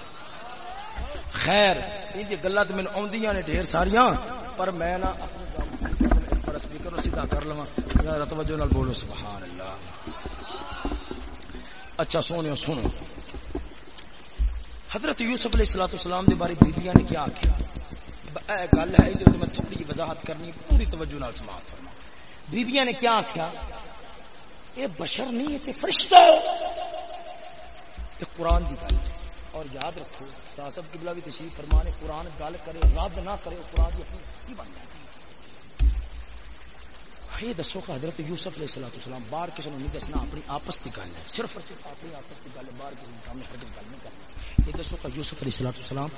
خیر، ان گلا تو مینوں آدیاں نے، ڈھیر ساریاں، پر میں نہ اپنے پر سپیکر سیدھا کر لوا ذرا توجہ نال بولو سبحان اللہ اچھا سونیو سنو۔ حضرت یوسف علیہ الصلوۃ والسلام دے بارے بیبییاں نے کیا کیا اے گل ہے جو میں تھوڑی جی وضاحت کرنی، پوری توجہ نال سماعت فرما بیبییاں نے کیا کیا اے بشر نہیں ہے تے فرشتہ ہے۔ یہ قرآن دی گل ہے۔ اور یاد رکھو صاحب قبلہ بھی تشریف فرمانے قرآن گل کرے، رد نہ کرے، قرآن کی اپنی کی بن جاتی یہ دسو کہ حضرت یوسف علیہ السلام اسلام باہر کسی نے دسنا اپنی آپس کی گل ہے، صرف اور صرف اپنی آپس کی گل ہے باہر کسی سامنے ہر گل نہیں کرنا۔ یہ دسو کہ یوسف علیہ السلام اسلام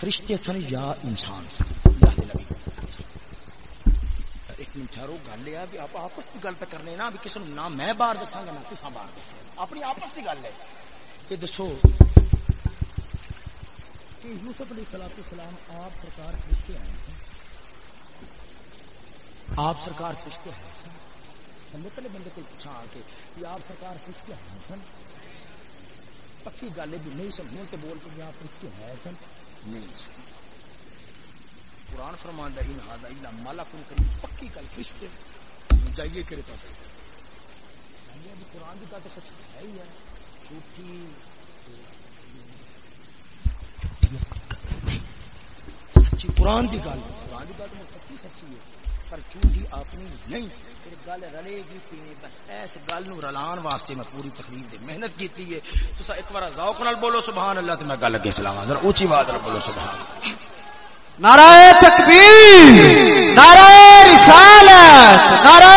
فرشتے سن یا انسان سن؟ اللہ نبی۔ ایک منٹ ٹھہرو، گل یہ بھی آپ آپس کی گل پہ کرنے نا، بھی کسی نہ میں باہر دساں گا، نہ کسا باہر دساں اپنی آپس کی گل ہے۔ یہ دسو کہ یوسف علیہ السلام آپ سرکار فرشتے آئے ہیں۔ آپ سرکار فرشتے ہیں سن بندے کو پوچھا آ کے کہ آپ سرکار فرشتے ہیں سن پکی گل بھی نہیں سن ہوں تو بول کے آپ فرشتے ہیں سن نہیں سن۔ قرآن فرمان دا ان ہادا الا مالک کریم، پکی گل فرشتے جائیے کرے پاس۔ قرآن کی گل تو سچ ہے ہی ہے۔ جھوٹی سچی قرآن کی گل، قرآن کی گل تو سچی سچی ہے۔ پر جھوٹی اپنی نہیں۔ پھر گل رلے گی تھی بس اس گل نو رلان واسطے میں پوری تقریر دی محنت کیتی ہے۔ تسا ایک بار ذوق نال بولو سبحان اللہ تے میں گل اگے چلاواں۔ ذرا اونچی آواز نال بولو سبحان۔ اللہ نعرہ تکبیر نعرہ رسالت نعرہ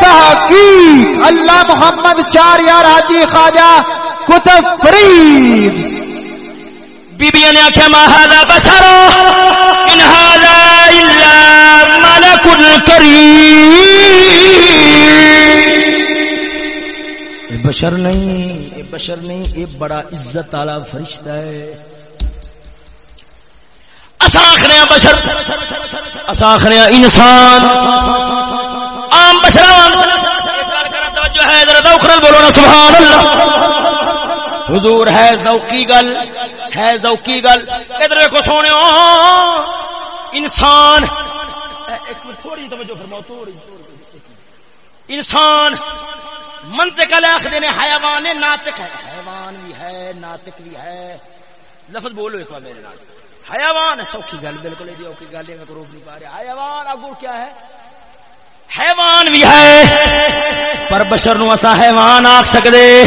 تحقیق۔ اللہ محمد چار یار حاجی خواجہ کتب فرید۔ بی بی نے آخیا ما هذا بشر ان هذا بشر نہیں، یہ بشر نہیں، یہ بڑا عزت والا فرشتہ ہے. اساخریا بشر اساخریا انسان. عام بشر توجہ ہے، ذرا دوخرل بولو نا، سبحان اللہ. حضور، ہے ذوقی گل، ہے ذوقی گل. ادھر دیکھو سونے انسان تھوڑی توجہ فرماؤ، تھوڑی۔ انسان منطق والے آخر نے حیوان ناطق ہے۔ حیوان بھی ہے، ناطق بھی ہے۔ لفظ بولو ایک بار میرے نال۔ حیوان، سوکھی گل، بالکل اوکھی گل میں روک نہیں پا رہا۔ حیوان اگو کیا ہے؟ حیوان بھی ہے، پر بشر نو اسا حیوان آخ سکتے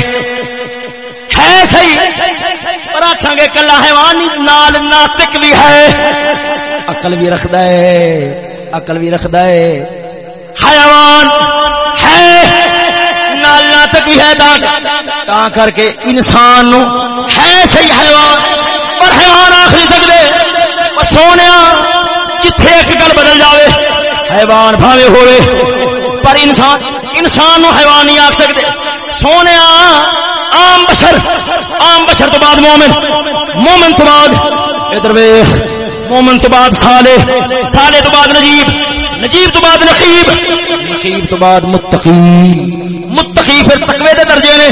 ہے صحیح، پر آخان گے کلا حیوان نال ناطق بھی ہے۔ عقل بھی رکھد ہے۔ عقل بھی رکھد ہے۔ حیوان ہے نال ناطق بھی ہے داغ۔ تا کر کے انسان نو ہے صحیح حیوان۔ پر حیوان آخری سکتے سونے جتھے ایک گل بدل جاوے، حیوان بھاوے ہوئے پر انسان انسان نو حیوان نہیں آخ سکتے سونے عام بشر عام بشر تو بعد مومن مومن تو بعد۔ ادھر مومن تو بعد سالے سالے تو بعد نجیب نجیب تو بعد نقیب نقیب تو بعد متقی۔ متقی پھر تقوی دے درجے نے،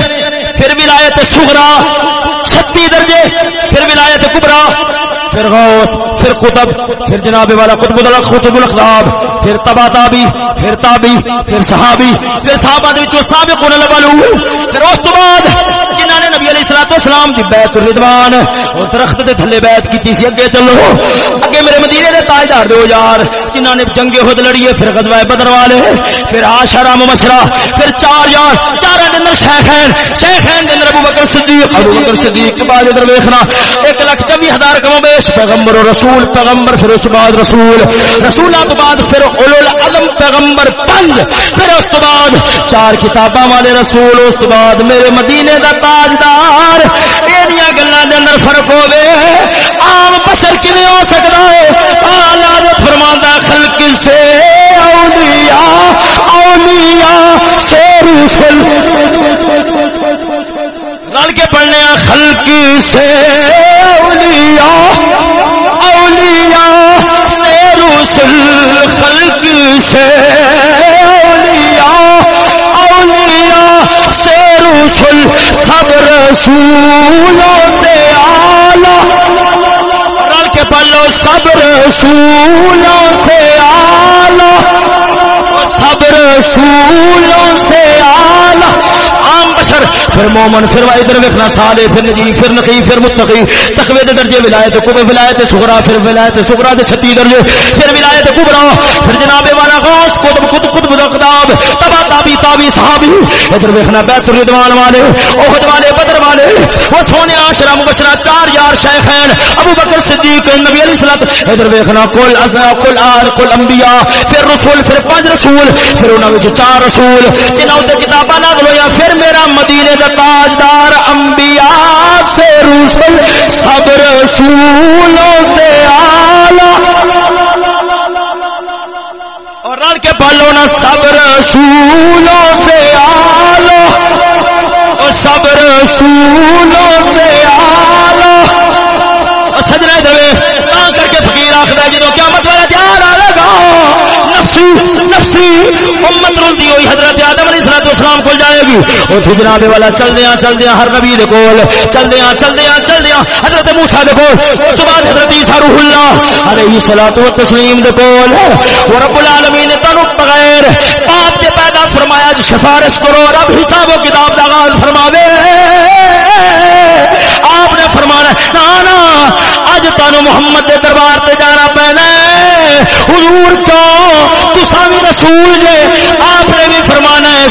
پھر ولایت سغرا چھتی درجے، پھر ولایت کبرا، پھر غوث، پھر قطب، پھر جناب والا قطب قطب الاقداب پھر تبا تابی، پھر تابی، پھر صحابی۔ پھر صحابہ دے وچوں سابقون الاولون۔ پھر اس تو بعد جنہاں نے نبی علیہ الصلوۃ والسلام دی بیعت الرضوان اور درخت دے تھلے بیعت کیتی سی، اگے چلو۔ اگے میرے مدینے دے تاجدار دو یار جنہاں نے جنگ احد لڑی ہے پھر غزوہ بدر والے پھر عاشرہ مبشرہ پھر چار یار چار دے اندر شیخین شیخین دے اندر ابو بکر صدیق ابو بکر صدیق کے بعد ادھر ویکھنا 1 لاکھ 24 ہزار کم بیش پیغمبر و رسول پیغمبر پھر اس بعد رسول رسولہ تو بعد پھر اولو العظم پیغمبر پنج پھر اس بعد چار کتاباں والے رسول اس بعد میرے مدینے دا تاجدار ایڑیاں گلاں دے اندر فرق ہوے عام بشر کیویں ہو سکدا سکتا ہے۔ اعلی فرماندا خلق سے اولیاء اولیاء سے رسول رل کے پڑھنے خلق سے اولیاء اولیاء سے رسل۔ خلق سے اولیاء اولیاء سے رسل۔ سب رسولوں سے آلہ رل پلو سب رسولوں سے آلہ سب رسولوں سے آلہ عام پھر مومن، پھر ادھر ویکھنا سالے پھر نجی پھر نقی، پھر متقی، تقوی دے درجے ولایت کو ولایت سغرا پھر ولایت سغرا دے 36 درجے، پھر ولایت کبرا، پھر جناب والا غوث قطب قطب قطب اقدام تبا تابی تابی صحابی، ادھر ویکھنا بیت الرضوان والے، احد والے، بدر والے، وہ سونے عاشرہ مبشرہ، چار یار شیخین، ابو بکر صدیق، نبی علیہ الصلوۃ ادھر ویکھنا کل ازا کل آر کل انبیاء، پھر رسول، پھر پانچ رسول، پھر انہاں وچ چار رسول، جنہاں تے کتاباں نازل ہویا پھر میرا مدینے دا تاجدار انبیاء سے رسول سب رسولوں سے اعلی۔ اور رل کے پالو نا سب رسولوں سے آلو اور سب رسولوں سے آلو اور سجنا دے کر کے فقیر آخر جدو کیا مت والا تیار آ گا، نفسی نفسی امت رلتی ہوئی حضرت آدم علیہ الصلوۃ والسلام کول جائے گی۔ اوتھے جناب والا چل دیاں چل دیاں ہر نبی دے کول۔ چل دیاں چل دیاں حضرت موسی دے کول۔ اس بعد حضرت عیسی روح اللہ۔ علیہ الصلوۃ والتسلیم دے کول۔ اور رب العالمین نے تانوں بغیر پاپ تے پیدا فرمایا جو سفارش کرو رب حساب و کتاب دا غال فرماوے۔ آپ نے فرمانا نا نا اج تانوں محمد دے دربار تے جانا پینا حضور کیوں؟ تساں بھی رسول جے۔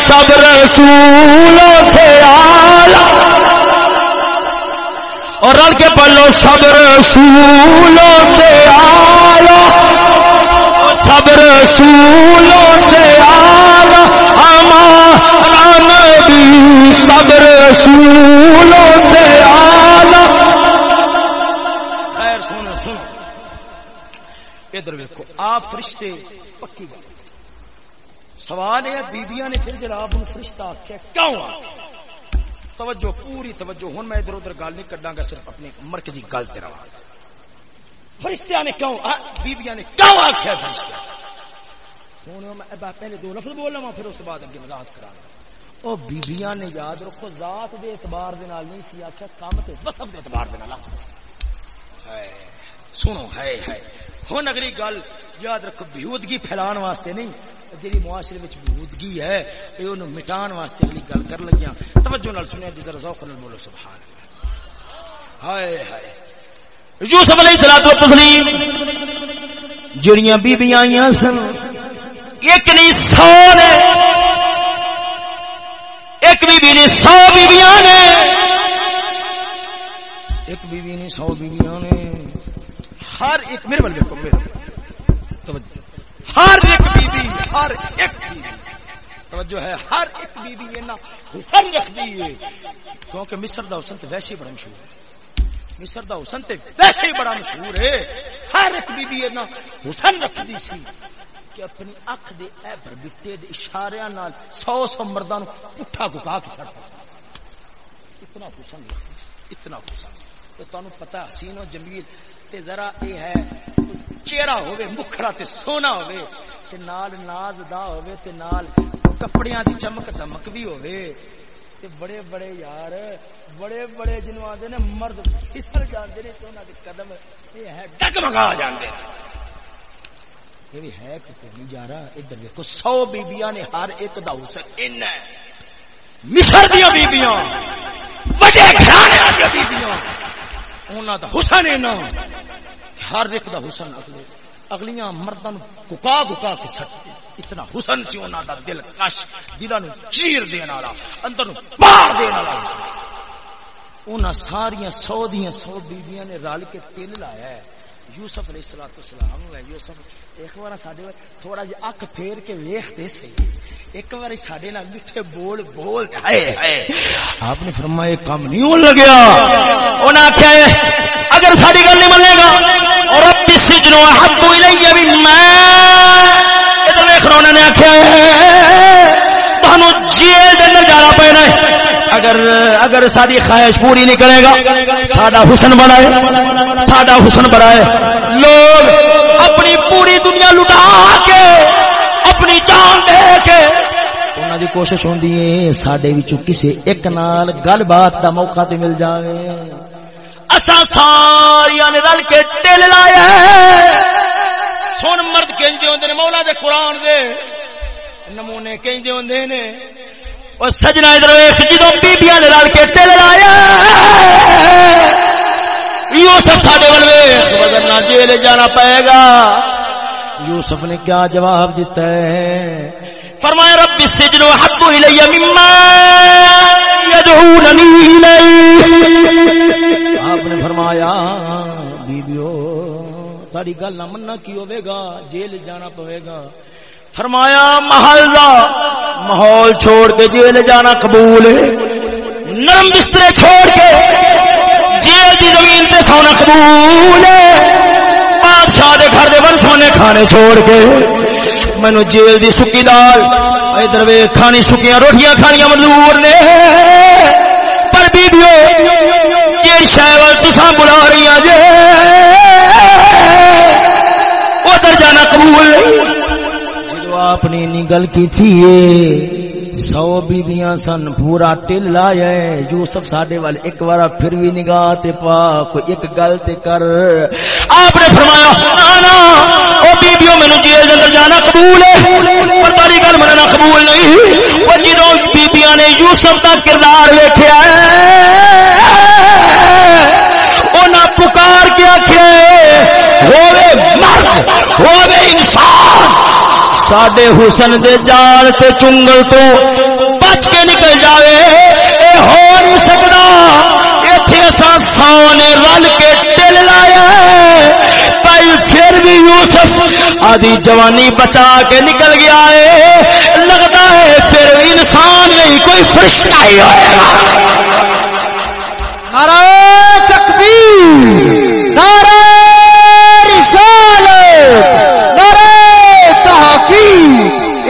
سب رسولوں سے آلہ اور رل کے پلو سب رسولوں سے آلہ سب رسولوں سے آلہ ہمارا نبی سب رسولوں سے آلہ خیر، سنو سنو۔ ادھر ویکو آپ فرشتے، پکی گل سوال ہے، بیبیاں نے پھر جناب ان فرشتہ آخیا کیوں؟ توجہ، پوری توجہ ہوں میں ادھر ادھر گل نہیں کڈاں گا، صرف اپنی مرکزی گل تے رہا۔ فرشتیاں نے کیوں؟ بیبیاں نے کیوں آخیا فرشتہ؟ سونے میں پہلے دو لفظ بول لوا پھر اس بعد اگے وضاحت کرا او بیبیاں نے یاد رکھو، ذات دے اعتبار دے نال نہیں سی آخیا کام تے وسب دے اعتبار دے نال سنو ہے ہے ہن اگلی گل یاد رکھو، بیہودگی پھیلان واسطے نہیں جی معاشرے میں بہودگی ہے یہ انہوں مٹان واسطے اگلی گل کر لگیا توجہ نال سنیا جی ذرا ذوق نال بولو، سبحان ہائے ہائے۔ یوسف علیہ الصلوۃ والتسلیم، جڑیاں بیبییاں آئیاں سن، ایک نہیں سو نے، ایک بی بی نے سو بیبیاں نے۔ ایک بی بی نے سو بیبیاں نے۔ ہر ایک میرے بل دیکھو میرے توجہ۔ ہر ایک بی بی ہر ایک بی توجہ ہے، ہر ایک بی بی یہ نا حسن رکھ دی ہے۔ کیونکہ مصر دا حسن تے ویسے ہی بڑا مشہور ہے۔ مصر دا حسن تے ویسے ہی بڑا مشہور ہے۔ ہر ایک بی بی یہ نا حسن رکھ دی سی کہ اپنی اکھ دے ایبر بٹے دے اشاریاں نال سو سو مرداں پٹھا گکا کے چھڑ سکتا اتنا حسن اتنا حسن۔ تو تانوں پتہ حسین و جمیل تے ذرا اے ہے چہرہ ہوے مکھڑا تے سونا ہوے تے نال ناز دا ہوے تے نال کپڑیاں دی چمک دمک بھی ہوے تے بڑے بڑے یار، بڑے بڑے جنوں آندے نے، مرد پھسل جاندے نے، تے انہاں دے قدم اے ہے ڈگمگا جاندے یہ بھی ہے کہ نہیں جا رہا ادھر دیکھو سو بیبیاں نے، ہر ایک دا حسن ان ہے۔ مصر دیاں بیبیاں، وڈے گھرانے دیاں بیبیاں۔ انہاں دا حسن اینا ہر ایک دا حسن اگلے اگلیاں مرداں گکا گکا کے سٹ اتنا حسن سی انہاں دا دل کش دلاں نو چیر دین والا اندر نو مار دین والا انہاں ساریاں سو دیاں سو بیبیاں نے رل کے تل لایا ہے یوسف علیہ الصلوۃ والسلام ہے، یوسف، ایک بار ساڈے تھوڑا جہا اکھ پھیر کے ویکھتے سی۔ ایک بار ساڈے نال میٹھے بول بول ہائے ہائے آپ نے فرمایا کام نہیں ہون لگیا۔ انہاں آکھیا اگر ساری گل نہیں منے گا، اور رب السجن احب الی من میں ادھر ویکھ انہوں نے آکھیا تانوں جیل دے اندر جانا پینا ہے۔ اگر اگر ساری خواہش پوری نہیں کرے گا ساڈا حسن بنائے ساڈا حسن بنائے۔ لوگ اپنی پوری دنیا لٹا کے، اپنی جان دے کے۔ انہوں دی کوشش ہوندی ہے، ساڈے وچوں کسے ایک نال گل بات دا موقع تے مل جاوے۔ اساں ساریاں نے رل کے ٹل لایا سن مرد کہندے ہوندے نے، مولا دے قرآن دے۔ نمونے کہندے ہوندے نے اور سجنا ادھر ویخ جدو بیبیاں رل کے تل لایا یوسف ساڈے ول بدرنا جیل جانا پائے گا۔ یوسف نے کیا جواب دیتا ہے؟ فرمایا رب السجن حب الی مما يدعونني الیہ۔ آپ نے فرمایا، بیبیو تاری گل نہ مننا کی ہوے گا؟ جیل جانا پوے گا۔ فرمایا، محل دا ماحول چھوڑ کے جیل جانا قبول ہے۔ نرم بسترے چھوڑ کے جیل دی زمین تے سونا قبول ہے۔ بادشاہ دے گھر دے بن سونے کھانے چھوڑ کے مینو جیل دی سکی دال، ادھر وے کھانی سکیاں، روٹیاں کھانیاں منظور نے۔ پر بیبیو جیڑ شاہ تساں بلا رہی جے جی؟ ادھر جانا قبول نہیں۔ آپ نے گل کی تھی سو بیبیاں سن پورا ٹل لایا یوسف ساڈے وال ایک بار پھر بھی نگاہ تے پا کوئی ایک گل تے کر آپ نے فرمایا آنا او بیبیوں مینوں جیل دے اندر جانا قبول ہے پر تاری گل مننا قبول نہیں او جدوں بیبییاں نے یوسف دا کردار ویکھیا انہاں پکار کے آکھیا ہوے مرد ہوے انسان۔ ساڈے حسن دے جال تے چنگل تو بچ کے نکل جاوے۔ اے ہو نہیں سکتا ایتھے اساں سو نے رل کے ٹل لایا پائی پھر بھی یوسف آدھی جوانی بچا کے نکل گیا ہے۔ لگتا ہے پھر انسان نہیں، کوئی فرشتہ ہی ہوئے گا۔ نعرہ تکبیر، نعرہ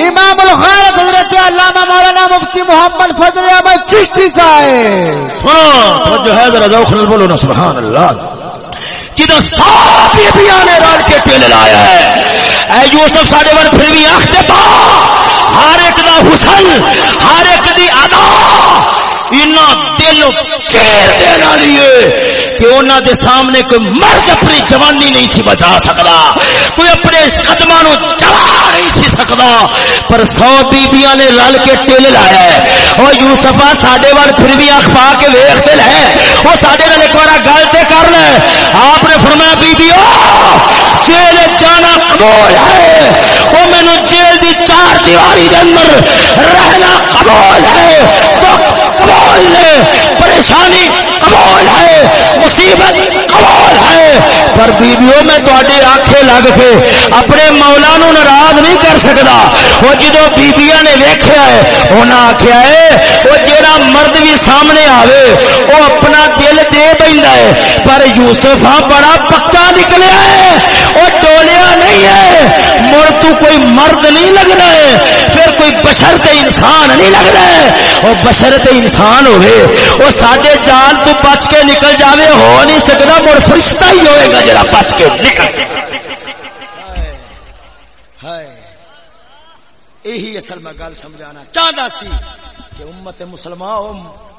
امام الخالد حضرت علامہ مولانا مفتی محمد فضل احمد چشتی صاحب۔ سنو جو ہے، ذرا ذوق بولو نا سبحان اللہ جدو سب بیبیاں نے رل کے تل لایا ہے اے یوسف، ساڈے ور پھر بھی اخ دے پا۔ ہر ایک دا حسن، ہر ایک دی ادا۔ اینا دل چیر دینا لیے کہ انہوں دے سامنے کوئی مرد اپنی جوانی نہیں سی بچا سکتا کوئی اپنے قدموں چلا نہیں سی سکتا پر سو بیبیاں نے رل کے ٹل لایا ہے۔ اور یوسفا سڈے وال پھر بھی اخ پا کے ویختے لے۔ وہ سڈے وال ایک بار گل تے کر لے۔ آپ نے فرمایا، بیبیو جیل جانا قبول ہے۔ وہ مینو جیل دی چار دیواری دے اندر رہنا قبول ہے۔ تو قبول ہے۔ پریشانی قبول ہے۔ مصیبت قبول ہے۔ پر بیبیوں میں تے آنکھیں لگ کے اپنے مولا نو ناراض نہیں کر سکتا وہ جدو بیبیا نے ویخیا ہے انہیں آخیا ہے، وہ جہاں مرد بھی سامنے آوے، وہ اپنا دل دے پہ پر یوسف ہاں بڑا پکا نکلیا ہے۔ وہ ڈولیا نہیں ہے۔ مڑ تو کوئی مرد نہیں لگ رہا ہے، پھر کوئی بشرت انسان نہیں لگ رہا ہے۔ وہ بشرت انسان ہوئے وہ سارے جان تو بچ کے نکل جاوے، ہو نہیں سکتا مڑ فرشتہ ہی ہوئے گا جڑا بچ کے نکل۔ یہی اصل میں گل سمجھانا چاہتا سی کہ امت مسلمان،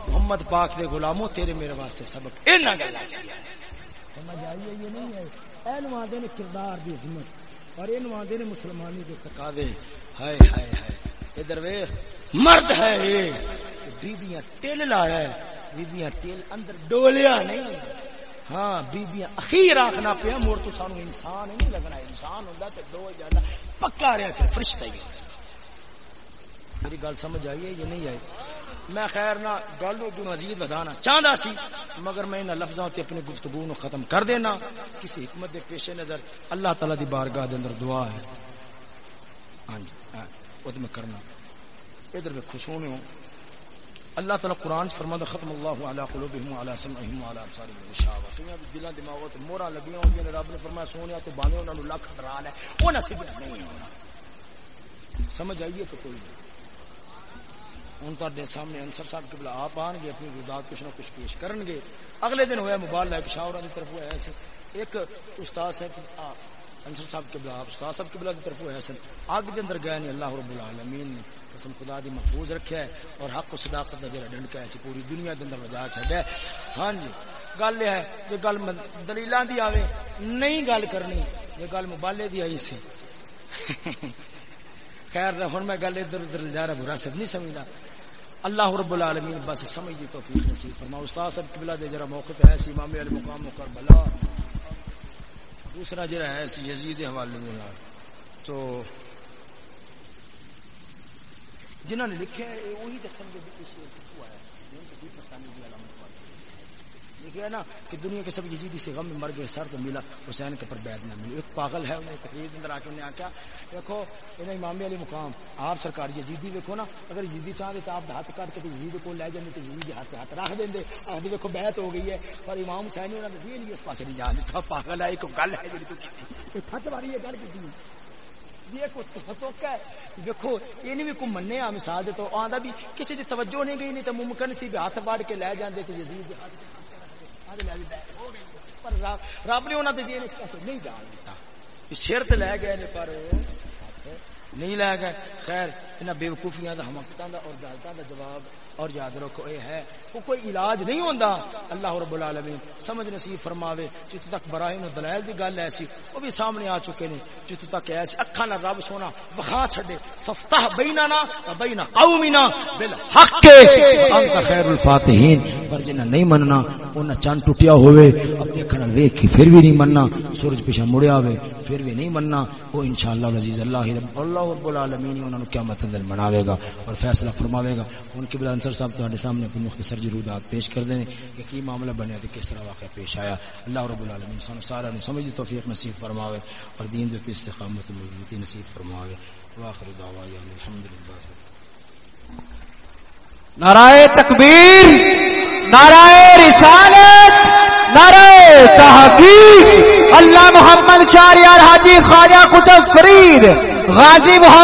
محمد پاک دے غلاموں، تیرے میرے واسطے سبق اینا گلا چاہیے۔ سمجھ آئیے یہ نہیں ہے اینو آدھے نے کردار دی حکمت اور اینو آدھے نے مسلمانی کے تقاضے۔ ہائے ہائے ہائے۔ ادھر ویخ مرد ہے یہ بیبیاں تیل لایا ہے۔ بیبیاں تیل اندر ڈولیا نہیں۔ ہاں بیبیاں اخیر آخنا پیا، مڑ تو سانو انسان نہیں لگنا۔ انسان ہوتا تو ڈول جانا۔ پکا رہا پھر فرشتہ ہی میری گل سمجھ آئی ہے یہ نہیں آئی؟ میں خیر نہ گل مزید بدانا چاہتا سی مگر میں انہوں لفظوں سے اپنی گفتگو نو ختم کر دینا کسی حکمت کے پیش نظر اللہ تعالی دی بارگاہ دے اندر دعا ہے۔ ہاں جی ہاں، وہ میں کرنا۔ ادھر میں خوش ہونے ہوں۔ اللہ تعالی قرآن فرماتا ختم اللہ علی قلوبہم علی سمعہم علی ابصارہم غشاوہ تو دلاں دماغوں تے مورا لگیاں ہوندیاں رب نے فرمایا سونیا تو بانے انہاں نو لکھ ڈرا لے۔ انہاں سبنا نہیں ہونا۔ سمجھ آئیے تو کوئی نہیں۔ ہوں تے سامنے انصر صاحب قبلہ آپ آن گے، اپنی رودات کچھ نہ کچھ پیش کرن گے۔ اگلے دن ہوا موبائل لائک شاہورہ کی طرف ہوا ایسے۔ ایک استاد صاحب انصر صاحب قبلہ، آپ استاد صاحب قبلہ کی طرف ہوا ایسے۔ آگ کے اندر گئے نہیں اللہ رب العالمین نے۔ قسم خدا دی محفوظ رکھا ہے اور حق و صداقت کا جڑا ڈنڈکا ہے پوری دنیا کے اندر وجہ چڑھا ہے۔ ہاں جی گل یہ ہے جو گل دلیلان دی آوے، نہیں گل کرنی یہ گل مبالے دی آئی سی۔ خیر ہوں میں گل ادھر ادھر جا رہا، برا سب نہیں سمجھتا اللہ رب العالمین، بس سمجھ دی توفیق نصیب فرما استاد صاحب، قبلہ دے جرا موقف ہے سی امام علی مقام کربلا۔ دوسرا جرا ہے سی، یزید حوالے دے نال۔ تو جنہاں نے لکھے وہی دسن گے کہ اس ہے لکھا ہے نا کہ دنیا کے سب یزیدی سے غم میں مر گئے، سر تو ملا، حسین کے پر بیت نہ ملی ایک پاگل ہے، انہیں تقریر اندر آ کے انہیں آکیا دیکھو، انہیں امام علی مقام، آپ سرکار یزیدی دیکھو نا، اگر یزیدی چاہتے تو آپ ہاتھ کاٹ کے یزید کو لے جاندے تو یزیدی ہاتھ ہاتھ رکھ دیں دے آج جی دیکھو، بیعت ہو گئی ہے، پر امام حسین انہوں نے نہیں اس پاسے نہیں جانے تھا پاگل ہے، ایک گل ہے جی تو پھٹ ماری ہے، گل کی دیکھو یہ نہیں بھی کو مننے آ مثال دے تو آندا بھی کسی دی توجہ نہیں گئی، نہیں تو ممکن سی بھی ہاتھ باڑ کے لے جاندے تو یزید ہاتھ رب نے انہوں نے نہیں جان دیتا سر تو لے گئے پر نہیں لے گئے خیر انہیں بے وقوفیاں دا حمقتاں دا اور جالتاں دا جواب اور یاد رکھو، اے ہے، وہ کوئی علاج نہیں ہوندا۔ اللہ رب العالمین سمجھ نصیب فرماوے جتوں تک براہین و دلائل دی گل ایسی، وہ بھی سامنے آ چکے نے۔ جتوں تک ایسی اکھاں نال رب سونا بخا چھڈے۔ ففتح بیننا و بین قومنا بالحق۔ انت خیر الفاتحین۔ پر جنہ نہیں مننا انہاں چن ٹٹیا ہوئے۔ اب دیکھنا دیکھ کے پھر بھی نہیں مننا۔ سورج پیچھے مڑیا ہوئے، پھر بھی نہیں مننا۔ وہ انشاءاللہ العزیز اللہ رب اللہ رب العالمین انہاں نو قیامت دن مناوے گا اور فیصلہ فرماوے گا۔ ان کے بلند انصر صاحب تہاڈے سامنے اپنی مختصر جرودات جی پیش کر دیں کہ کی معاملہ بنیا تے کس طرح واقعہ پیش آیا۔ اللہ رب العالمین سانو سارا نو سمجھ توفیق نصیب فرماوے اور دین دے استقامت مضبوطی نصیب فرماوے۔ واخر دعوانا الحمدللہ۔ نعرہ تکبیر، نعرہ رسالت، نعرہ تحقیق۔ اللہ محمد چار یار حاجی خواجہ کتب فرید، غازی محمد